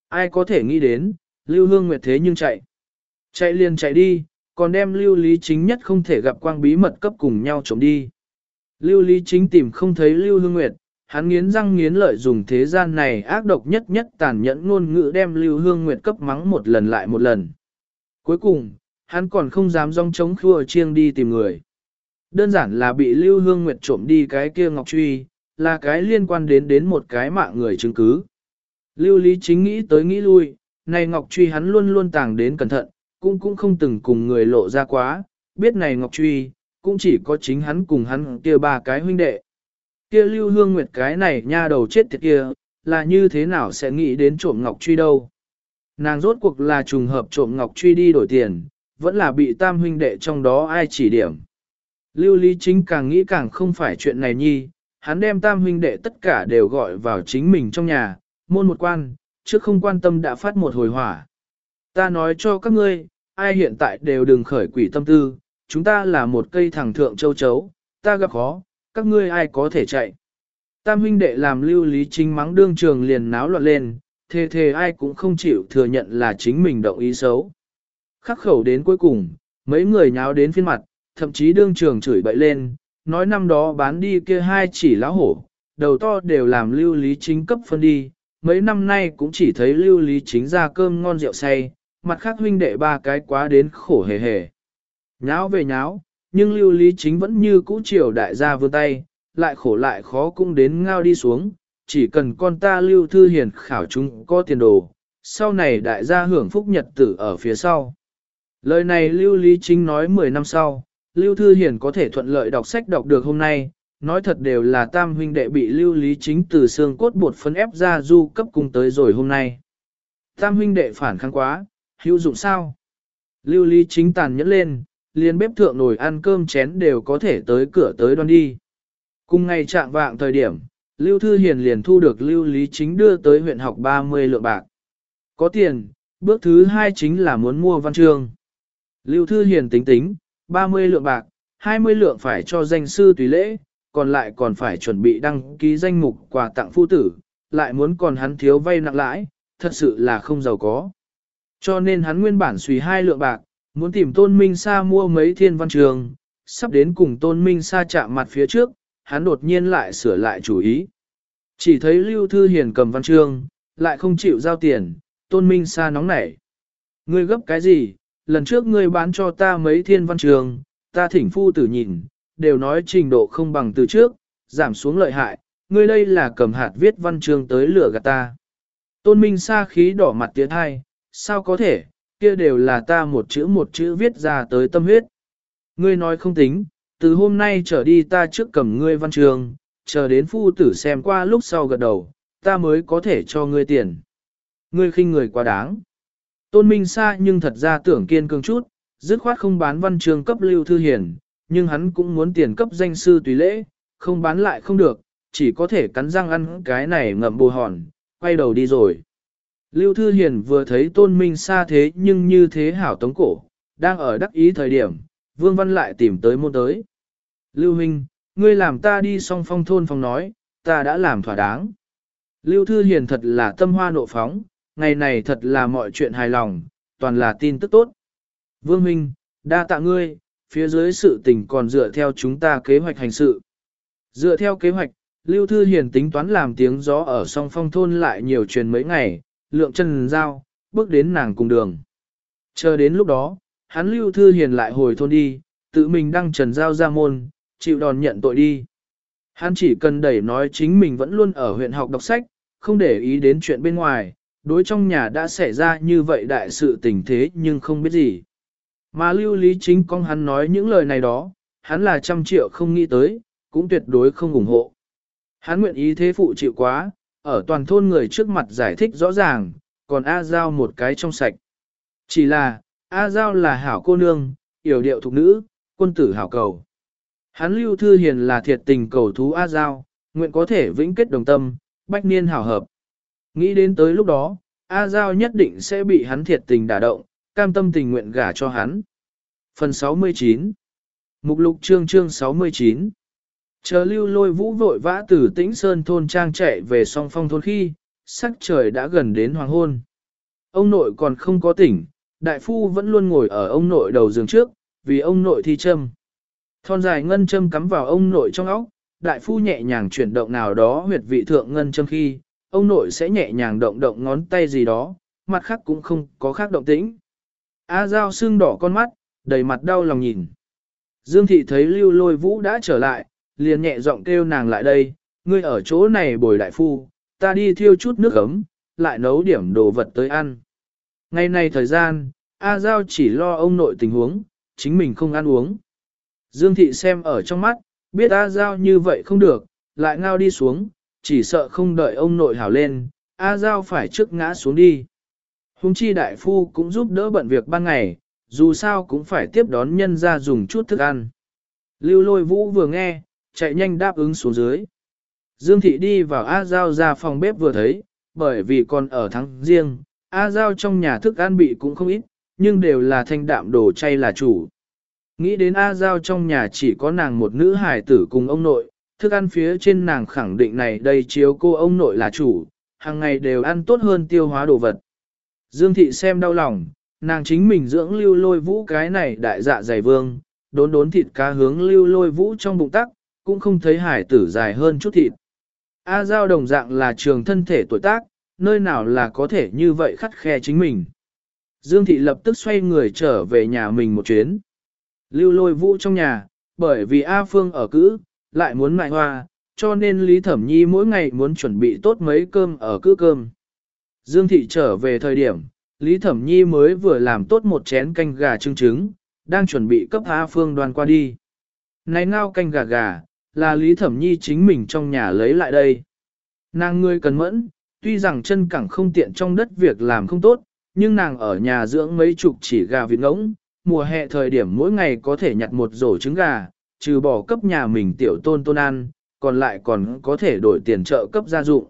Ai có thể nghĩ đến, Lưu Hương Nguyệt thế nhưng chạy. Chạy liền chạy đi, còn đem Lưu Lý Chính nhất không thể gặp quang bí mật cấp cùng nhau trộm đi. Lưu Lý Chính tìm không thấy Lưu Hương Nguyệt, Hắn nghiến răng nghiến lợi dùng thế gian này ác độc nhất nhất tàn nhẫn ngôn ngữ đem Lưu Hương Nguyệt cấp mắng một lần lại một lần. Cuối cùng, hắn còn không dám rong chống khua chiêng đi tìm người. Đơn giản là bị Lưu Hương Nguyệt trộm đi cái kia ngọc truy, là cái liên quan đến đến một cái mạng người chứng cứ. Lưu Lý chính nghĩ tới nghĩ lui, này ngọc truy hắn luôn luôn tàng đến cẩn thận, cũng cũng không từng cùng người lộ ra quá, biết này ngọc truy, cũng chỉ có chính hắn cùng hắn kia ba cái huynh đệ. Kia Lưu Hương Nguyệt cái này nha đầu chết tiệt kia, là như thế nào sẽ nghĩ đến trộm ngọc truy đâu. Nàng rốt cuộc là trùng hợp trộm ngọc truy đi đổi tiền, vẫn là bị tam huynh đệ trong đó ai chỉ điểm. Lưu Lý Chính càng nghĩ càng không phải chuyện này nhi, hắn đem tam huynh đệ tất cả đều gọi vào chính mình trong nhà, môn một quan, trước không quan tâm đã phát một hồi hỏa. Ta nói cho các ngươi, ai hiện tại đều đừng khởi quỷ tâm tư, chúng ta là một cây thẳng thượng châu chấu, ta gặp khó, các ngươi ai có thể chạy. Tam huynh đệ làm lưu lý chính mắng đương trường liền náo loạn lên, thề thề ai cũng không chịu thừa nhận là chính mình động ý xấu. Khắc khẩu đến cuối cùng, mấy người nháo đến phiên mặt, thậm chí đương trường chửi bậy lên, nói năm đó bán đi kia hai chỉ lão hổ, đầu to đều làm lưu lý chính cấp phân đi, mấy năm nay cũng chỉ thấy lưu lý chính ra cơm ngon rượu say, mặt khác huynh đệ ba cái quá đến khổ hề hề. Nháo về nháo, nhưng lưu lý chính vẫn như cũ chiều đại gia vươn tay, lại khổ lại khó cũng đến ngao đi xuống, chỉ cần con ta lưu thư hiền khảo chúng có tiền đồ, sau này đại gia hưởng phúc nhật tử ở phía sau. Lời này lưu lý chính nói 10 năm sau, lưu thư hiền có thể thuận lợi đọc sách đọc được hôm nay, nói thật đều là tam huynh đệ bị lưu lý chính từ xương cốt bột phấn ép ra du cấp cung tới rồi hôm nay. Tam huynh đệ phản kháng quá, hữu dụng sao? Lưu lý chính tàn nhẫn lên, liền bếp thượng nồi ăn cơm chén đều có thể tới cửa tới đoan đi. Cùng ngày trạng vạng thời điểm, Lưu Thư Hiền liền thu được Lưu Lý Chính đưa tới huyện học 30 lượng bạc. Có tiền, bước thứ hai chính là muốn mua văn chương. Lưu Thư Hiền tính tính, 30 lượng bạc, 20 lượng phải cho danh sư tùy lễ, còn lại còn phải chuẩn bị đăng ký danh mục quà tặng phu tử, lại muốn còn hắn thiếu vay nặng lãi, thật sự là không giàu có. Cho nên hắn nguyên bản suy hai lượng bạc, muốn tìm tôn minh sa mua mấy thiên văn trường, sắp đến cùng tôn minh sa chạm mặt phía trước, hắn đột nhiên lại sửa lại chủ ý. Chỉ thấy Lưu Thư Hiền cầm văn chương, lại không chịu giao tiền, tôn minh sa nóng nảy. Ngươi gấp cái gì, lần trước ngươi bán cho ta mấy thiên văn trường, ta thỉnh phu tử nhìn, đều nói trình độ không bằng từ trước, giảm xuống lợi hại, ngươi đây là cầm hạt viết văn trường tới lửa gạt ta. Tôn Minh Sa khí đỏ mặt tiến hai, sao có thể, kia đều là ta một chữ một chữ viết ra tới tâm huyết. Ngươi nói không tính, từ hôm nay trở đi ta trước cầm ngươi văn trường, chờ đến phu tử xem qua lúc sau gật đầu, ta mới có thể cho ngươi tiền. Ngươi khinh người quá đáng. Tôn Minh Sa nhưng thật ra tưởng kiên cường chút, dứt khoát không bán văn trường cấp lưu thư hiền, nhưng hắn cũng muốn tiền cấp danh sư tùy lễ, không bán lại không được, chỉ có thể cắn răng ăn cái này ngậm bù hòn, quay đầu đi rồi. Lưu Thư Hiền vừa thấy tôn minh Sa thế nhưng như thế hảo tống cổ, đang ở đắc ý thời điểm, Vương Văn lại tìm tới môn tới. Lưu Minh, ngươi làm ta đi song phong thôn phong nói, ta đã làm thỏa đáng. Lưu Thư Hiền thật là tâm hoa nộ phóng, ngày này thật là mọi chuyện hài lòng, toàn là tin tức tốt. Vương Minh, đa tạ ngươi, phía dưới sự tình còn dựa theo chúng ta kế hoạch hành sự. Dựa theo kế hoạch, Lưu Thư Hiền tính toán làm tiếng gió ở song phong thôn lại nhiều truyền mấy ngày, lượng chân giao, bước đến nàng cùng đường. Chờ đến lúc đó, hắn Lưu Thư Hiền lại hồi thôn đi, tự mình đăng trần giao ra môn, chịu đòn nhận tội đi. Hắn chỉ cần đẩy nói chính mình vẫn luôn ở huyện học đọc sách, không để ý đến chuyện bên ngoài, đối trong nhà đã xảy ra như vậy đại sự tình thế nhưng không biết gì. Mà lưu lý chính con hắn nói những lời này đó, hắn là trăm triệu không nghĩ tới, cũng tuyệt đối không ủng hộ. Hắn nguyện ý thế phụ chịu quá, ở toàn thôn người trước mặt giải thích rõ ràng, còn A Giao một cái trong sạch. Chỉ là, A Giao là hảo cô nương, yểu điệu thục nữ, quân tử hảo cầu. Hắn lưu thư hiền là thiệt tình cầu thú A Giao, nguyện có thể vĩnh kết đồng tâm, bách niên hảo hợp. Nghĩ đến tới lúc đó, A Giao nhất định sẽ bị hắn thiệt tình đả động, cam tâm tình nguyện gả cho hắn. Phần 69 Mục lục chương chương 69 Chờ lưu lôi vũ vội vã từ tĩnh sơn thôn trang chạy về song phong thôn khi, sắc trời đã gần đến hoàng hôn. Ông nội còn không có tỉnh, đại phu vẫn luôn ngồi ở ông nội đầu giường trước, vì ông nội thi châm. Thon dài ngân châm cắm vào ông nội trong óc, đại phu nhẹ nhàng chuyển động nào đó huyệt vị thượng ngân châm khi, ông nội sẽ nhẹ nhàng động động ngón tay gì đó, mặt khác cũng không có khác động tĩnh. A Giao sưng đỏ con mắt, đầy mặt đau lòng nhìn. Dương thị thấy lưu lôi vũ đã trở lại, liền nhẹ giọng kêu nàng lại đây, ngươi ở chỗ này bồi đại phu, ta đi thiêu chút nước ấm, lại nấu điểm đồ vật tới ăn. Ngày này thời gian, A Giao chỉ lo ông nội tình huống, chính mình không ăn uống. Dương thị xem ở trong mắt, biết A Giao như vậy không được, lại ngao đi xuống, chỉ sợ không đợi ông nội hảo lên, A Giao phải trước ngã xuống đi. Hùng chi đại phu cũng giúp đỡ bận việc ban ngày, dù sao cũng phải tiếp đón nhân ra dùng chút thức ăn. Lưu lôi vũ vừa nghe, chạy nhanh đáp ứng xuống dưới. Dương thị đi vào A Giao ra phòng bếp vừa thấy, bởi vì còn ở tháng riêng, A Giao trong nhà thức ăn bị cũng không ít, nhưng đều là thanh đạm đồ chay là chủ. Nghĩ đến A Giao trong nhà chỉ có nàng một nữ hài tử cùng ông nội, thức ăn phía trên nàng khẳng định này đây chiếu cô ông nội là chủ, hàng ngày đều ăn tốt hơn tiêu hóa đồ vật. Dương thị xem đau lòng, nàng chính mình dưỡng lưu lôi vũ cái này đại dạ dày vương, đốn đốn thịt cá hướng lưu lôi vũ trong bụng tắc, cũng không thấy hải tử dài hơn chút thịt. A Giao đồng dạng là trường thân thể tuổi tác, nơi nào là có thể như vậy khắt khe chính mình. Dương thị lập tức xoay người trở về nhà mình một chuyến. Lưu lôi vũ trong nhà, bởi vì A Phương ở cữ, lại muốn mại hoa, cho nên Lý Thẩm Nhi mỗi ngày muốn chuẩn bị tốt mấy cơm ở cữ cơm. Dương thị trở về thời điểm, Lý Thẩm Nhi mới vừa làm tốt một chén canh gà trưng trứng, đang chuẩn bị cấp A Phương đoàn qua đi. Này ngao canh gà gà, là Lý Thẩm Nhi chính mình trong nhà lấy lại đây. Nàng ngươi cần mẫn, tuy rằng chân cẳng không tiện trong đất việc làm không tốt, nhưng nàng ở nhà dưỡng mấy chục chỉ gà vịt ngỗng, mùa hè thời điểm mỗi ngày có thể nhặt một rổ trứng gà, trừ bỏ cấp nhà mình tiểu tôn tôn ăn, còn lại còn có thể đổi tiền trợ cấp gia dụng.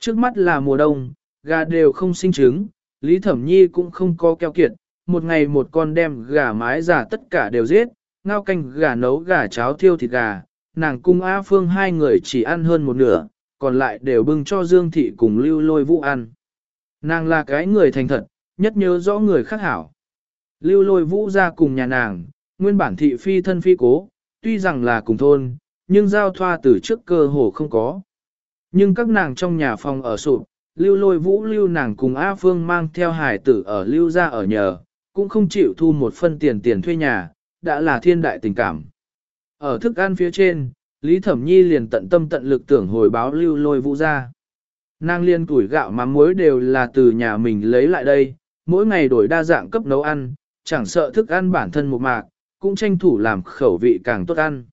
Trước mắt là mùa đông, gà đều không sinh trứng, Lý Thẩm Nhi cũng không có keo kiệt, một ngày một con đem gà mái già tất cả đều giết, ngao canh gà nấu gà cháo thiêu thịt gà, nàng cung A Phương hai người chỉ ăn hơn một nửa, còn lại đều bưng cho Dương Thị cùng lưu lôi vũ ăn. Nàng là cái người thành thật, nhất nhớ rõ người khác hảo. Lưu lôi vũ ra cùng nhà nàng, nguyên bản thị phi thân phi cố, tuy rằng là cùng thôn, nhưng giao thoa từ trước cơ hồ không có. Nhưng các nàng trong nhà phòng ở sụp, lưu lôi vũ lưu nàng cùng A Phương mang theo hải tử ở lưu ra ở nhờ, cũng không chịu thu một phân tiền tiền thuê nhà, đã là thiên đại tình cảm. Ở thức ăn phía trên, Lý Thẩm Nhi liền tận tâm tận lực tưởng hồi báo lưu lôi vũ ra. Nàng liên tuổi gạo mắm muối đều là từ nhà mình lấy lại đây, mỗi ngày đổi đa dạng cấp nấu ăn, chẳng sợ thức ăn bản thân một mạc, cũng tranh thủ làm khẩu vị càng tốt ăn.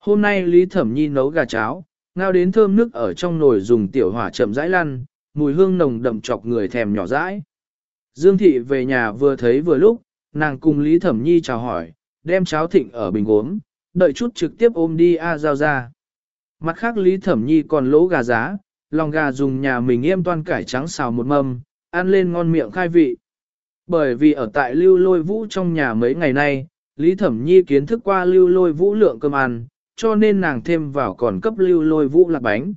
Hôm nay Lý Thẩm Nhi nấu gà cháo, ngao đến thơm nước ở trong nồi dùng tiểu hỏa chậm rãi lăn, mùi hương nồng đậm chọc người thèm nhỏ rãi. Dương Thị về nhà vừa thấy vừa lúc, nàng cùng Lý Thẩm Nhi chào hỏi, đem cháo thịnh ở bình gốm, đợi chút trực tiếp ôm đi A Giao ra. Mặt khác Lý Thẩm Nhi còn lỗ gà giá, lòng gà dùng nhà mình yêm toan cải trắng xào một mâm, ăn lên ngon miệng khai vị. Bởi vì ở tại lưu lôi vũ trong nhà mấy ngày nay, Lý Thẩm Nhi kiến thức qua lưu lôi vũ lượng cơm ăn, cho nên nàng thêm vào còn cấp lưu lôi vũ lạc bánh.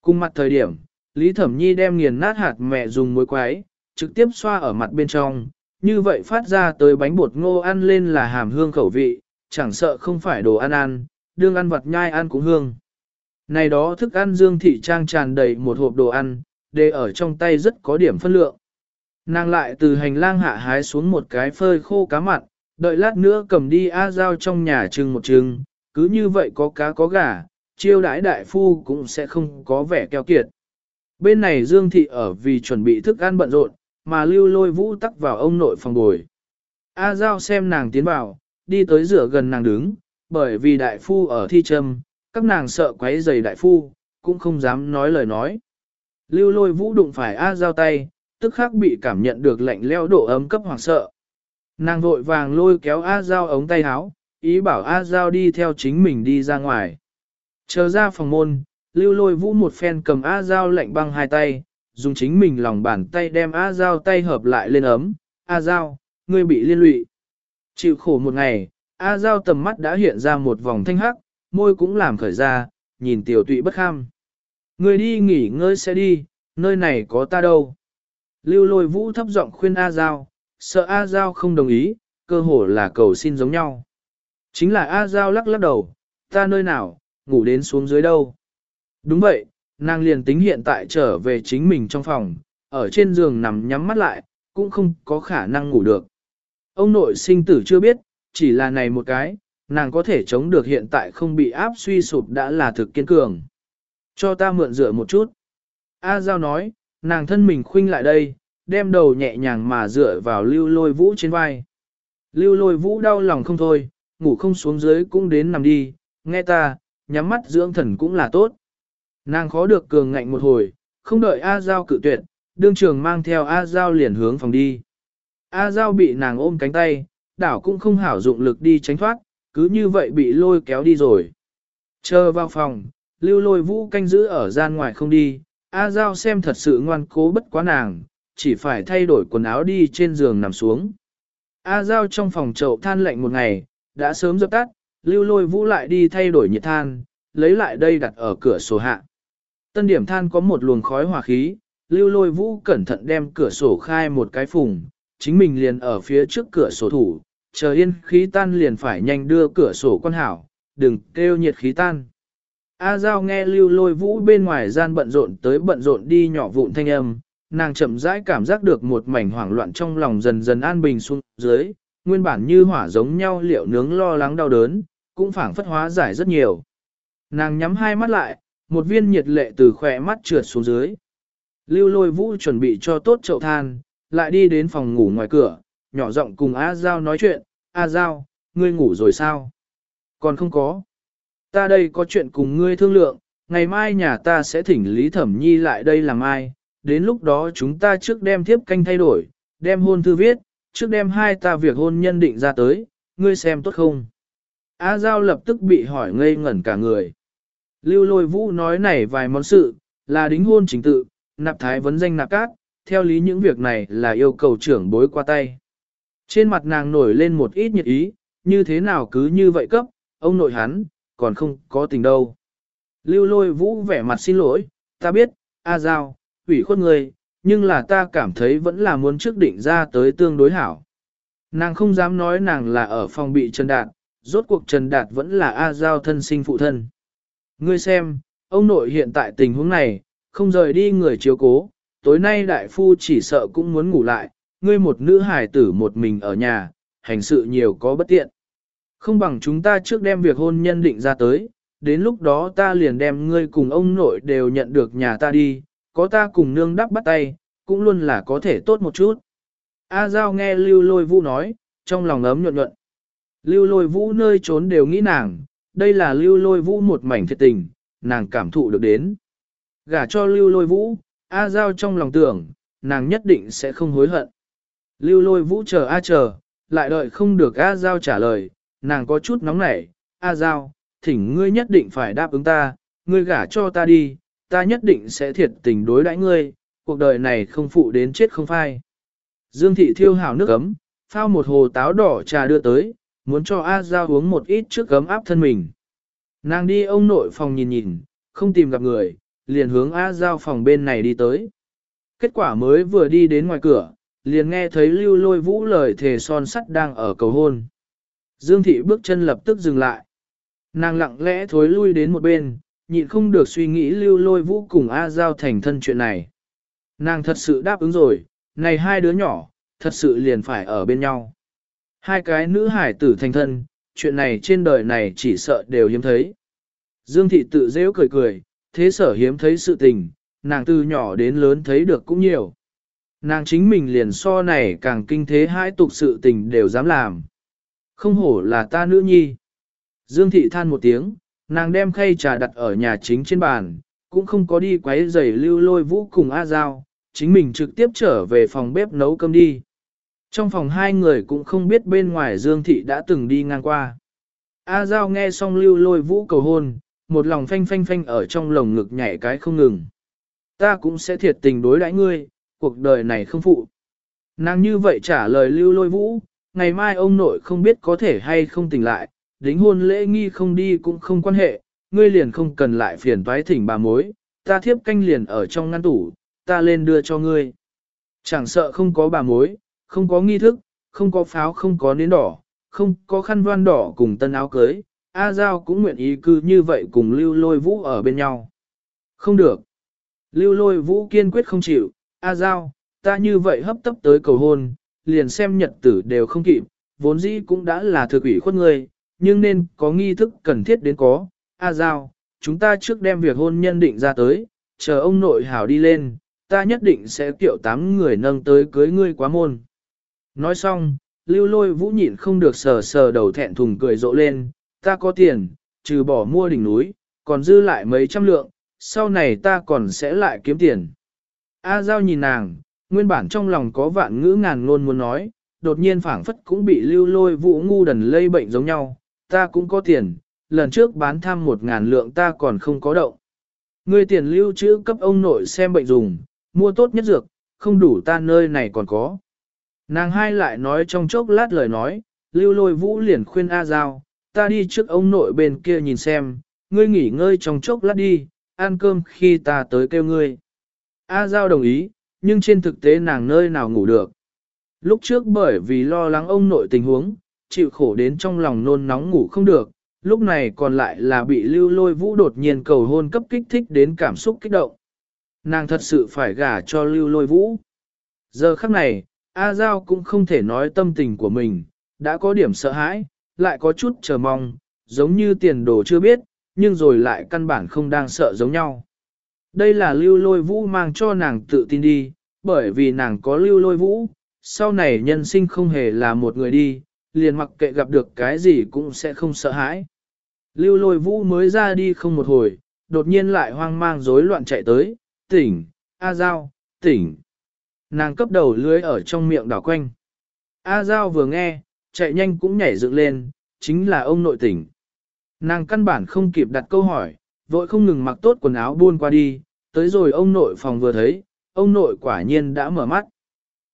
Cùng mặt thời điểm, Lý Thẩm Nhi đem nghiền nát hạt mẹ dùng muối quái, trực tiếp xoa ở mặt bên trong, như vậy phát ra tới bánh bột ngô ăn lên là hàm hương khẩu vị, chẳng sợ không phải đồ ăn ăn, đương ăn vật nhai ăn cũng hương. Này đó thức ăn dương thị trang tràn đầy một hộp đồ ăn, để ở trong tay rất có điểm phân lượng. Nàng lại từ hành lang hạ hái xuống một cái phơi khô cá mặn, đợi lát nữa cầm đi A Giao trong nhà trưng một trưng, cứ như vậy có cá có gà, chiêu đãi đại phu cũng sẽ không có vẻ keo kiệt. Bên này Dương Thị ở vì chuẩn bị thức ăn bận rộn, mà lưu lôi vũ tắc vào ông nội phòng bồi. A Giao xem nàng tiến vào, đi tới rửa gần nàng đứng, bởi vì đại phu ở thi trâm, các nàng sợ quấy giày đại phu, cũng không dám nói lời nói. Lưu lôi vũ đụng phải A Giao tay, tức khắc bị cảm nhận được lạnh leo độ ấm cấp hoàng sợ. Nàng vội vàng lôi kéo A Giao ống tay áo, ý bảo A Giao đi theo chính mình đi ra ngoài. Chờ ra phòng môn, lưu lôi vũ một phen cầm A Giao lạnh băng hai tay, dùng chính mình lòng bàn tay đem A Giao tay hợp lại lên ấm. A Giao, ngươi bị liên lụy. Chịu khổ một ngày, A Giao tầm mắt đã hiện ra một vòng thanh hắc, môi cũng làm khởi ra, nhìn tiểu tụy bất kham. Ngươi đi nghỉ ngơi sẽ đi, nơi này có ta đâu. Lưu lôi vũ thấp giọng khuyên A Giao, sợ A Giao không đồng ý, cơ hồ là cầu xin giống nhau. Chính là A Giao lắc lắc đầu, ta nơi nào, ngủ đến xuống dưới đâu. Đúng vậy, nàng liền tính hiện tại trở về chính mình trong phòng, ở trên giường nằm nhắm mắt lại, cũng không có khả năng ngủ được. Ông nội sinh tử chưa biết, chỉ là này một cái, nàng có thể chống được hiện tại không bị áp suy sụp đã là thực kiên cường. Cho ta mượn dựa một chút. A Giao nói, nàng thân mình khuynh lại đây, đem đầu nhẹ nhàng mà dựa vào lưu lôi vũ trên vai. Lưu lôi vũ đau lòng không thôi, ngủ không xuống dưới cũng đến nằm đi, nghe ta, nhắm mắt dưỡng thần cũng là tốt. Nàng khó được cường ngạnh một hồi, không đợi A Giao cự tuyệt, đương trường mang theo A Giao liền hướng phòng đi. A Giao bị nàng ôm cánh tay, đảo cũng không hảo dụng lực đi tránh thoát, cứ như vậy bị lôi kéo đi rồi. Chờ vào phòng, lưu lôi vũ canh giữ ở gian ngoài không đi, A Giao xem thật sự ngoan cố bất quá nàng, chỉ phải thay đổi quần áo đi trên giường nằm xuống. A Giao trong phòng chậu than lạnh một ngày, đã sớm dập tắt, lưu lôi vũ lại đi thay đổi nhiệt than, lấy lại đây đặt ở cửa sổ hạ. Tân điểm than có một luồng khói hỏa khí, lưu lôi vũ cẩn thận đem cửa sổ khai một cái phùng, chính mình liền ở phía trước cửa sổ thủ, chờ yên khí tan liền phải nhanh đưa cửa sổ quan hảo, đừng kêu nhiệt khí tan. A Giao nghe lưu lôi vũ bên ngoài gian bận rộn tới bận rộn đi nhỏ vụn thanh âm, nàng chậm rãi cảm giác được một mảnh hoảng loạn trong lòng dần dần an bình xuống dưới, nguyên bản như hỏa giống nhau liệu nướng lo lắng đau đớn, cũng phảng phất hóa giải rất nhiều. Nàng nhắm hai mắt lại, một viên nhiệt lệ từ khỏe mắt trượt xuống dưới. Lưu lôi vũ chuẩn bị cho tốt chậu than, lại đi đến phòng ngủ ngoài cửa, nhỏ giọng cùng A Giao nói chuyện, A Giao, ngươi ngủ rồi sao? Còn không có. Ta đây có chuyện cùng ngươi thương lượng, ngày mai nhà ta sẽ thỉnh Lý Thẩm Nhi lại đây làm ai, đến lúc đó chúng ta trước đem thiếp canh thay đổi, đem hôn thư viết, trước đem hai ta việc hôn nhân định ra tới, ngươi xem tốt không? A Giao lập tức bị hỏi ngây ngẩn cả người. Lưu lôi vũ nói này vài món sự, là đính hôn chính tự, nạp thái vấn danh nạp cát, theo lý những việc này là yêu cầu trưởng bối qua tay. Trên mặt nàng nổi lên một ít nhiệt ý, như thế nào cứ như vậy cấp, ông nội hắn, còn không có tình đâu. Lưu lôi vũ vẻ mặt xin lỗi, ta biết, A Giao, ủy khuất người, nhưng là ta cảm thấy vẫn là muốn trước định ra tới tương đối hảo. Nàng không dám nói nàng là ở phòng bị Trần Đạt, rốt cuộc Trần Đạt vẫn là A Giao thân sinh phụ thân. Ngươi xem, ông nội hiện tại tình huống này, không rời đi người chiếu cố, tối nay đại phu chỉ sợ cũng muốn ngủ lại, ngươi một nữ hài tử một mình ở nhà, hành sự nhiều có bất tiện. Không bằng chúng ta trước đem việc hôn nhân định ra tới, đến lúc đó ta liền đem ngươi cùng ông nội đều nhận được nhà ta đi, có ta cùng nương đắp bắt tay, cũng luôn là có thể tốt một chút. A Giao nghe Lưu Lôi Vũ nói, trong lòng ấm nhuận nhuận. Lưu Lôi Vũ nơi trốn đều nghĩ nàng, đây là Lưu Lôi Vũ một mảnh thiệt tình, nàng cảm thụ được đến. Gả cho Lưu Lôi Vũ, A Giao trong lòng tưởng, nàng nhất định sẽ không hối hận. Lưu Lôi Vũ chờ A chờ, lại đợi không được A Giao trả lời, nàng có chút nóng nảy, A Giao, thỉnh ngươi nhất định phải đáp ứng ta, ngươi gả cho ta đi, ta nhất định sẽ thiệt tình đối đãi ngươi, cuộc đời này không phụ đến chết không phai. Dương thị thiêu hào nước ấm, phao một hồ táo đỏ trà đưa tới, muốn cho A Giao uống một ít trước gấm áp thân mình. Nàng đi ông nội phòng nhìn nhìn, không tìm gặp người, liền hướng A Giao phòng bên này đi tới. Kết quả mới vừa đi đến ngoài cửa, liền nghe thấy lưu lôi vũ lời thề son sắt đang ở cầu hôn. Dương thị bước chân lập tức dừng lại. Nàng lặng lẽ thối lui đến một bên, nhịn không được suy nghĩ lưu lôi vũ cùng A Giao thành thân chuyện này. Nàng thật sự đáp ứng rồi, này hai đứa nhỏ, thật sự liền phải ở bên nhau. Hai cái nữ hải tử thành thân, chuyện này trên đời này chỉ sợ đều hiếm thấy. Dương thị tự dễ cười cười, thế sở hiếm thấy sự tình, nàng từ nhỏ đến lớn thấy được cũng nhiều. Nàng chính mình liền so này càng kinh thế hai tục sự tình đều dám làm. Không hổ là ta nữ nhi. Dương thị than một tiếng, nàng đem khay trà đặt ở nhà chính trên bàn, cũng không có đi quấy giày lưu lôi vũ cùng A Giao, chính mình trực tiếp trở về phòng bếp nấu cơm đi. Trong phòng hai người cũng không biết bên ngoài Dương thị đã từng đi ngang qua. A Giao nghe xong lưu lôi vũ cầu hôn, một lòng phanh phanh phanh ở trong lồng ngực nhảy cái không ngừng. Ta cũng sẽ thiệt tình đối đãi ngươi, cuộc đời này không phụ. Nàng như vậy trả lời lưu lôi vũ, ngày mai ông nội không biết có thể hay không tỉnh lại, đính hôn lễ nghi không đi cũng không quan hệ, ngươi liền không cần lại phiền toái thỉnh bà mối, ta thiếp canh liền ở trong ngăn tủ, ta lên đưa cho ngươi. Chẳng sợ không có bà mối, không có nghi thức, không có pháo không có nến đỏ, không có khăn voan đỏ cùng tân áo cưới, A Giao cũng nguyện ý cư như vậy cùng lưu lôi vũ ở bên nhau. Không được. Lưu lôi vũ kiên quyết không chịu, A Giao, ta như vậy hấp tấp tới cầu hôn, liền xem nhật tử đều không kịp, vốn dĩ cũng đã là thực ủy khuất ngươi nhưng nên có nghi thức cần thiết đến có. A Giao, chúng ta trước đem việc hôn nhân định ra tới, chờ ông nội hảo đi lên, ta nhất định sẽ kiệu tám người nâng tới cưới ngươi quá môn. Nói xong, lưu lôi vũ nhịn không được sờ sờ đầu thẹn thùng cười rộ lên, ta có tiền, trừ bỏ mua đỉnh núi, còn dư lại mấy trăm lượng, sau này ta còn sẽ lại kiếm tiền. A Giao nhìn nàng, nguyên bản trong lòng có vạn ngữ ngàn ngôn muốn nói, đột nhiên phảng phất cũng bị lưu lôi vũ ngu đần lây bệnh giống nhau, ta cũng có tiền, lần trước bán thăm một ngàn lượng ta còn không có động. Ngươi tiền lưu trữ cấp ông nội xem bệnh dùng, mua tốt nhất dược, không đủ ta nơi này còn có. Nàng hai lại nói trong chốc lát lời nói, lưu lôi vũ liền khuyên A Giao, ta đi trước ông nội bên kia nhìn xem, ngươi nghỉ ngơi trong chốc lát đi, ăn cơm khi ta tới kêu ngươi. A Giao đồng ý, nhưng trên thực tế nàng nơi nào ngủ được. Lúc trước bởi vì lo lắng ông nội tình huống, chịu khổ đến trong lòng nôn nóng ngủ không được, lúc này còn lại là bị lưu lôi vũ đột nhiên cầu hôn cấp kích thích đến cảm xúc kích động. Nàng thật sự phải gả cho lưu lôi vũ. Giờ khắc này, A Giao cũng không thể nói tâm tình của mình, đã có điểm sợ hãi, lại có chút chờ mong, giống như tiền đồ chưa biết, nhưng rồi lại căn bản không đang sợ giống nhau. Đây là lưu lôi vũ mang cho nàng tự tin đi, bởi vì nàng có lưu lôi vũ, sau này nhân sinh không hề là một người đi, liền mặc kệ gặp được cái gì cũng sẽ không sợ hãi. Lưu lôi vũ mới ra đi không một hồi, đột nhiên lại hoang mang rối loạn chạy tới, tỉnh, A Giao, tỉnh. Nàng cấp đầu lưới ở trong miệng đảo quanh. A Giao vừa nghe, chạy nhanh cũng nhảy dựng lên, chính là ông nội tỉnh. Nàng căn bản không kịp đặt câu hỏi, vội không ngừng mặc tốt quần áo buôn qua đi, tới rồi ông nội phòng vừa thấy, ông nội quả nhiên đã mở mắt.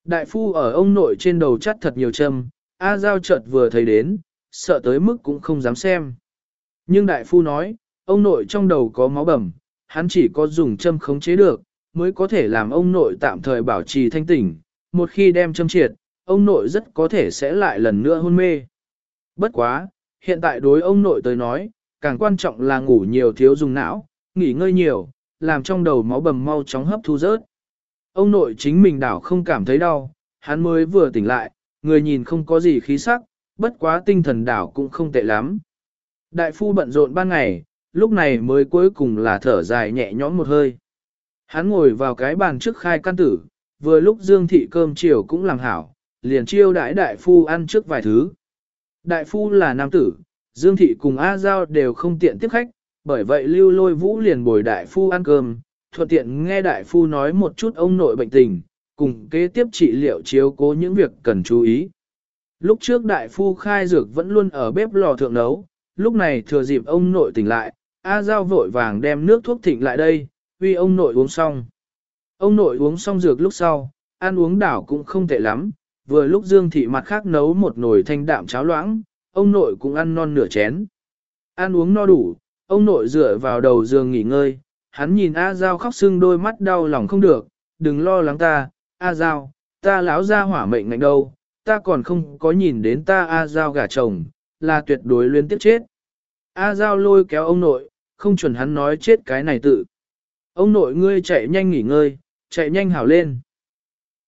Đại phu ở ông nội trên đầu chắt thật nhiều châm, A Giao chợt vừa thấy đến, sợ tới mức cũng không dám xem. Nhưng đại phu nói, ông nội trong đầu có máu bầm, hắn chỉ có dùng châm khống chế được, mới có thể làm ông nội tạm thời bảo trì thanh tỉnh. Một khi đem châm triệt, ông nội rất có thể sẽ lại lần nữa hôn mê. Bất quá, hiện tại đối ông nội tới nói, càng quan trọng là ngủ nhiều thiếu dùng não, nghỉ ngơi nhiều, làm trong đầu máu bầm mau chóng hấp thu rớt. Ông nội chính mình đảo không cảm thấy đau, hắn mới vừa tỉnh lại, người nhìn không có gì khí sắc, bất quá tinh thần đảo cũng không tệ lắm. Đại phu bận rộn ban ngày, lúc này mới cuối cùng là thở dài nhẹ nhõm một hơi. Hắn ngồi vào cái bàn trước khai căn tử, vừa lúc Dương Thị cơm chiều cũng làm hảo, liền chiêu đãi đại phu ăn trước vài thứ. Đại phu là nam tử, Dương Thị cùng A Giao đều không tiện tiếp khách, bởi vậy lưu lôi vũ liền bồi đại phu ăn cơm, thuận tiện nghe đại phu nói một chút ông nội bệnh tình, cùng kế tiếp trị liệu chiếu cố những việc cần chú ý. Lúc trước đại phu khai dược vẫn luôn ở bếp lò thượng nấu, lúc này thừa dịp ông nội tỉnh lại, A Giao vội vàng đem nước thuốc thịnh lại đây, vì ông nội uống xong. Ông nội uống xong dược lúc sau, ăn uống đảo cũng không tệ lắm, vừa lúc Dương Thị mặt khác nấu một nồi thanh đạm cháo loãng, ông nội cũng ăn non nửa chén. Ăn uống no đủ, ông nội dựa vào đầu giường nghỉ ngơi, hắn nhìn A Giao khóc sưng đôi mắt đau lòng không được, đừng lo lắng ta, A Giao, ta lão ra hỏa mệnh ngạnh đâu, ta còn không có nhìn đến ta A Giao gả chồng, là tuyệt đối liên tiếp chết. A Giao lôi kéo ông nội, không chuẩn hắn nói chết cái này tự. Ông nội ngươi chạy nhanh nghỉ ngơi, chạy nhanh hảo lên.